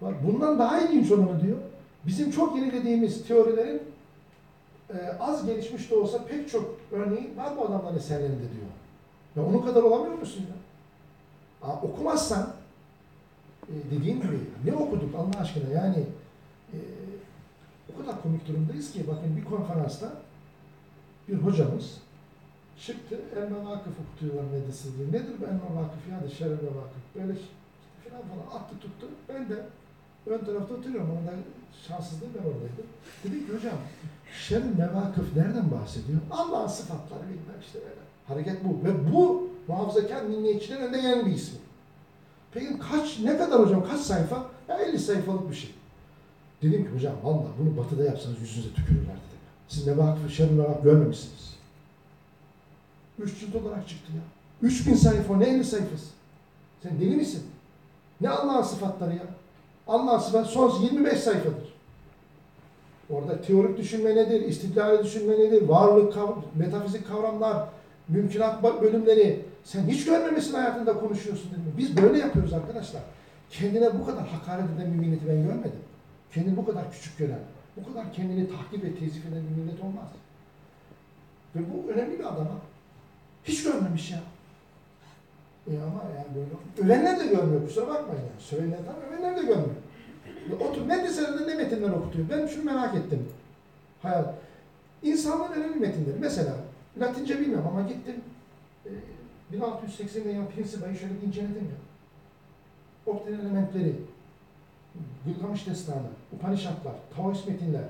Bak bundan daha ilginç olanı diyor. Bizim çok yenilediğimiz teorilerin e, az gelişmiş de olsa pek çok örneği var bu adamların eserlerinde diyor. Ya onun kadar olamıyor musun ya? Aa, okumazsan e, dediğim gibi ne okuduk Allah aşkına yani e, o kadar komik durumdayız ki bakın bir konferansta bir hocamız çıktı el mevakıf okutuyorlar medresede. Nedir bu el mevakıf ya da şeref mevakıf böyle işte filan falan attı tuttu. Ben de ön tarafta oturuyorum. Onda şanssızlığı ben oradaydım. Dedim ki hocam şeref mevakıf nereden bahsediyor? Allah'ın sıfatları bilmem işte böyle. Hareket bu. Ve bu muhafazakar milliyetçilerin önde gelen bir ismi. Peki kaç, ne kadar hocam, kaç sayfa? Ya 50 sayfalık bir şey. Dedim ki hocam vallahi bunu batıda yapsanız yüzünüze tükürürler dedim. Siz mevakıf, şerri mevakıf görmemişsiniz. Üç cilt olarak çıktı ya. 3000 sayfa, ne 50 sayfası? Sen deli misin? Ne Allah'ın sıfatları ya? Sıfatı son 25 sayfadır. Orada teorik düşünme nedir, istidlali düşünme nedir, varlık, kav- metafizik kavramlar, mümkünat bölümleri, sen hiç görmemişsin hayatında konuşuyorsun dedim. Biz böyle yapıyoruz arkadaşlar. Kendine bu kadar hakaret eden bir milleti ben görmedim. Kendini bu kadar küçük gören, bu kadar kendini tahkir ve tezif eden bir millet olmaz. Ve bu önemli bir adam ha. Hiç görmemiş ya. E ama yani böyle övenler de görmüyor kusura bakmayın yani. Sövenler tamam övenler de görmüyor. Ya otur medreselerde ne metinler okutuyor? Ben şunu merak ettim. Hayal. İnsanlığın önemli metinleri. Mesela Latince bilmiyorum ama gittim. E, 1680'de yan Principa'yı şöyle bir inceledim ya. Optin elementleri, Gılgamış Destanı, Upanishadlar, Taoist metinler.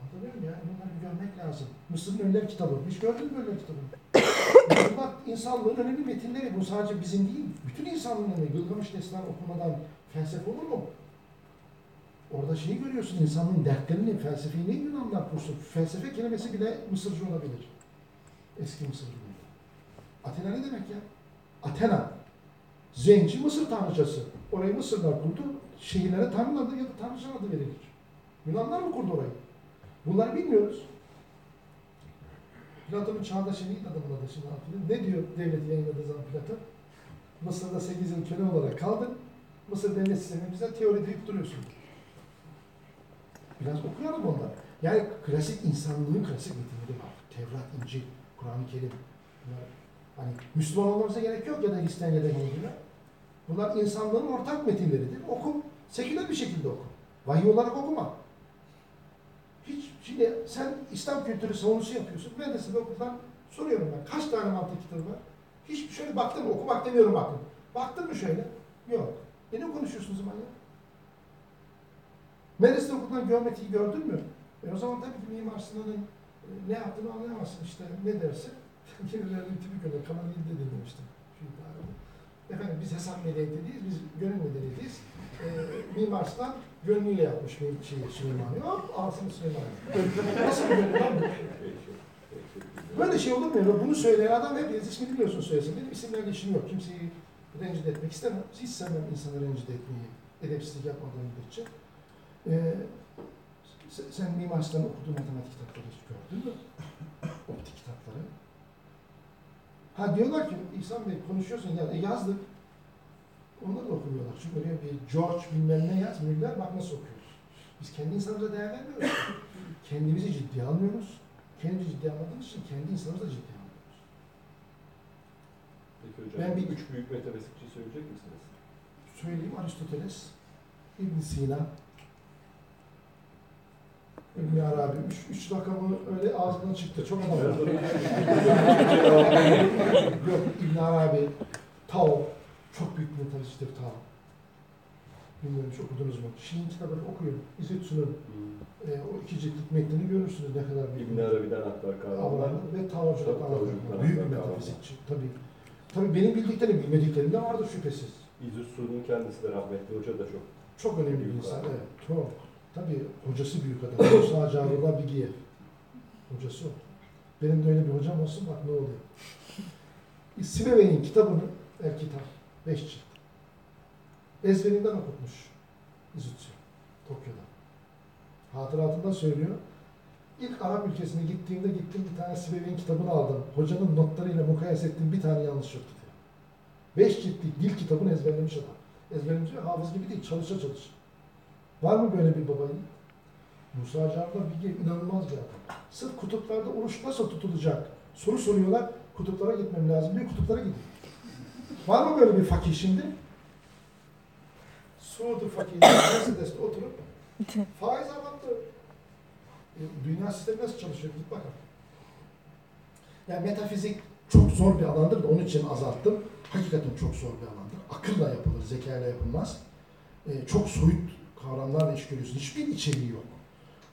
Anlatabiliyor muyum ya? Bunları görmek lazım. Mısır'ın Ölüler kitabı. Hiç gördün mü Ölüler kitabını? Bunlar insanlığın önemli metinleri. Bu sadece bizim değil. Bütün insanlığın önemli. Gılgamış Destanı okumadan felsefe olur mu? Orada şeyi görüyorsun, insanlığın dertlerini, felsefeyi ne Yunanlar kursun? Felsefe kelimesi bile Mısırcı olabilir. Eski Mısırcı olabilir. Athena ne demek ya? Athena. Zenci Mısır tanrıçası. Orayı Mısırlar kurdu. Şehirlere tanrı adı ya da tanrıça adı verilir. Yunanlar mı kurdu orayı? Bunları bilmiyoruz. Platon'un çağdaşı neydi adamın adı şimdi hatırlıyorum. Ne diyor devleti yayınladığı zaman Platon? Mısır'da 8 yıl köle olarak kaldın. Mısır devlet sistemi bize teori deyip duruyorsun. Biraz okuyalım onları. Yani klasik insanlığın klasik metinleri var. Tevrat, İncil, Kur'an-ı Kerim. Bunlar hani Müslüman olmamıza gerek yok ya da Hristiyan ya da Yahudi. Bunlar insanlığın ortak metinleridir. Oku. Seküler bir şekilde oku. Vahiy olarak okuma. Şimdi sen İslam kültürü savunusu yapıyorsun. Ben de size okuldan soruyorum ben. Kaç tane mantık kitabı var? Hiç şöyle baktın mı? Okumak demiyorum bakın. Baktın mı şöyle? Yok. E ne konuşuyorsun o zaman ya? Medresede okuduğun geometriyi gördün mü? E o zaman tabii ki Mimar Sinan'ın e, ne yaptığını anlayamazsın işte. Ne dersin? Kimilerinin tipik öyle Kamal İlde. Şu ibarede. Efendim biz hesap medeniyeti değiliz, biz gönül medeniyetiyiz. E, Mimar Sinan gönlüyle yapmış bir şey Süleyman'ı. Hop ağzını Süleyman. Nasıl bir gönül lan bu? Böyle şey olur mu? Bunu söyleyen adam hepiniz ismini biliyorsun söylesin. Benim isimlerle işim yok. Kimseyi rencide etmek istemem. Hiç sevmem insanı rencide etmeyi. Edepsizlik yapmadığım müddetçe. Ee, sen, sen Mimar Sinan'ın okuduğu matematik kitapları gördün mü? Optik kitapları. Ha diyorlar ki İhsan Bey konuşuyorsun ya e, yazdık. Onları da okumuyorlar. Çünkü oraya bir George bilmem ne yaz, Müller bak nasıl okuyoruz. Biz kendi insanımıza değer vermiyoruz. Kendimizi ciddiye almıyoruz. Kendimizi ciddiye almadığımız için kendi insanımızı da ciddiye almıyoruz. Peki hocam, Ben bir- üç büyük metafizikçi söyleyecek misiniz? Söyleyeyim Aristoteles, ibn Sina, İbn Arabi. Üç, üç rakamı öyle ağzından çıktı. Çok adam. Yok İbn Arabi, Tao. Çok büyük bir metodisttir Tao. Bilmiyorum hiç okudunuz mu? Şii'nin kitabını okuyun. İzzetsu'nun e, o iki ciltlik metnini görürsünüz ne kadar büyük. İbn Arabi'den aktar kavramlar. Ve Tabii, anlatıyor. Büyük bir metafizikçi. Tabii. Tabii benim bildiklerim, bilmediklerim de vardır şüphesiz. İzzetsu'nun kendisi de rahmetli hoca da çok. Çok önemli bir insan. adam. Evet, çok. Tabii hocası büyük adam. Musa Carullah Bigiyev. Hocası o. Benim de öyle bir hocam olsun bak ne oluyor. Sibevey'in kitabını, el kitap, beş cilt. Ezberinden okutmuş İzutsu, Tokyo'da. Hatıratında söylüyor. İlk Arap ülkesine gittiğimde gittim bir tane Sibevey'in kitabını aldım. Hocanın notlarıyla mukayese ettim bir tane yanlış yoktu diyor. Beş ciltlik dil kitabını ezberlemiş adam. Ezberlemiş hafız gibi değil, çalışa çalışa. Var mı böyle bir baba yiğit? Musa Car'da bir inanılmaz bir adam. Sırf kutuplarda oruç nasıl tutulacak? Soru soruyorlar, kutuplara gitmem lazım diyor, kutuplara gidiyor. Var mı böyle bir fakir şimdi? Suudi fakir, Mercedes'te oturup faiz anlattı. E, dünya sistemi nasıl çalışıyor? Git bakalım. Yani metafizik çok zor bir alandır da onun için azalttım. Hakikaten çok zor bir alandır. Akılla yapılır, zekayla yapılmaz. E, çok soyut kavramlarla iş görüyorsun. Hiçbir içeriği yok.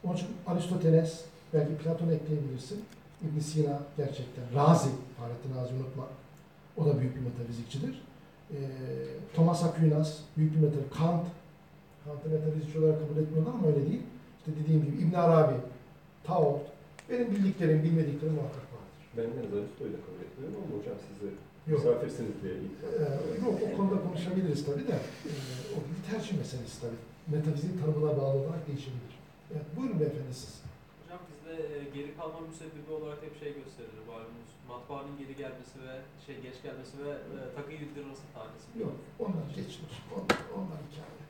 Onun için Aristoteles, belki Platon ekleyebilirsin. ibn Sina gerçekten. Razi, Fahrettin Razi unutma. O da büyük bir metafizikçidir. E, Thomas Aquinas, büyük bir metafizik. Kant, Kant'ı metafizikçi olarak kabul etmiyorlar ama öyle değil. İşte dediğim gibi İbn Arabi, Tao, benim bildiklerim, bilmediklerim muhakkak vardır. Ben de Aristo'yu da kabul etmiyorum ama hocam siz de misafirsiniz diye. Ee, yok o konuda konuşabiliriz tabii de. Ee, o bir tercih meselesi tabii. Metafizik tanımına bağlı olarak değişebilir. Evet, buyurun beyefendi siz. E, geri kalma müsebbibi olarak hep şey gösterilir malumunuz. Matbaanın geri gelmesi ve şey geç gelmesi ve e, takı yıldırması tanesi. Yok, onlar geçmiş. Onlar, onlar hikaye.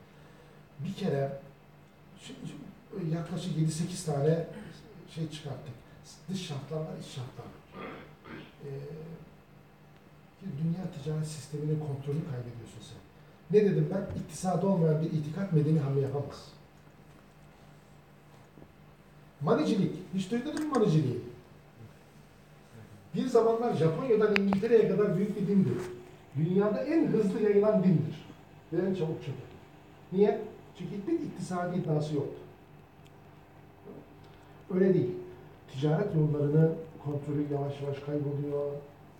Bir kere şu- yaklaşık 7-8 tane şey çıkarttık. Dış şartlar var, iç şartlar var. Ee, dünya ticaret sisteminin kontrolünü kaybediyorsun sen. Ne dedim ben? İktisada olmayan bir itikat medeni hamle yapamaz. Manicilik. Hiç duydunuz mu maniciliği? Bir zamanlar Japonya'dan İngiltere'ye kadar büyük bir dindir. Dünyada en hızlı yayılan dindir. Ve en çabuk çöker. Niye? Çünkü hiçbir iktisadi iddiası yoktu. Öyle değil. Ticaret yollarının kontrolü yavaş yavaş kayboluyor.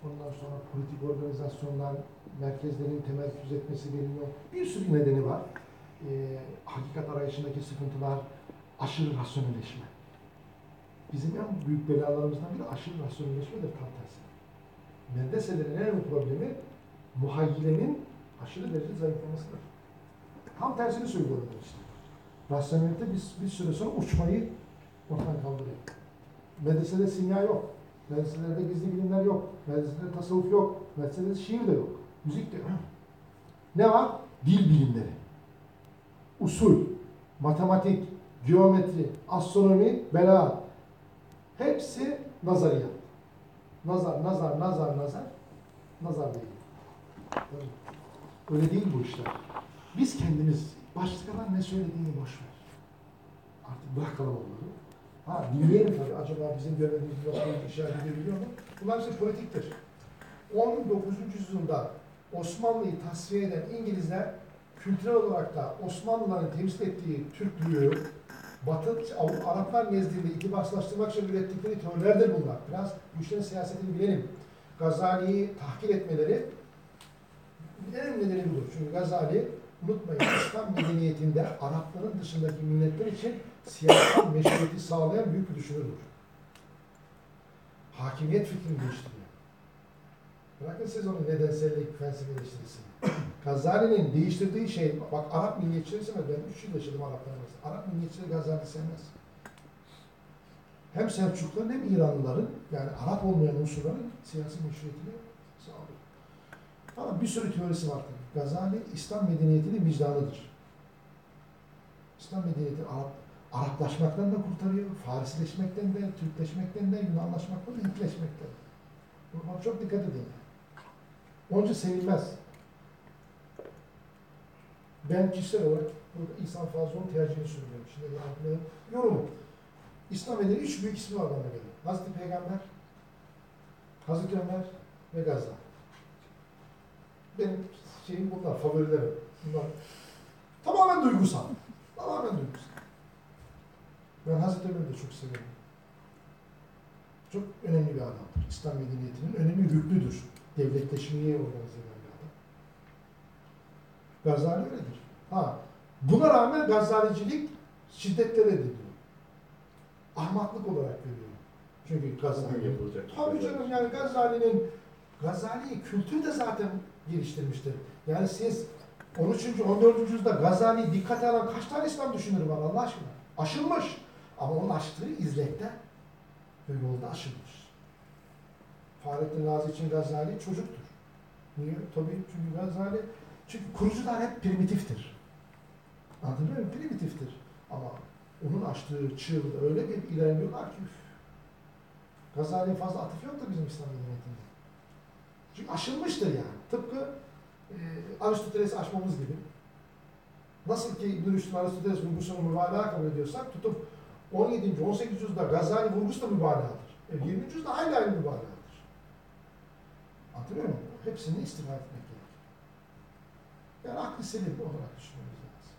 Ondan sonra politik organizasyonlar, merkezlerin temerküz etmesi veriliyor. Bir sürü nedeni var. Ee, hakikat arayışındaki sıkıntılar, aşırı rasyonelleşme. Bizim en büyük belalarımızdan biri aşırı rasyonelleşmedir tam tersi. Medreselerin en önemli problemi muhayyilenin aşırı derecede zayıflamasıdır. Tam tersini söylüyorum işte. Rasyonelite bir, bir süre sonra uçmayı ortadan kaldırıyor. Medresede simya yok. Medreselerde gizli bilimler yok. Medreselerde tasavvuf yok. Medreselerde şiir de yok. Müzik de yok. Ne var? Dil bilimleri. Usul, matematik, geometri, astronomi, belaat. Hepsi nazariyat. Nazar, nazar, nazar, nazar. Nazar değil. Öyle değil bu işler. Biz kendimiz başkalarının ne söylediğini boş ver. Artık bırakalım onları. Ha dinleyelim tabii. Acaba bizim görmediğimiz bir işaret edebiliyor mu? Bunlar işte politiktir. 19. yüzyılda Osmanlı'yı tasfiye eden İngilizler kültürel olarak da Osmanlıların temsil ettiği Türklüğü Batı, Araplar nezdinde itibarsızlaştırmak için ürettikleri teorilerdir bunlar. Biraz bu işlerin siyasetini bilelim. Gazali'yi tahkir etmeleri en önemli budur. Çünkü Gazali unutmayın İslam medeniyetinde Arapların dışındaki milletler için siyasi meşruiyeti sağlayan büyük bir düşünürdür. Hakimiyet fikrini değiştiriyor. Bırakın siz onu nedensellik, felsefe eleştirisini. Gazali'nin değiştirdiği şey, bak Arap milliyetçileri sevmez. Ben 3 yıl yaşadım Arapların arasında. Arap milliyetçileri Gazali sevmez. Hem Selçukluların hem İranlıların, yani Arap olmayan unsurların siyasi meşruiyetini sağlıyor. Ama bir sürü teorisi var tabii. Gazali, İslam medeniyetinin vicdanıdır. İslam medeniyeti Arap, Araplaşmaktan da kurtarıyor, Farisileşmekten de, Türkleşmekten de, Yunanlaşmaktan da, Hintleşmekten de. Buna çok dikkat edin. Onun için sevilmez. Ben kişisel olarak burada İhsan Fazıl'ın tercihini söylüyorum. Şimdi yani yorum. İslam medeniyeti üç büyük ismi var bana göre. Hazreti Peygamber, Hazreti Ömer ve Gazali. Benim şeyim bunlar, favorilerim. Bunlar tamamen duygusal. Tamamen duygusal. Ben Hazreti Ömer'i de çok severim. Çok önemli bir adamdır. İslam medeniyetinin önemi yüklüdür. Devletleşmeyi organize eden. Gazali öyledir. Ha, buna rağmen Gazalicilik şiddetle reddediliyor. Ahmaklık olarak görüyorum. Çünkü Gazali yapılacak. Tabii canım yani Gazali'nin Gazali kültür de zaten geliştirmiştir. Yani siz 13. 14. yüzyılda Gazali'yi dikkate alan kaç tane İslam düşünürü var Allah aşkına? Aşılmış. Ama onun açtığı izlekte ve yolda aşılmış. Fahrettin Razi için Gazali çocuktur. Niye? Tabii çünkü Gazali çünkü kurucular hep primitiftir. Anladın mı? Primitiftir. Ama onun açtığı çığırda öyle bir ilerliyorlar ki Gazali'ye fazla atıf yok da bizim İslam medeniyetinde. Çünkü aşılmıştır yani. Tıpkı e, Aristoteles'i aşmamız gibi. Nasıl ki İbn-i Rüşd'ün Aristoteles vurgusunu mübalağa kabul ediyorsak tutup 17. 18. yüzyılda Gazali vurgusu da mübalağadır. E, 20. yüzyılda aynı aynı mübalağadır. Anlatabiliyor muyum? Hepsini istifade etmek. Yani aklı selim olarak düşünmemiz lazım.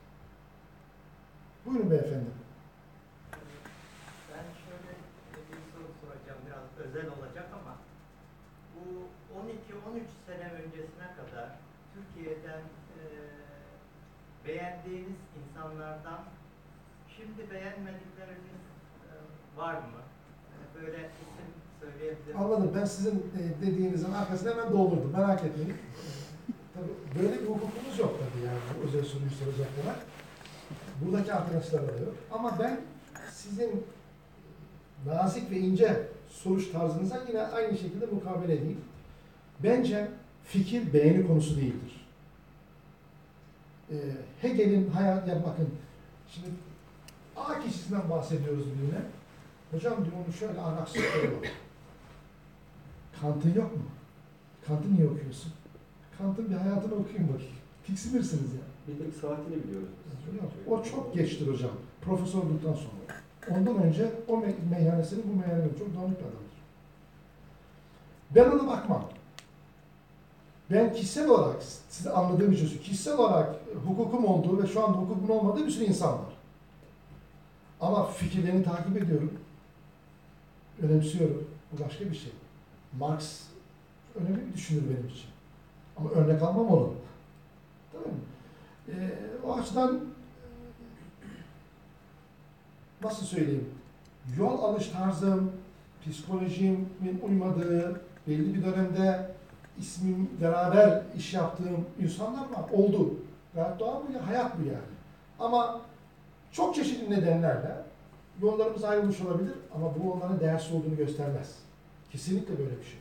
Buyurun beyefendi. Ben şöyle bir soru soracağım biraz özel olacak ama bu 12-13 sene öncesine kadar Türkiye'den eee, beğendiğiniz insanlardan şimdi beğenmedikleriniz eee, var mı? Yani böyle isim söyleyebilir misiniz? Anladım. Ben sizin e, dediğinizin arkasını hemen doldurdum. Merak etmeyin. Böyle bir hukukumuz yok tabii yani bu özel soruyu soracaklara. Buradaki arkadaşlar da yok. Ama ben sizin nazik ve ince soruş tarzınıza yine aynı şekilde mukabele edeyim. Bence fikir beğeni konusu değildir. E, Hegel'in hayat, ya bakın şimdi A kişisinden bahsediyoruz birine. Hocam diyor onun şöyle ahlaksızlıkları var. Kant'ın yok mu? Kant'ı niye okuyorsun? Kant'ın bir hayatını okuyun bakayım. Tiksinirsiniz ya. Bir tek saatini biliyoruz. Yok, O çok geçtir hocam. Profesör olduktan sonra. Ondan önce o me- meyhanesinin bu meyhanenin çok dağınık bir adamdır. Ben ona bakmam. Ben kişisel olarak, size anladığım için kişisel olarak hukukum olduğu ve şu anda hukukumun olmadığı bir sürü insan var. Ama fikirlerini takip ediyorum. Önemsiyorum. Bu başka bir şey. Marx önemli bir düşünür benim için. Ama örnek almam onu. Tamam mı? Ee, o açıdan nasıl söyleyeyim? Yol alış tarzım, psikolojimin uymadığı, belli bir dönemde ismim beraber iş yaptığım insanlar var. Oldu. Gayet doğal bu ya, hayat bu yani. Ama çok çeşitli nedenlerle yollarımız ayrılmış olabilir ama bu onların değersiz olduğunu göstermez. Kesinlikle böyle bir şey.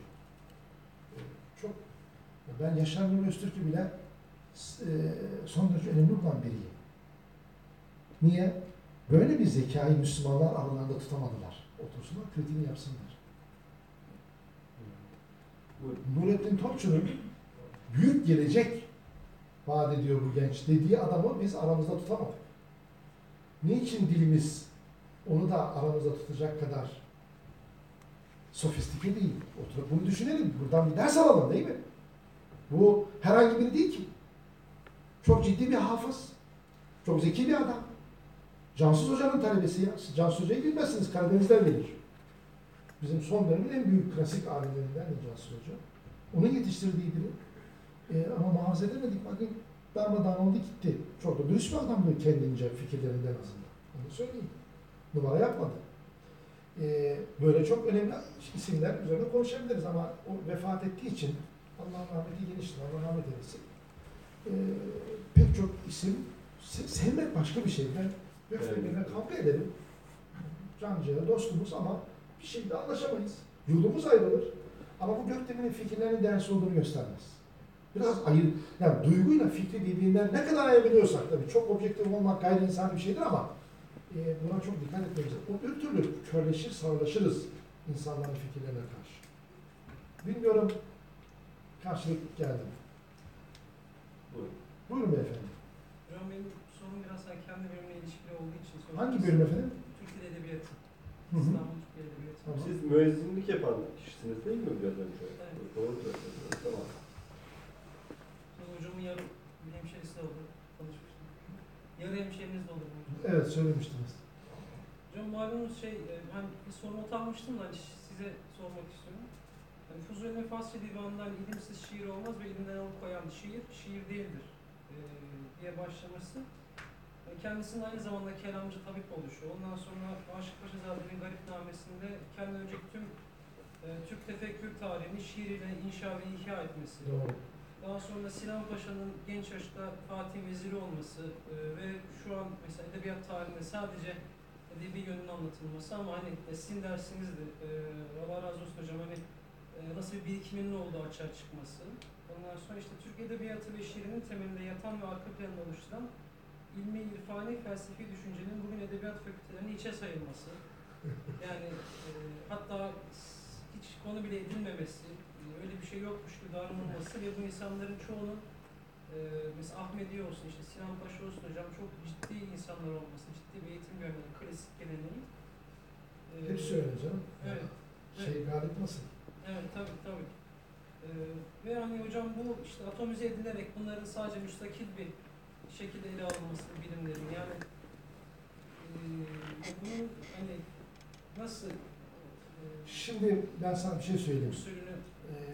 Çok ben Yaşar Nuri Öztürk'ü bile e, son derece önemli olan biriyim. Niye? Böyle bir zekayı Müslümanlar aralarında tutamadılar. Otursunlar, kritiğini yapsınlar. Nurettin Topçu'nun büyük gelecek vaat ediyor bu genç dediği adamı biz aramızda tutamadık. Niçin dilimiz onu da aramızda tutacak kadar sofistike değil? Oturup bunu düşünelim. Buradan bir ders alalım değil mi? Bu herhangi biri değil ki. Çok ciddi bir hafız. Çok zeki bir adam. Cansız Hoca'nın talebesi ya. Cansız Hoca'yı bilmezsiniz. Karadeniz'den gelir. Bizim son dönemin en büyük klasik alimlerinden de Cansız Hoca. Onun yetiştirdiği biri. Ee, ama muhafaza edemedik. Bakın darmadağın oldu gitti. Çok da dürüst bir adamdı kendince fikirlerinden azından. Onu söyleyeyim. Numara yapmadı. Ee, böyle çok önemli isimler üzerine konuşabiliriz ama o vefat ettiği için Allah rahmeti geniştir, Allah rahmet eylesin. Ee, pek çok isim se- sevmek başka bir şey. Ben Gökmen'le kavga ederim. Cancıya, dostumuz ama bir şekilde anlaşamayız. Yolumuz ayrılır. Ama bu Gökdemir'in fikirlerinin değersiz olduğunu göstermez. Biraz ayır, yani duyguyla fikri birbirinden ne kadar ayırabiliyorsak tabii çok objektif olmak gayri insani bir şeydir ama e, buna çok dikkat etmemiz lazım. O bir türlü körleşir, sağırlaşırız insanların fikirlerine karşı. Bilmiyorum karşılık geldi mi? Buyurun. Buyurun beyefendi. Hocam benim sorum biraz hani kendi bölümle ilişkili olduğu için soruyorum. Hangi bölüm efendim? Türk Edebiyatı. Hı hı. İstanbul Türkiye Edebiyatı. Tamam. Siz müezzinlik yapan kişisiniz değil mi biraz önce? Evet. Doğru söylüyorsunuz. Tamam. Sonra hocamın yarı bir hemşerisi de oldu. Tanışmıştım. Yarı hemşeriniz de olur. Evet söylemiştiniz. Hocam malumunuz şey, e, ben bir soru not almıştım da size sormak istiyorum. Fuzuli'nin Faslı Divanı'ndan ilimsiz şiir olmaz ve ilimden alıkoyan şiir, şiir değildir e, diye başlaması. E, Kendisinin aynı zamanda kelamcı tabip oluşu. Ondan sonra Aşık Paşazade'nin Garipnamesinde kendi önceki tüm e, Türk tefekkür tarihini şiir ile inşa ve ihya etmesi. Doğru. Daha sonra Sinan Paşa'nın genç yaşta Fatih Veziri olması e, ve şu an mesela edebiyat tarihinde sadece edebi yönünün anlatılması ama hani sizin dersinizdi, e, Allah razı olsun hocam hani nasıl bir birikiminin olduğu açığa çıkması. Ondan sonra işte Türk edebiyatı ve şiirinin temelinde yatan ve arka planını oluşturan ilmi, irfani, felsefi düşüncenin bugün edebiyat fakültelerinin içe sayılması. Yani e, hatta hiç konu bile edilmemesi, öyle bir şey yokmuş gibi davranılması ve bu insanların çoğunun e, mesela Ahmediye olsun, işte Sinan Paşa olsun hocam çok ciddi insanlar olması, ciddi bir eğitim görmeleri, klasik geleneği. E, Hepsi öyle canım. Evet. Şey galip nasıl? Evet tabii tabii. Ee, ve hani hocam bu işte atomize edilerek bunların sadece müstakil bir şekilde ele alınması bilimlerin yani e, bunun hani nasıl e, Şimdi ben sana bir şey söyleyeyim.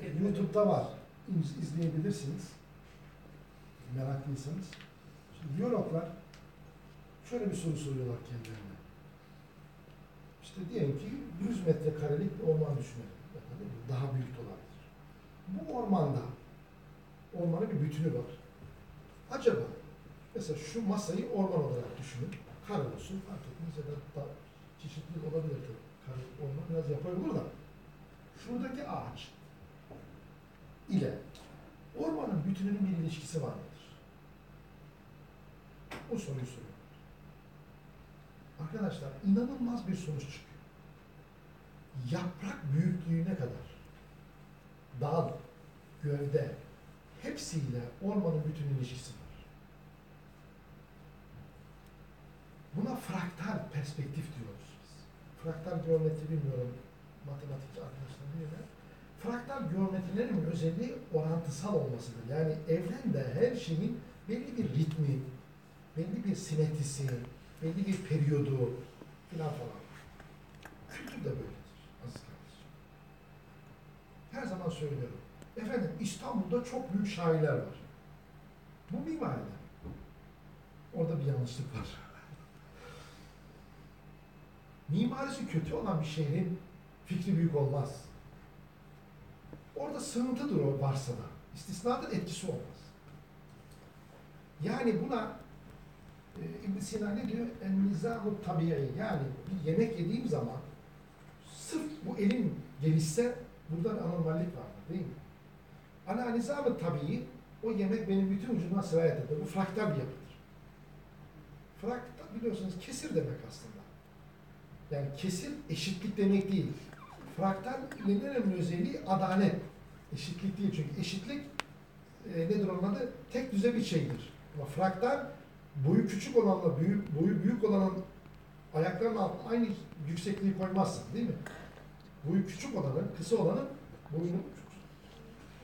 Ee, YouTube'da var. İz- izleyebilirsiniz. Meraklıysanız. Şimdi biyologlar şöyle bir soru soruyorlar kendilerine. İşte diyelim ki 100 metrekarelik bir orman düşünelim. Daha büyük olabilir. Bu ormanda ormanın bir bütünü var. Acaba mesela şu masayı orman olarak düşünün. Kare olsun fark etmez ya da, da çeşitli olabilir tabii. Kare orman biraz yapay olur da. Şuradaki ağaç ile ormanın bütününün bir ilişkisi var mıdır? O soruyu soruyor. Arkadaşlar inanılmaz bir sonuç çıkıyor. Yaprak büyüklüğüne kadar dal, gövde hepsiyle ormanın bütün ilişkisi var. Buna fraktal perspektif diyoruz biz. Fraktal geometri bilmiyorum matematikçi arkadaşlar biliyor mu? Fraktal geometrilerin özelliği orantısal olmasıdır. Yani evrende her şeyin belli bir ritmi, belli bir simetrisi, belli bir periyodu filan falan. Kültür de kardeşim. Her zaman söylüyorum. Efendim İstanbul'da çok büyük şairler var. Bu mimariler. Orada bir yanlışlık var. Mimarisi kötü olan bir şehrin fikri büyük olmaz. Orada sığıntıdır o varsa da. İstisnadır etkisi olmaz. Yani buna e, ibn Sina ne diyor? En nizam tabi'i. Yani bir yemek yediğim zaman sırf bu elim gelişse burada anormallik var değil mi? Ala nizam tabi'i o yemek benim bütün vücuduma sirayet eder. Bu fraktal bir yapıdır. Fraktal biliyorsunuz kesir demek aslında. Yani kesir eşitlik demek değil. Fraktal en önemli özelliği adalet. Eşitlik değil çünkü eşitlik e, nedir onun adı? Tek düze bir şeydir. Ama fraktal boyu küçük olanla büyük, boyu büyük olanın ayaklarının altına aynı yüksekliği koymazsın değil mi? Boyu küçük olanın, kısa olanın boyunu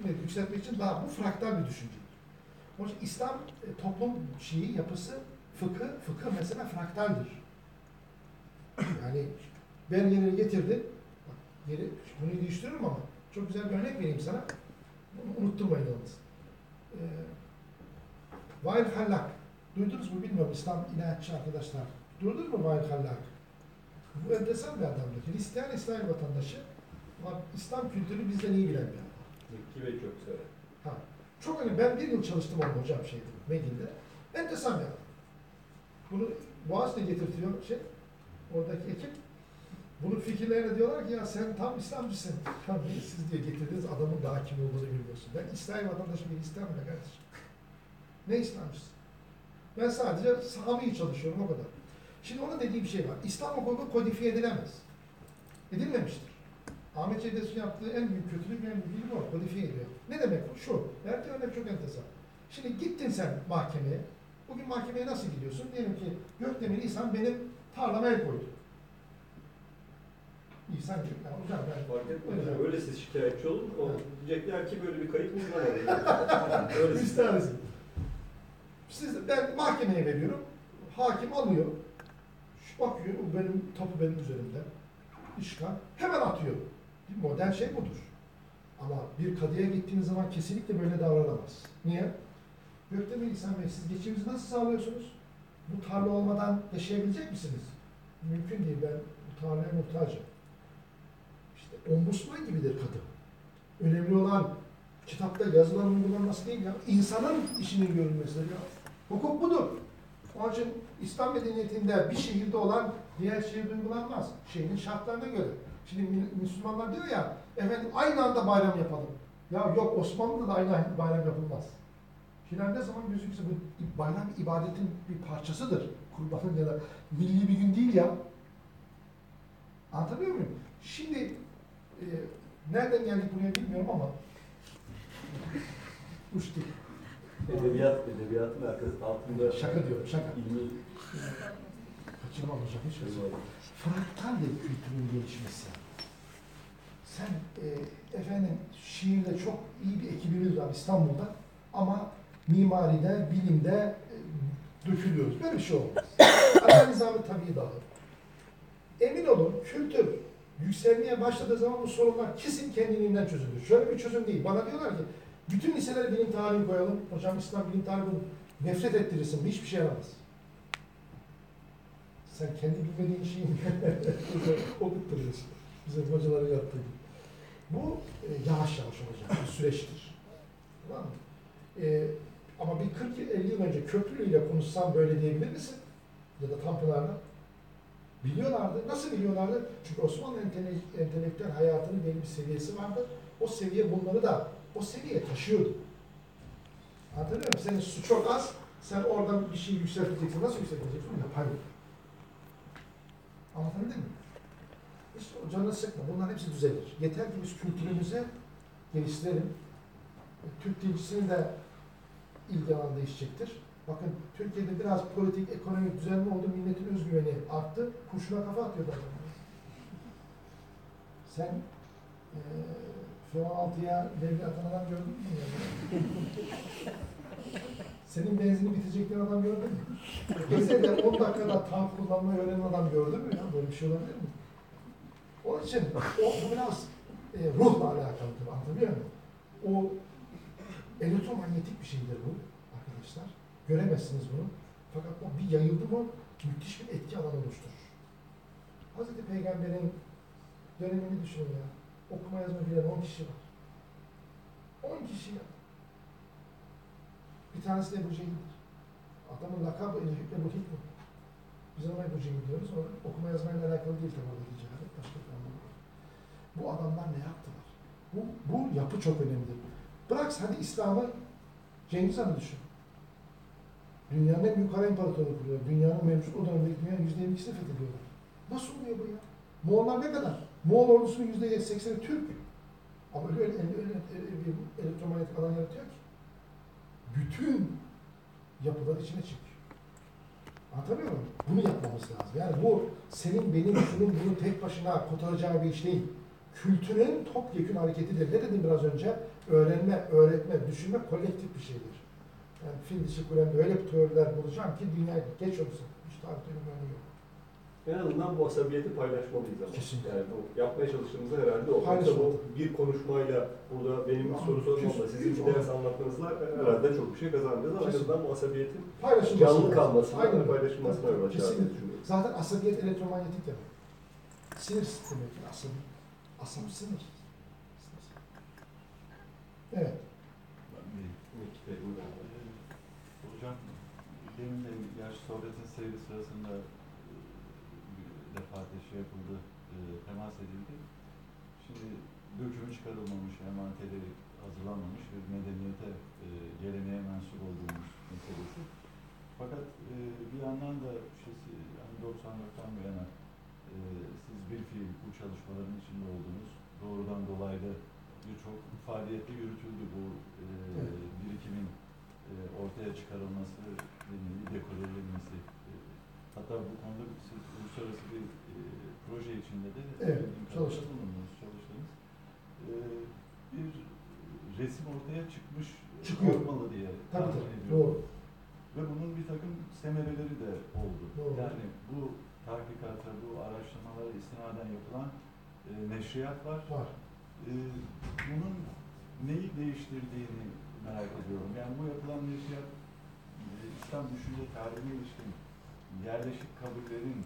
evet, yükseltmek için daha bu fraktal bir düşüncedir. Onun için İslam e, toplum şeyi, yapısı, fıkı, fıkı mesela fraktaldir. Yani ben yeri getirdim. Bak, yeri, bunu değiştiririm ama çok güzel bir örnek vereyim sana. Bunu unutturmayın yalnız. Ee, Vail Hallak. Duydunuz mu bilmiyorum İslam inatçı arkadaşlar. Duydunuz mu Vail Hallak? Bu enteresan bir adamdır. Hristiyan İsrail vatandaşı. Ama İslam kültürü bizden iyi bilen bir adam. Zeki ve çok sever. Ha. Çok önemli. Ben bir yıl çalıştım orada hocam şeyde, Medin'de. Enteresan bir adam. Bunu Boğaziçi'ne getirtiyor şey, oradaki ekip. Bunun fikirlerine diyorlar ki ya sen tam İslamcısın. Tam siz diye getirdiğiniz adamın daha kim olduğunu bilmiyorsun. Ben İsrail vatandaşı bir İslam be kardeşim. Ne İslamcısı? Ben sadece sahabeyi çalışıyorum o kadar. Şimdi onun dediği bir şey var. İslam hukuku kodifiye edilemez. Edilmemiştir. Ahmet Cevdet'in yaptığı en büyük kötülük, en büyük bilgi o. Kodifiye ediyor. Ne demek bu? Şu. Verdiği örnek çok enteresan. Şimdi gittin sen mahkemeye. Bugün mahkemeye nasıl gidiyorsun? Diyelim ki Gökdemir'i insan benim tarlama el koydu. İhsan gibi. Yani hocam ben Fark etmez. Öyle. Yani Öyle siz şikayetçi olun. O Evet. diyecekler ki böyle bir kayıt bulunamadı. Öyle Üç tanesi. Siz, ben mahkemeye veriyorum. Hakim alıyor. Bakıyor, bu benim topu benim üzerimde. İşgal. Hemen atıyor. Modern şey budur. Ama bir kadıya gittiğiniz zaman kesinlikle böyle davranamaz. Niye? Gökten Bey, İhsan Bey, siz geçiminizi nasıl sağlıyorsunuz? Bu tarla olmadan yaşayabilecek misiniz? Mümkün değil. Ben bu tarlaya muhtacım. İşte ombudsman gibidir kadın. Önemli olan kitapta yazılan uygulanması değil ya. insanın işinin görülmesidir ya. Hukuk budur. Onun için İslam medeniyetinde bir şehirde olan diğer şehirde uygulanmaz. Şehrin şartlarına göre. Şimdi Mü- Müslümanlar diyor ya, efendim aynı anda bayram yapalım. Ya yok Osmanlı'da da aynı anda bayram yapılmaz. Hilal ne zaman gözükse bu bayram ibadetin bir parçasıdır. Kurbanın ya da milli bir gün değil ya. Anlatabiliyor muyum? Şimdi e, nereden geldik buraya bilmiyorum ama uçtuk. Edebiyat, edebiyatın arkası altında Şaka diyorum, şaka. ilmi Kaçırmam hocam hiç kaçırmam. Fraktal bir kültürün gelişmesi. Sen e, efendim şiirde çok iyi bir ekibimiz var İstanbul'da ama mimaride, bilimde e, dökülüyoruz. Böyle bir şey olmaz. Ana nizamı tabii dağılır. Emin olun kültür yükselmeye başladığı zaman bu sorunlar kesin kendiliğinden çözülür. Şöyle bir çözüm değil. Bana diyorlar ki bütün liselere bilim tarihi koyalım. Hocam İslam bilim tarihi nefret ettirirsin. Hiçbir şey yaramaz. Sen kendi bilmediğin şeyi okutturuyorsun. Bizim hocaların yaptığı gibi. Bu e, yavaş yavaş olacak bir süreçtir. Tamam mı? E, ama bir 40-50 yıl önce Köprülü ile konuşsam böyle diyebilir misin? Ya da Tanpınar'la. Biliyorlardı. Nasıl biliyorlardı? Çünkü Osmanlı entele- entelektüel hayatının belli bir seviyesi vardı. O seviye bunları da o seviyeye taşıyordu. Anlatabiliyor muyum? Senin su çok az, sen oradan bir şey yükselteceksin. Nasıl yükselteceksin? Yapayım. Anlatabildim mi? Hiç o canını sıkma. Bunların hepsi düzelir. Yeter ki biz kültürümüzü geliştirelim. Türk dilcisinin de ilgi alanı değişecektir. Bakın Türkiye'de biraz politik, ekonomik düzenli oldu. Milletin özgüveni arttı. Kurşuna kafa atıyordu adamlar. Sen eee F-16'ya devre atan adam gördün mü? Senin benzini biteceklerin adam gördün mü? Geze'de 10 dakikada tank kullanmayı öğrenen adam gördün mü ya? Böyle bir şey olabilir mi? Onun için o, biraz e, ruhla alakalıdır. Anlatabiliyor muyum? O elektromanyetik bir şeydir bu arkadaşlar. Göremezsiniz bunu. Fakat o bir yayıldı mı müthiş bir etki alanı oluşturur. Hazreti Peygamber'in dönemini düşünün ya. Okuma yazma bilen 10 kişi var. 10 kişi ya. Bir tanesi de Ebu Cehil'dir. Adamın lakabı Ebu Hikmet. Biz ona Ebu Cehil diyoruz. O okuma yazmayla alakalı değil tabii oradaki cehalet. Başka bir anlamı var. Bu adamlar ne yaptılar? Bu, bu yapı çok önemlidir. Bırak hadi İslam'ı Cengiz Han'ı düşün. Dünyanın en büyük kara imparatorluğu kuruyor. Dünyanın mevcut o dönemdeki dünyanın yüzde yirmi fethediyorlar. Nasıl oluyor bu ya? Moğollar ne kadar? Moğol ordusunun yüzde sekseni Türk. Ama öyle, öyle, öyle, bir elektromanyetik alan yaratıyor ki. Bütün yapılar içine çıkıyor. Anlatabiliyor muyum? Bunu yapmamız lazım. Yani bu senin, benim, şunun, bunun tek başına kurtaracağı bir iş değil. Kültürün topyekun hareketidir. Ne dedim biraz önce? Öğrenme, öğretme, düşünme kolektif bir şeydir. Yani fil dişi kulemde öyle bir teoriler bulacağım ki dünya geç olsun. Hiç tarihinin önemi yok. En azından bu asabiyeti paylaşmalıyız ama. Kesinlikle. Yani bu yapmaya çalıştığımızda herhalde o. Yoksa Paylaşmalı. bu bir konuşmayla burada benim bir soru sormamla sizin bir ders anlatmanızla herhalde çok bir şey kazanacağız ama en azından bu asabiyetin canlı lazım. kalmasına Aynen paylaşılmasına yol açar diye Kesinlikle. düşünüyorum. Zaten asabiyet elektromanyetik demek. Sinir sistemi demek. Asabi. Asap sinir. Evet. Buyurun. Hocam, demin de gerçi sohbetin seyri sırasında bir defaate şey yapıldı, e, temas edildi. Şimdi dökümü çıkarılmamış, envanteri hazırlanmamış bir medeniyete, e, geleneğe mensup olduğumuz meselesi. Fakat e, bir yandan da işte, yani 94'ten bu yana e, siz bir fiil bu çalışmaların içinde oldunuz. Doğrudan dolaylı birçok faaliyette yürütüldü bu e, birikimin e, ortaya çıkarılması, deneyimi, dekore edilmesi. E, hatta bu konuda siz uluslararası bir e, proje içinde de Evet. bulundunuz, çalıştınız. Ee, bir resim ortaya çıkmış Çıkıyor. olmalı diye Tabii tahmin tabii. ediyorum. Doğru. Ve bunun bir takım semereleri de oldu. Doğru. Yani bu tahkikata, bu araştırmalara istinaden yapılan e, neşriyat var. Var. E, bunun neyi değiştirdiğini merak ediyorum. Yani bu yapılan neşriyat e, İslam düşünce tarihine ilişkin yerleşik kabullerin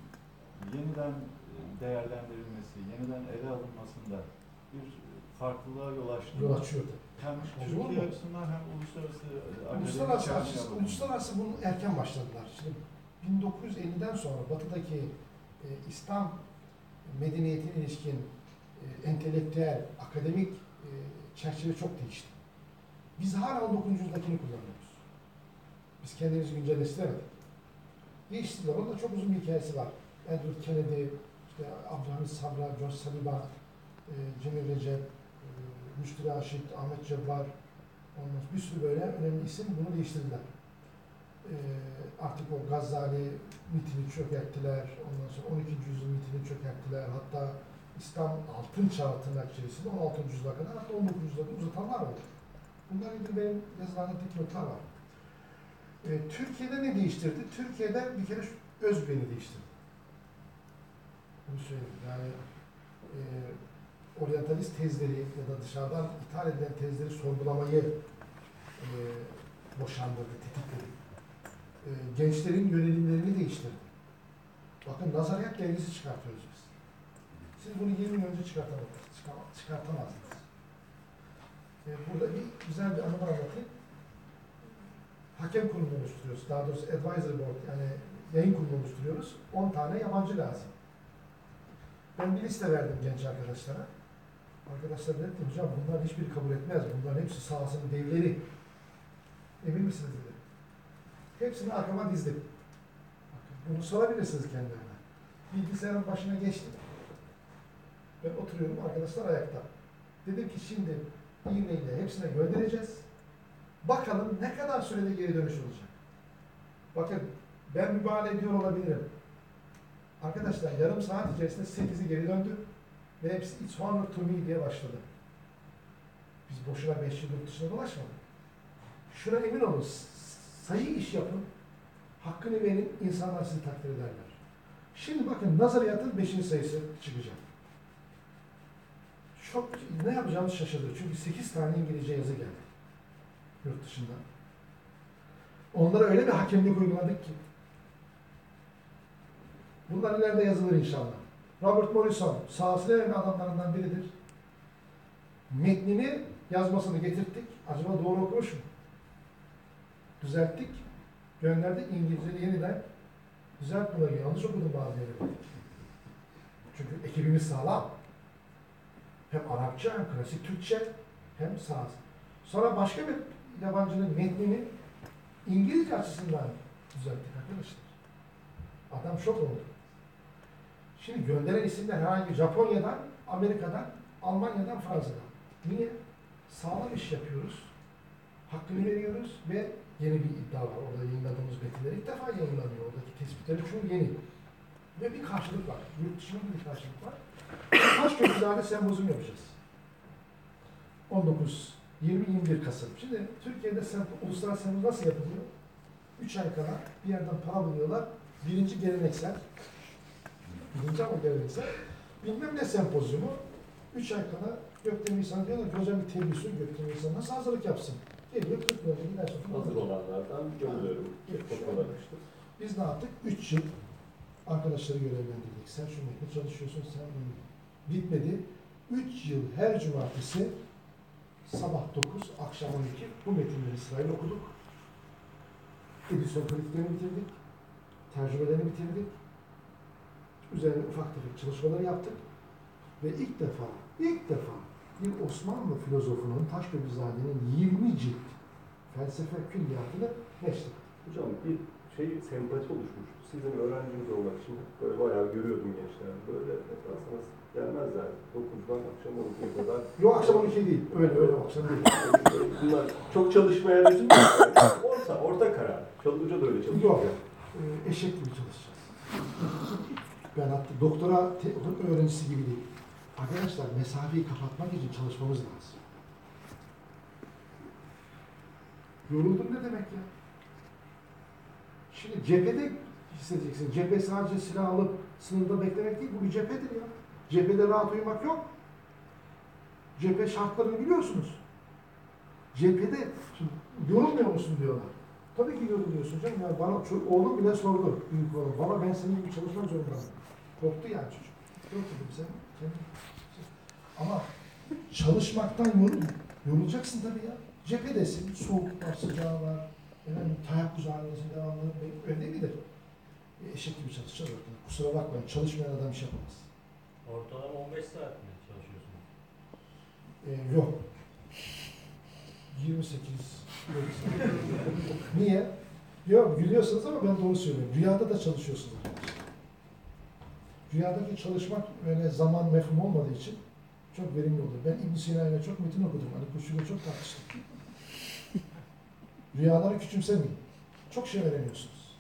yeniden e, değerlendirilmesi, yeniden ele alınmasında bir farklılığa yol açtı. Yol açıyordu. Hem Olmaz Türkiye açısından hem uluslararası e, Uluslararası, açısı, uluslararası bunu erken başladılar. Şimdi 1950'den sonra batıdaki e, İslam medeniyetine ilişkin e, entelektüel, akademik e, çerçeve çok değişti. Biz hala 19. yüzyıldakini kullanıyoruz. Biz kendimizi güncelleştiremedik. Değiştirdiler. Onun da çok uzun bir hikayesi var. Edward Kennedy, işte Abdülhamid Sabra, George Saliba, e, Cemil Recep, e, Müşteri Aşit, Ahmet Cebbar, Ondan bir sürü böyle önemli isim bunu değiştirdiler. Ee, artık o Gazali mitini çökerttiler. Ondan sonra 12. yüzyıl mitini çökerttiler. Hatta İslam altın çağı tırnak içerisinde 16. yüzyıla kadar hatta 19. yüzyıla kadar uzatanlar oldu. Bunlarla ilgili benim yazılarımda dipnotlar var. Ee, Türkiye'de ne değiştirdi? Türkiye'de bir kere şu özgüveni değiştirdi. Bunu söyleyeyim. Yani e, oryantalist tezleri ya da dışarıdan ithal edilen tezleri sorgulamayı e, boşandırdı, tetikledi. E, gençlerin yönelimlerini değiştirdi. Bakın nazariyat dergisi çıkartıyoruz biz. Siz bunu 20 yıl önce çıkartamadınız, çıkar- çıkartamazdınız. E, burada bir güzel bir anı anlatayım. Hakem kurulu oluşturuyoruz. Daha doğrusu advisory board yani yayın kurulu oluşturuyoruz. 10 tane yabancı lazım. Ben bir liste verdim genç arkadaşlara. Arkadaşlar dedim ki, hocam bunların hiçbiri kabul etmez. Bunların hepsi sahasının devleri. Emin misiniz dedi. Hepsini arkama dizdim. Bunu sorabilirsiniz kendilerine. Bilgisayarın başına geçtim. Ben oturuyorum, arkadaşlar ayakta. Dedim ki şimdi e-mail'le hepsine göndereceğiz. Bakalım ne kadar sürede geri dönüş olacak. Bakın ben mübalağa ediyor olabilirim. Arkadaşlar yarım saat içerisinde 8'i geri döndü ve hepsi It's honor to me diye başladı. Biz boşuna 5 yıl yurt dışına dolaşmadık. Şuna emin olun, sayı iş yapın, hakkını verin, insanlar sizi takdir ederler. Şimdi bakın nazariyatın 5. sayısı çıkacak. Çok ne yapacağımızı şaşırdık. Çünkü 8 tane İngilizce yazı geldi. Yurt dışından. Onlara öyle bir hakemlik uyguladık ki. Bunlar ileride yazılır inşallah. Robert Morrison sahasının en önemli adamlarından biridir. Metnini yazmasını getirttik. Acaba doğru okumuş mu? Düzelttik. Gönderdik İngilizce yeniden. Düzelt bunları. Yanlış okudum bazı yerleri. Çünkü ekibimiz sağlam. Hem Arapça hem klasik Türkçe hem sahası. Sonra başka bir yabancının metnini İngilizce açısından düzelttik arkadaşlar. Adam şok oldu. Şimdi gönderen isimler herhangi Japonya'dan, Amerika'dan, Almanya'dan, Fransa'dan. Niye? Sağlam iş yapıyoruz. Hakkını veriyoruz ve yeni bir iddia var. Orada yayınladığımız metinler ilk defa yayınlanıyor. Oradaki tespitlerin çoğu yeni. Ve bir karşılık var. Yurt dışında bir karşılık var. Taşköprüzade sempozyum yapacağız. 19, 20-21 Kasım. Şimdi Türkiye'de semp uluslararası sempozyum nasıl yapılıyor? 3 ay kadar bir yerden para buluyorlar. Birinci geleneksel, birinci ama geleneksel, bilmem ne sempozyumu. 3 ay kadar Gökdemir İnsan'a diyorlar ki hocam bir tebliğ sun Gökdemir İnsan nasıl hazırlık yapsın? Geliyor 40 yıl önce gider sonra Hazır olanlardan işte. Biz ne yaptık? 3 yıl arkadaşları görevlendirdik. Sen şu metne çalışıyorsun, sen bunu. Bitmedi. 3 yıl her cumartesi sabah 9, akşam 12 bu metinleri sırayla okuduk. Edisyon kritiklerini bitirdik. Tercümelerini bitirdik. Üzerine ufak tefek çalışmaları yaptık. Ve ilk defa, ilk defa bir Osmanlı filozofunun Taşköprüzade'nin 20 cilt felsefe külliyatını neşrettik. Hocam bir şey sempati oluşmuştu. Sizin öğrenciniz olmak için böyle bayağı görüyordum gençler. Böyle yaparsanız gelmezler. 9'dan akşam 12'ye kadar. Yok akşam 12 değil. Öyle öyle akşam değil. Bunlar çok çalışmaya lüzum yok. Orta, orta karar. Hoca da öyle çalışıyor. Yok. Ee, eşek gibi çalışacağız. Ben hatta doktora öğrencisi gibi değil. Arkadaşlar mesafeyi kapatmak için çalışmamız lazım. Yoruldum ne demek ya? Şimdi cephede hissedeceksin. Cephe sadece silah alıp sınırda beklemek değil, bu bir cephedir ya. Cephede rahat uyumak yok. Cephe şartlarını biliyorsunuz. Cephede yorulmuyor musun diyorlar. Tabii ki yoruluyorsun canım. Ya bana oğlum bile sordu büyük oğlum. Baba ben senin gibi çalışmak zorundayım. Korktu yani çocuk. Yok dedim sen. sen ama çalışmaktan yorul, yorulacaksın tabii ya. Cephedesin, soğuk var, sıcağı var. Efendim, tayakkuz halindesin, devamlı. Öyle midir? E, eşek gibi çalışacağız orada. Kusura bakmayın, çalışmayan adam iş yapamaz. Ortalama 15 saat mi çalışıyorsunuz? E, yok. 28. Niye? Yok gülüyorsunuz ama ben doğru söylüyorum. Rüyada da çalışıyorsunuz. Rüyadaki çalışmak öyle zaman mefhum olmadığı için çok verimli olur. Ben İbn Sina ile çok metin okudum. Ali Kuşçu'yla çok tartıştık. Rüyaları küçümsemeyin. Çok şey öğreniyorsunuz.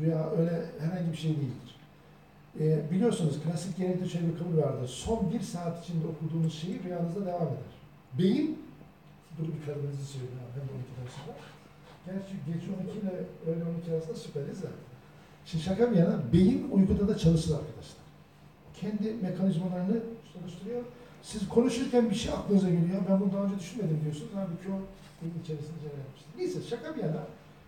Rüya öyle herhangi bir şey değildir. Ee, biliyorsunuz klasik şöyle bir kabul vardır. Son bir saat içinde okuduğunuz şeyi rüyanızda devam eder. Beyin, bunu bir karadenizi söylüyor. Hem de 12'den sonra. Gerçi gece 12 ile öğle 12 arasında süperiz de. Şimdi şaka bir yana, beyin uykuda da çalışır arkadaşlar. Kendi mekanizmalarını çalıştırıyor. Siz konuşurken bir şey aklınıza geliyor. Ben bunu daha önce düşünmedim diyorsunuz. Halbuki o beyin içerisinde cereyan etmiştir. Neyse şaka bir yana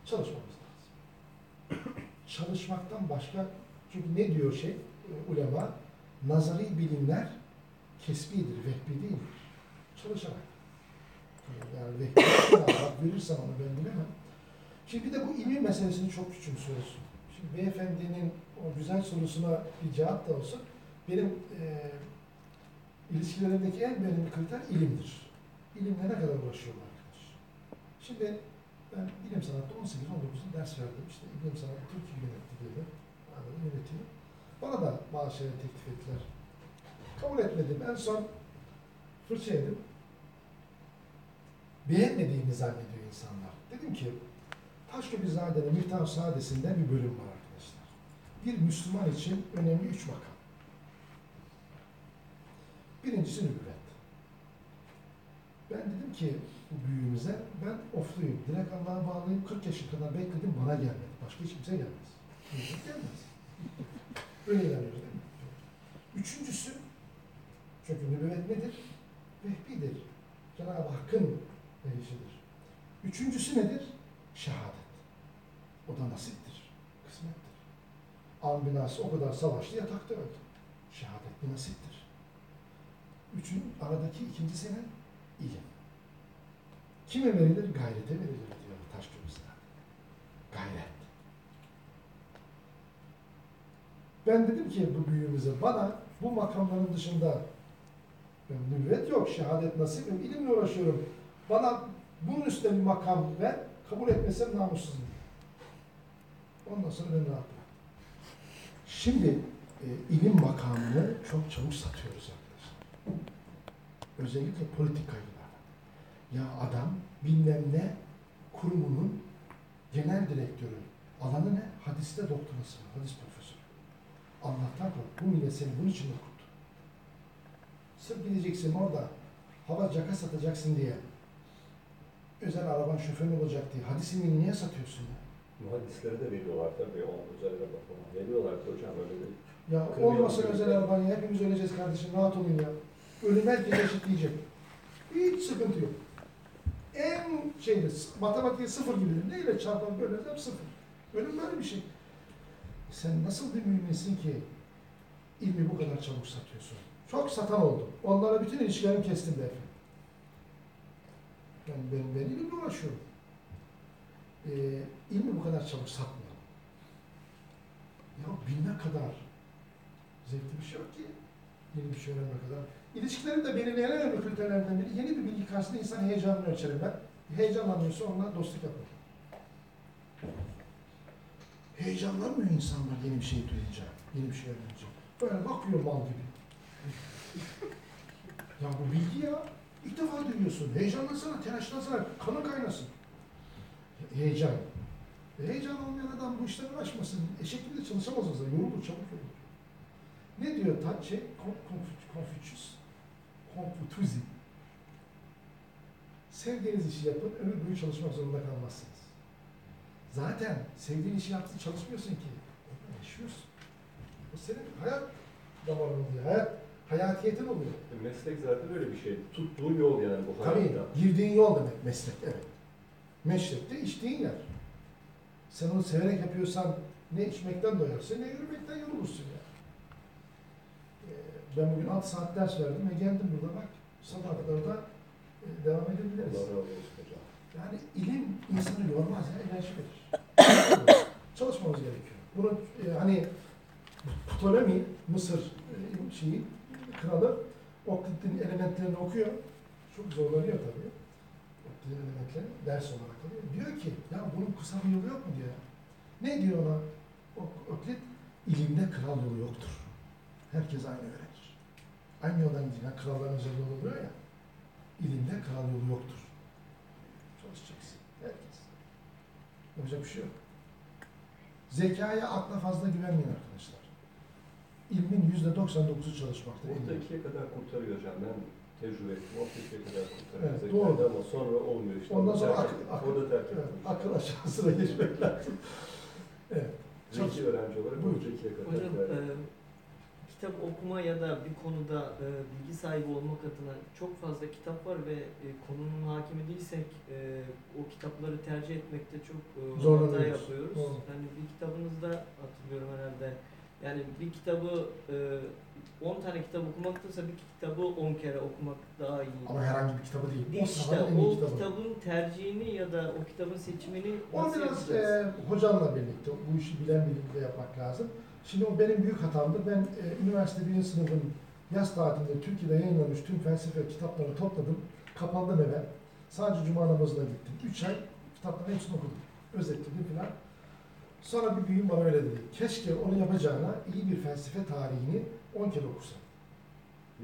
çalışmamız lazım. Çalışmaktan başka çünkü ne diyor şey e, ulema? Nazari bilimler kesbidir, vehbi değildir. Çalışarak. Yani vehbi Allah verirsen onu ben bilemem. Şimdi bir de bu ilmi meselesini çok küçümsüyoruz. Şimdi beyefendinin o güzel sorusuna bir cevap da olsun. Benim e, ilişkilerimdeki en önemli kriter ilimdir. İlimle ne kadar uğraşıyorum arkadaş. Şimdi ben bilim sanatta 18-19 yıl ders verdim. İşte bilim sanatı Türkiye yönetti diye anladım, yönetiyor. Bana da bazı şeyler teklif ettiler. Kabul etmedim. En son fırça yedim. Beğenmediğimi zannediyor insanlar. Dedim ki Taşköprüzade'nin Miftah Sadesi'nden bir bölüm var arkadaşlar. Bir Müslüman için önemli üç makam. Birincisi nübüvvet. Ben dedim ki bu büyüğümüze ben ofluyum. Direkt Allah'a bağlıyım. 40 yaşına kadar bekledim bana gelmedi. Başka hiç kimse gelmez. Nübüvvet gelmez. Öyle inanıyoruz değil mi? Üçüncüsü çünkü nübüvvet nedir? Vehbidir. Cenab-ı Hakk'ın verişidir. Üçüncüsü nedir? Şehadet. O da nasiptir. Kısmettir. Ambinası o kadar savaştı yatakta öldü. Şehadet bir nasiptir. Üçün aradaki ikinci sene ilim. Kime verilir? Gayrete verilir diyor Taşköprüsü'nde. Gayret. Ben dedim ki bu büyüğümüze bana bu makamların dışında ben nübüvvet yok, şehadet nasip yok, ilimle uğraşıyorum. Bana bunun üstüne bir makam ver, kabul etmesem namussuzum. Ondan sonra ben rahat. Şimdi e, ilim makamını çok çabuk satıyoruz arkadaşlar. Özellikle politik kaygılarla. Ya adam bilmem ne kurumunun genel direktörü. Alanı ne? Hadiste doktorası hadis profesörü. Allah'tan kork. Bu millet seni bunun için okuttu. Sırf gideceksin orada hava caka satacaksın diye özel araban şoförün olacak diye hadis ilmini niye satıyorsun ya? Mühendislere de veriyorlar tabii o özel araba falan. Veriyorlar hocam öyle bir. Ya olmasın özel araban ya hepimiz öleceğiz kardeşim rahat olun ya. Ölüm herkese eşitleyecek. Hiç sıkıntı yok. En şeyde matematiğe sıfır gibi. Neyle çarpan böyle hep sıfır. Ölüm böyle bir şey. Sen nasıl bir müminsin ki ilmi bu kadar çabuk satıyorsun? Çok satan oldu. Onlara bütün ilişkilerimi kestim beyefendi. Yani ben, ben ilimle uğraşıyorum. Ee, ilmi bu kadar çabuk satmıyorum. Ya bilmek kadar zevkli bir şey yok ki. Yeni bir şey öğrenmek kadar. İlişkilerin de belirleyen en önemli kriterlerden biri yeni bir bilgi karşısında insan heyecanını ölçerim ben. Heyecanlanmıyorsa onunla dostluk yaparım. Heyecanlanmıyor insanlar yeni bir şey duyunca, yeni bir şey öğrenince. Böyle bakıyor mal gibi. ya bu bilgi ya. İlk defa duyuyorsun. Heyecanlansana, telaşlansana, kanı kaynasın. Heyecan. Heyecan olmayan adam bu işlere uğraşmasın. Eşek gibi de çalışamaz o zaman. Yorulur, çabuk yorulur. Ne diyor ta şey, Kon- Konfü- Konfüçyüs? Sevdiğiniz işi yapın, ömür boyu çalışmak zorunda kalmazsınız. Zaten sevdiğin işi yaptın çalışmıyorsun ki. Yaşıyorsun. Bu senin hayat damarın oluyor. Hayat, hayatiyetin oluyor. Meslek zaten öyle bir şey. Tuttuğun yol yani bu Tabii hayatta. girdiğin yol demek meslek, evet. Meslekte içtiğin yer. Sen onu severek yapıyorsan ne içmekten doyarsın ne yürümekten yorulursun ya. Ee, Ben bugün 6 saat ders verdim ve geldim burada bak sabah kadar da e, devam edebiliriz. Allah razı olsun hocam. Yani ilim insanı yormaz ya, enerji verir. Çalışmamız gerekiyor. Bunu e, hani Ptolemy, Mısır e, şeyi, kralı Oklit'in elementlerini okuyor. Çok zorlanıyor tabii. Oklit'in elementlerini ders olarak alıyor. Diyor ki, ya bunun kısa bir yolu yok mu diyor. Ne diyor ona? Ok- Oklit, ilimde kral yolu yoktur. Herkes aynı öğrenir. Aynı yoldan gidecek. Kralların özel yolu oluyor ya. İlimde kral yolu yoktur. Çalışacaksın. Herkes. Yapacak bir şey yok. Zekaya, akla fazla güvenmeyin arkadaşlar. İlmin yüzde 99'u çalışmakta. Orta ikiye kadar kurtarıyor hocam. Ben tecrübe ettim. Orta ikiye kadar kurtarıyor. Evet, Zekayı doğru. Ama sonra olmuyor işte. Ondan sonra akıl, akıl, Orada terk evet, akıl aşamasına geçmek lazım. Evet. Zeki öğrenci olarak Buyur. orta ikiye kadar. Hocam kitap okuma ya da bir konuda e, bilgi sahibi olmak adına çok fazla kitap var ve e, konunun hakimi değilsek e, o kitapları tercih etmekte çok e, hata Zorlanıyoruz. yapıyoruz. Doğru. Yani bir kitabınızda hatırlıyorum herhalde. Yani bir kitabı e, 10 tane kitap okumaktansa bir kitabı 10 kere okumak daha iyi. Ama herhangi bir kitabı değil. Değil o işte o kitabı. kitabın tercihini ya da o kitabın seçimini nasıl biraz yapacağız? e, hocamla birlikte, bu işi bilen birlikte yapmak lazım. Şimdi o benim büyük hatamdı. Ben e, üniversite birinci sınıfın yaz tatilinde Türkiye'de yayınlanmış tüm felsefe kitaplarını topladım. Kapandım eve. Sadece cuma namazına gittim. Üç ay kitapların hepsini okudum. Özetledim filan. Sonra bir büyüğüm bana öyle dedi. Keşke onu yapacağına iyi bir felsefe tarihini 10 kere okusan.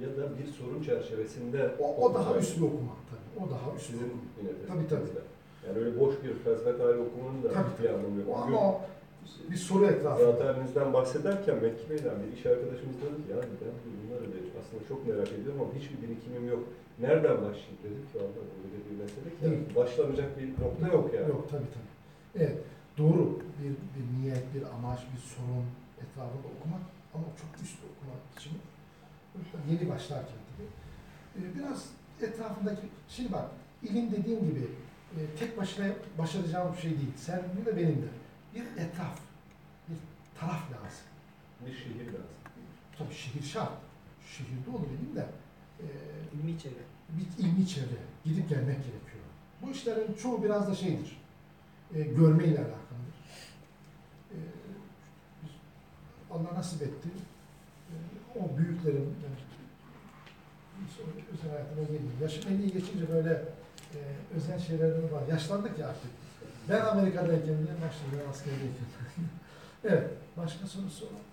Ya da bir sorun çerçevesinde O, o daha okusak. üstü okuma tabii. O daha üstü Sizin okuma. Tabii, tabii. Yani öyle boş bir felsefe tarihi okumanın da Tabii, bir anlamı yok. Ama bir soru etrafında. Zatenizden bahsederken Mekki Bey'den bir iş arkadaşımız dedi ki ya ben bunları da aslında çok merak ediyorum ama hiçbir birikimim yok. Nereden başlayayım dedim ki Allah öyle bir mesele ki Değil. başlanacak bir nokta yok yani. Yok tabii tabii. Evet doğru bir, bir niyet, bir amaç, bir sorun etrafında okumak ama çok üst okumak için yeni başlarken tabii. Ee, biraz etrafındaki, şimdi bak ilim dediğim gibi e, tek başına başaracağım bir şey değil. Sen de benim de. Bir etraf, bir taraf lazım. Bir şehir lazım. Tabii şehir şart. Şehirde olur dedim de e, İlmi çevre. bir ilmi çevre, gidip gelmek gerekiyor. Bu işlerin çoğu biraz da şeydir, e, görmeyle alakalıdır. E, Allah nasip etti, e, o büyüklerin, yani, özel hayatıma girdim. Yaşım 50'yi geçince böyle e, özel şeylerden var. Yaşlandık ya artık. Ben Amerika'dayken bile başladım, askerdeyken. evet, başka soru sorun.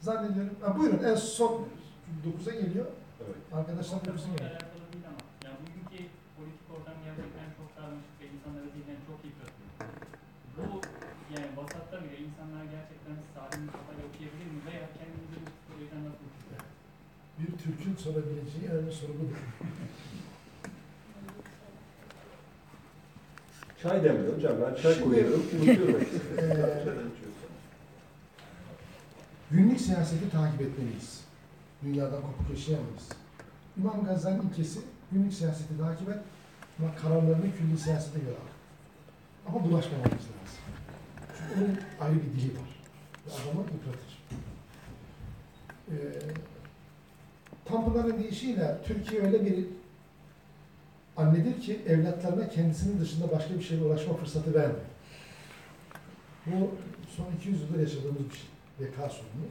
Zannediyorum, ha, buyurun en son 9'a geliyor. Evet. Arkadaşlar Konuyla 9'a geliyor. alakalı değil ama yani bugünkü politik ortam gerçekten çok karmaşık ve insanları zihnen çok yıpratıyor. Bu yani vasatta bile insanlar gerçekten salim bir kafayla okuyabilir mi veya kendimizi bu psikolojiden nasıl? Bir Türk'ün sorabileceği en önemli soru budur. Çay demliyor hocam. Ben çay Şimdi- koyuyorum. Unutuyorum. Ee. Günlük siyaseti takip etmeliyiz. Dünyadan kopuk yaşayamayız. İmam Gazali'nin ilkesi günlük siyaseti takip et ama kararlarını külli siyasete göre al. Ama bulaşmamamız lazım. Çünkü onun ayrı bir dili var. Ve adamı yıpratır. Ee, Tanpınar'ın deyişiyle Türkiye öyle bir annedir ki evlatlarına kendisinin dışında başka bir şeyle uğraşma fırsatı vermiyor. Bu son 200 yıldır yaşadığımız bir şey. Veka sorunu.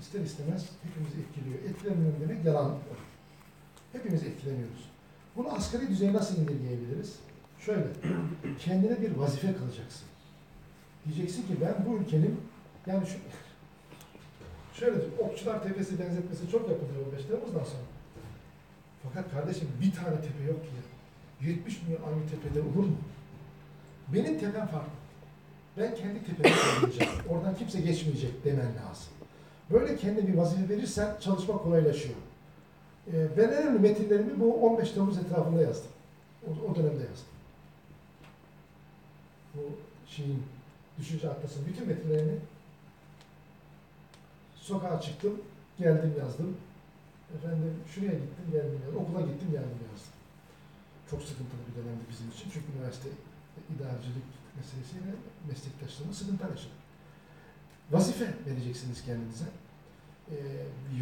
İster istemez hepimizi etkiliyor. Etkilemiyorum demek yalan. Hepimiz etkileniyoruz. Bunu asgari düzeye nasıl indirgeyebiliriz? Şöyle, kendine bir vazife kılacaksın. Diyeceksin ki ben bu ülkenin, yani şu, şöyle Okçular Tepesi benzetmesi çok yapılıyor 15 Temmuz'dan sonra. Fakat kardeşim bir tane tepe yok ki. 70 milyon aynı tepede olur mu? Benim tepem farklı. Ben kendi tepemi koruyacağım. Oradan kimse geçmeyecek demen lazım. Böyle kendine bir vazife verirsen çalışma kolaylaşıyor. Ee, ben en önemli metinlerimi bu 15 Temmuz etrafında yazdım. O, o dönemde yazdım. Bu şeyin, Düşünce Atlas'ın bütün metinlerini sokağa çıktım, geldim yazdım. Efendim şuraya gittim, geldim yazdım. Okula gittim, geldim yazdım. Çok sıkıntılı bir dönemdi bizim için. Çünkü üniversite idarecilik meselesiyle meslektaşlarımız sıkıntı yaşadık. Vazife vereceksiniz kendinize. Ee,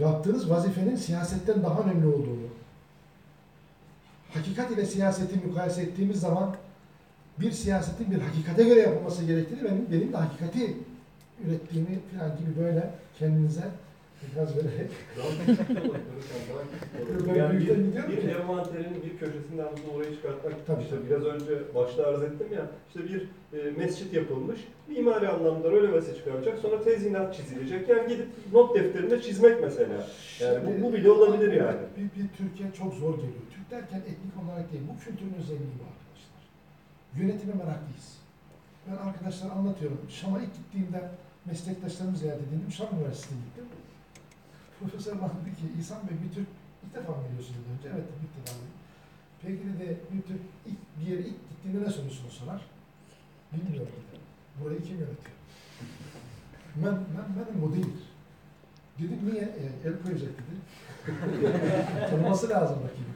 yaptığınız vazifenin siyasetten daha önemli olduğunu, hakikat ile siyaseti mukayese ettiğimiz zaman bir siyasetin bir hakikate göre yapılması gerektiğini, benim, benim de hakikati ürettiğimi falan gibi böyle kendinize biraz böyle yani bir, bir envanterin bir köşesinden bunu oraya çıkartmak. Tabii, işte biraz önce başta arz ettim ya, işte bir e, mescit yapılmış, mimari anlamda rölevesi çıkaracak, sonra tezinat çizilecek. Yani gidip not defterinde çizmek mesela. Yani bu, bu bile olabilir yani. Bir, bir Türkiye çok zor geliyor. Türk derken etnik olarak değil, bu kültürün özelliği bu arkadaşlar. Yönetime meraklıyız. Ben arkadaşlara anlatıyorum. Şam'a ilk gittiğimde meslektaşlarımı ziyaret edildim. Şam Üniversitesi'ne gittim. Profesör bana dedi ki, İhsan Bey bir Türk ilk defa mı geliyorsunuz dedi önce? Evet ilk defa dedim. Peki dedi bir Türk ilk bir yere ilk gittiğinde ne sorusunu sorar? Bilmiyorum dedi. Burayı kim yönetiyor? Ben, ben, benim bu değil. Dedim niye? E, el koyacak dedi. Tanıması lazım rakibi.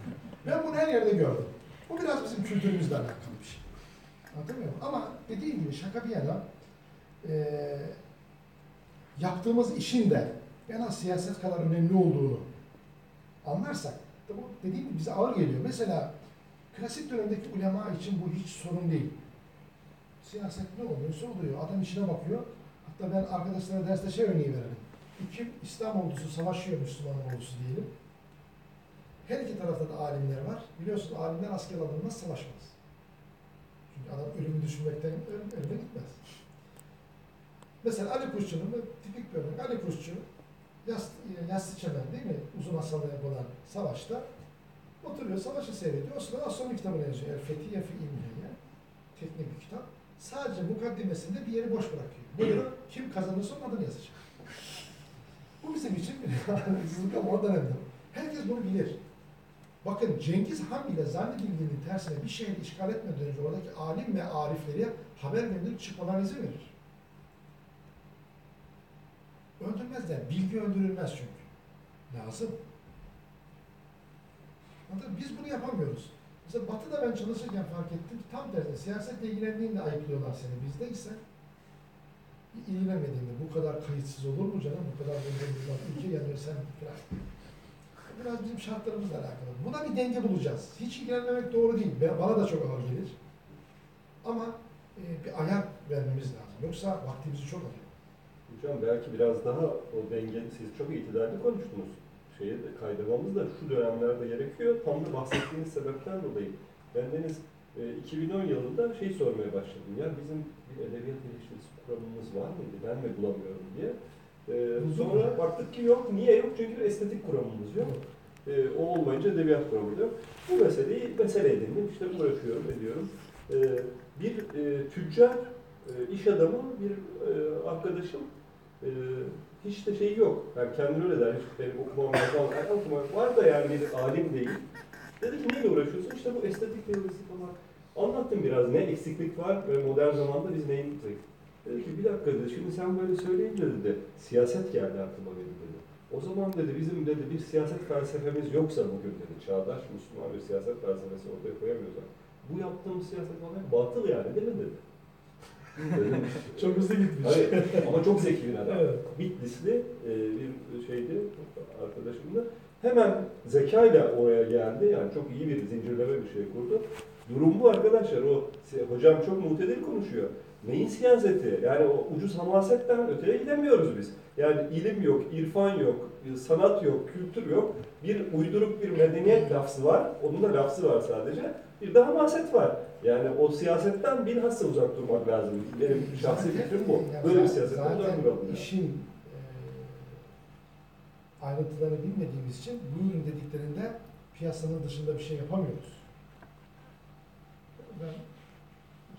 Ben bunu her yerde gördüm. Bu biraz bizim kültürümüzle alakalı bir şey. Anlatabiliyor? Ama dediğim gibi şaka bir yana eee yaptığımız işin de en az siyaset kadar önemli olduğunu anlarsak, bu dediğim gibi bize ağır geliyor. Mesela klasik dönemdeki ulema için bu hiç sorun değil. Siyaset ne oluyorsa oluyor. Adam işine bakıyor. Hatta ben arkadaşlara derste şey örneği verelim. İki İslam ordusu savaşıyor Müslüman ordusu diyelim. Her iki tarafta da alimler var. Biliyorsunuz alimler asker alınmaz, savaşmaz. Çünkü adam ölümü düşünmekten öl- ölüme gitmez. Mesela Ali Kuşçu'nun tipik bir örnek. Ali Kuşçu yas, yassı çemen değil mi? Uzun hasalı yapılan savaşta oturuyor, savaşı seyrediyor. O sırada astronomi kitabını yazıyor. El Fethiye fi İlmiye. Teknik bir kitap. Sadece mukaddimesinde bir yeri boş bırakıyor. Buyurun kim kazanırsa onun adını yazacak. Bu bizim için haksızlık ama o dönemde. Herkes bunu bilir. Bakın Cengiz Han bile zannedildiğinin tersine bir şehri işgal etmeden önce oradaki alim ve arifleri haber gönderip çıkmalarına izin verir. Öldürmezler. Bilgi öldürülmez çünkü. Lazım. Anladın? Biz bunu yapamıyoruz. Mesela Batı'da ben çalışırken fark ettim. Tam tersine siyasetle ilgilendiğinde ayıplıyorlar seni. Bizde ise ilgilenmediğinde bu kadar kayıtsız olur mu canım? Bu kadar bir ülke yanıyorsan falan. Biraz bizim şartlarımızla alakalı. Buna bir denge bulacağız. Hiç ilgilenmemek doğru değil. Bana da çok ağır gelir. Ama e, bir ayar vermemiz lazım. Yoksa vaktimizi çok alıyor. Hocam belki biraz daha o denge, siz çok itidalli konuştunuz. Şeyi de kaydırmamız da şu dönemlerde gerekiyor. Tam da bahsettiğiniz sebepten dolayı. Ben Deniz e, 2010 yılında şey sormaya başladım. Ya bizim bir edebiyat eleştirisi kuramımız var mıydı? Ben mi bulamıyorum diye. E, sonra baktık ki yok. Niye yok? Çünkü estetik kuramımız yok. E, o olmayınca edebiyat kuramı yok. Bu meseleyi mesele edindim. İşte uğraşıyorum, ediyorum. Bir e, tüccar, e, iş adamı, bir e, arkadaşım e, hiç de şey yok. Yani kendini öyle der. Hiç benim okumam yazmam. Yani okumak var da yani bir alim değil. Dedi ki neyle uğraşıyorsun? İşte bu estetik teorisi falan. Anlattım biraz ne eksiklik var ve modern zamanda biz neyin eksik. Dedi ki bir dakika dedi, şimdi sen böyle söyleyince dedi, siyaset geldi aklıma benim dedi. O zaman dedi bizim dedi bir siyaset felsefemiz yoksa bugün dedi, çağdaş Müslüman bir siyaset felsefesi ortaya koyamıyorsak, bu yaptığımız siyaset falan batıl yani değil mi dedi. Çok hızlı gitmiş. Hayır, ama çok zeki bir adam. Evet. Bitlisli e, bir şeydi arkadaşımdı. Hemen zekayla oraya geldi. Yani çok iyi bir zincirleme bir şey kurdu. Durum bu arkadaşlar. O hocam çok mutedil konuşuyor. Neyin siyaseti? Yani o ucuz hamasetten öteye gidemiyoruz biz. Yani ilim yok, irfan yok, sanat yok, kültür yok. Bir uyduruk bir medeniyet lafzı var. Onun da lafzı var sadece. Bir de hamaset var. Yani o siyasetten bilhassa uzak durmak lazım. Benim şahsi fikrim bu. Böyle bir siyasetten uzak duralım. yani. işin e, ayrıntılarını bilmediğimiz için buyurun dediklerinde piyasanın dışında bir şey yapamıyoruz. Ben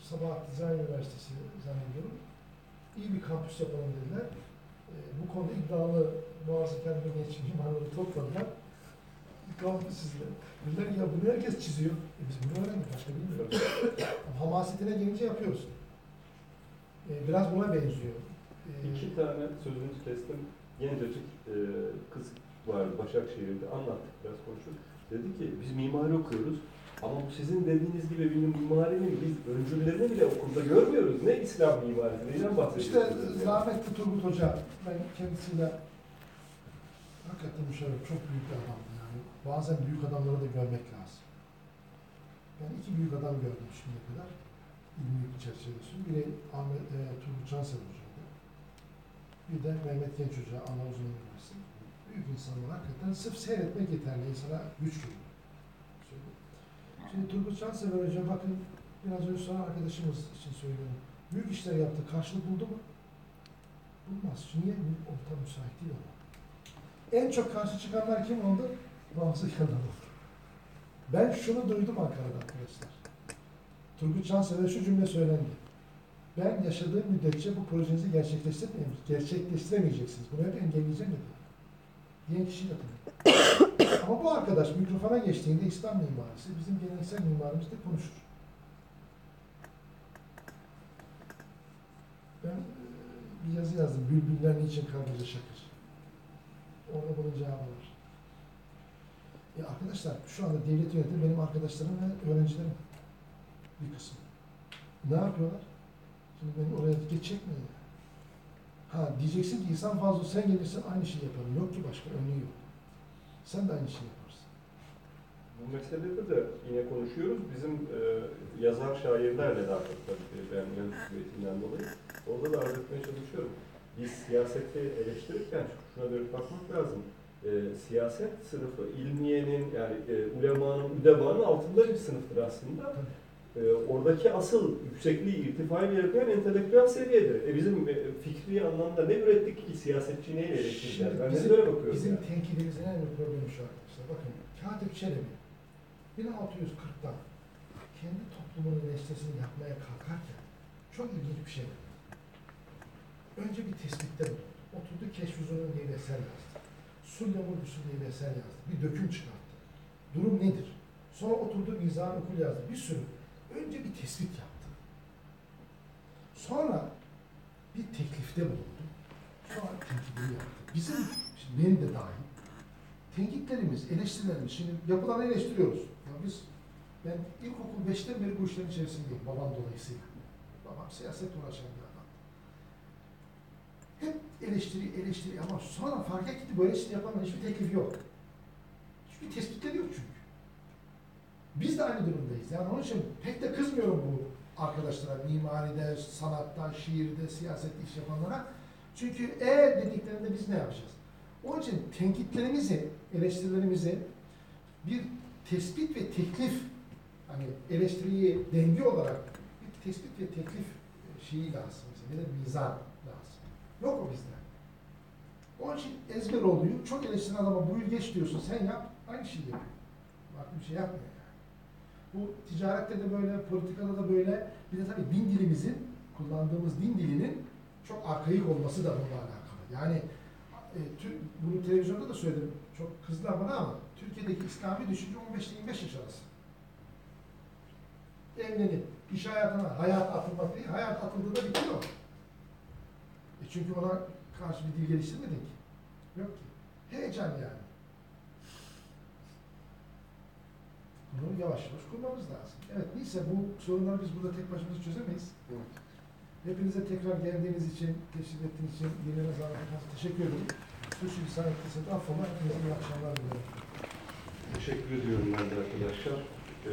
Sabahattin Zaim Üniversitesi zannediyorum. İyi bir kampüs yapalım dediler. E, bu konuda iddialı bazı kendi genç mimarları topladılar. Kaldı sizle. Dediler ya bunu herkes çiziyor. E biz bunu öğrendik, başka bilmiyoruz. Ama Hamasetine gelince yapıyoruz. E, biraz buna benziyor. E, İki tane sözünüzü kestim. Gencecik e, kız vardı Başakşehir'de anlattık biraz konuştuk. Dedi ki biz mimari okuyoruz ama bu sizin dediğiniz gibi bir mimarinin biz öncüllerini bile okulda görmüyoruz. Ne İslam mimarisi, neyden İşte bahsediyorsunuz? yani? rahmetli Turgut Hoca, ben kendisiyle hakikaten müşerref, çok büyük bir adamdı. Bazen büyük adamları da görmek lazım. Ben iki büyük adam gördüm şimdiye kadar. İlmilik çerçevesi. Biri Ahmet, e, Turgut Cansev Hoca'ydı. Bir de Mehmet Genç Hoca, Allah uzun versin. Büyük insanlar hakikaten sırf seyretmek yeterli. insana güç geliyor. Şimdi Turgut Cansever Hoca bakın biraz önce soran arkadaşımız için söylüyorum. Büyük işler yaptı. Karşılık buldu mu? Bulmaz. Niye? Ortam müsait değil ona. En çok karşı çıkanlar kim oldu? Bazı yanlar oldu. Ben şunu duydum Ankara'da arkadaşlar. Turgut Cansever'e şu cümle söylendi. Ben yaşadığım müddetçe bu projenizi. Gerçekleştiremeyeceksiniz. Bunu hep engelleyeceğim dedi. Diyen kişiyle tanıdım. Ama bu arkadaş mikrofona geçtiğinde İslam mimarisi bizim geleneksel mimarimizde konuşur. Ben e, bir yazı yazdım. Bülbüller niçin kargıca şakır? Orada bunun cevabı var. E arkadaşlar şu anda devlet yönetimi benim arkadaşlarım ve öğrencilerim bir kısmı. Ne yapıyorlar? Şimdi beni oraya geçecek mi? Ha diyeceksin ki İhsan Fazıl sen gelirsen aynı şeyi yaparım. Yok ki başka önlüğü yok. Sen de aynı şeyi yaparsın. Bu meselede de yine konuşuyoruz. Bizim e, yazar şairlerle daha çok tabii ben yönetim eğitiminden dolayı. Orada da arz çalışıyorum. Biz siyaseti eleştirirken şuna dönüp bakmak lazım. E, siyaset sınıfı ilmiyenin yani e, ulemanın, üdebanın altında bir sınıftır aslında. E, oradaki asıl yüksekliği, irtifayı yaratan entelektüel seviyedir. E, bizim e, fikri anlamda ne ürettik ki siyasetçi neyle? Şimdi Ben bizim- böyle bakıyorum. Bizim yani. tenkidimizin en büyük problemi şu arkadaşlar. Bakın Katip Çelebi 1640'da kendi toplumunun eleştirisini yapmaya kalkarken çok ilginç bir şey yaptı. Önce bir tespitte bulundu. Oturdu Keşfüzun'un diye bir eser yazdı. Sulle Murgusun diye bir eser yazdı. Bir döküm çıkarttı. Durum nedir? Sonra oturdu Mizan Okul yazdı. Bir sürü. Önce bir tespit yaptı. Sonra bir teklifte bulundu. Sonra tenkidini yaptı. Bizim, şimdi benim de dahil, tenkitlerimiz, eleştirilerimiz, şimdi yapılanı eleştiriyoruz. Ya biz, ben ilkokul 5'ten beri bu işlerin içerisindeyim, babam dolayısıyla. Babam siyaset uğraşan bir. Hep eleştiri, eleştiri ama sonra fark etti eleştiri yapanların hiçbir teklifi yok. Hiçbir tespitleri yok çünkü. Biz de aynı durumdayız. Yani onun için pek de kızmıyorum bu arkadaşlara, mimaride, sanatta, şiirde, siyasette iş yapanlara. Çünkü eğer dediklerinde biz ne yapacağız? Onun için tenkitlerimizi, eleştirilerimizi bir tespit ve teklif, hani eleştiriyi denge olarak bir tespit ve teklif şeyi lazım bize, bir de mizan. Yok o bizde. Onun için ezber oluyor. Çok eleştiren adama buyur geç diyorsun, sen yap, aynı şeyi yapıyor. Farklı bir şey yapmıyor yani. Bu ticarette de böyle, politikada da böyle. Bir de tabii din dilimizin, kullandığımız din dilinin çok arkaik olması da bununla alakalı. Yani e, tü- bunu televizyonda da söyledim. Çok kızdılar bana ama Türkiye'deki İslami düşünce 15 ile 25 yaş arası. Evlenip iş hayatına hayat atılmak değil, hayat atıldığında bitiyor. E çünkü ona karşı bir dil geliştirmedin ki. Yok ki. Heyecan yani. Bunu yavaş yavaş kurmamız lazım. Evet neyse bu sorunları biz burada tek başımıza çözemeyiz. Hepinize tekrar geldiğiniz için, teşrif ettiğiniz için, yerine zahmet teşekkür ederim. Suç insan etkisini affola, hepinize iyi akşamlar diliyorum. Teşekkür ediyorum ben de arkadaşlar. Ee,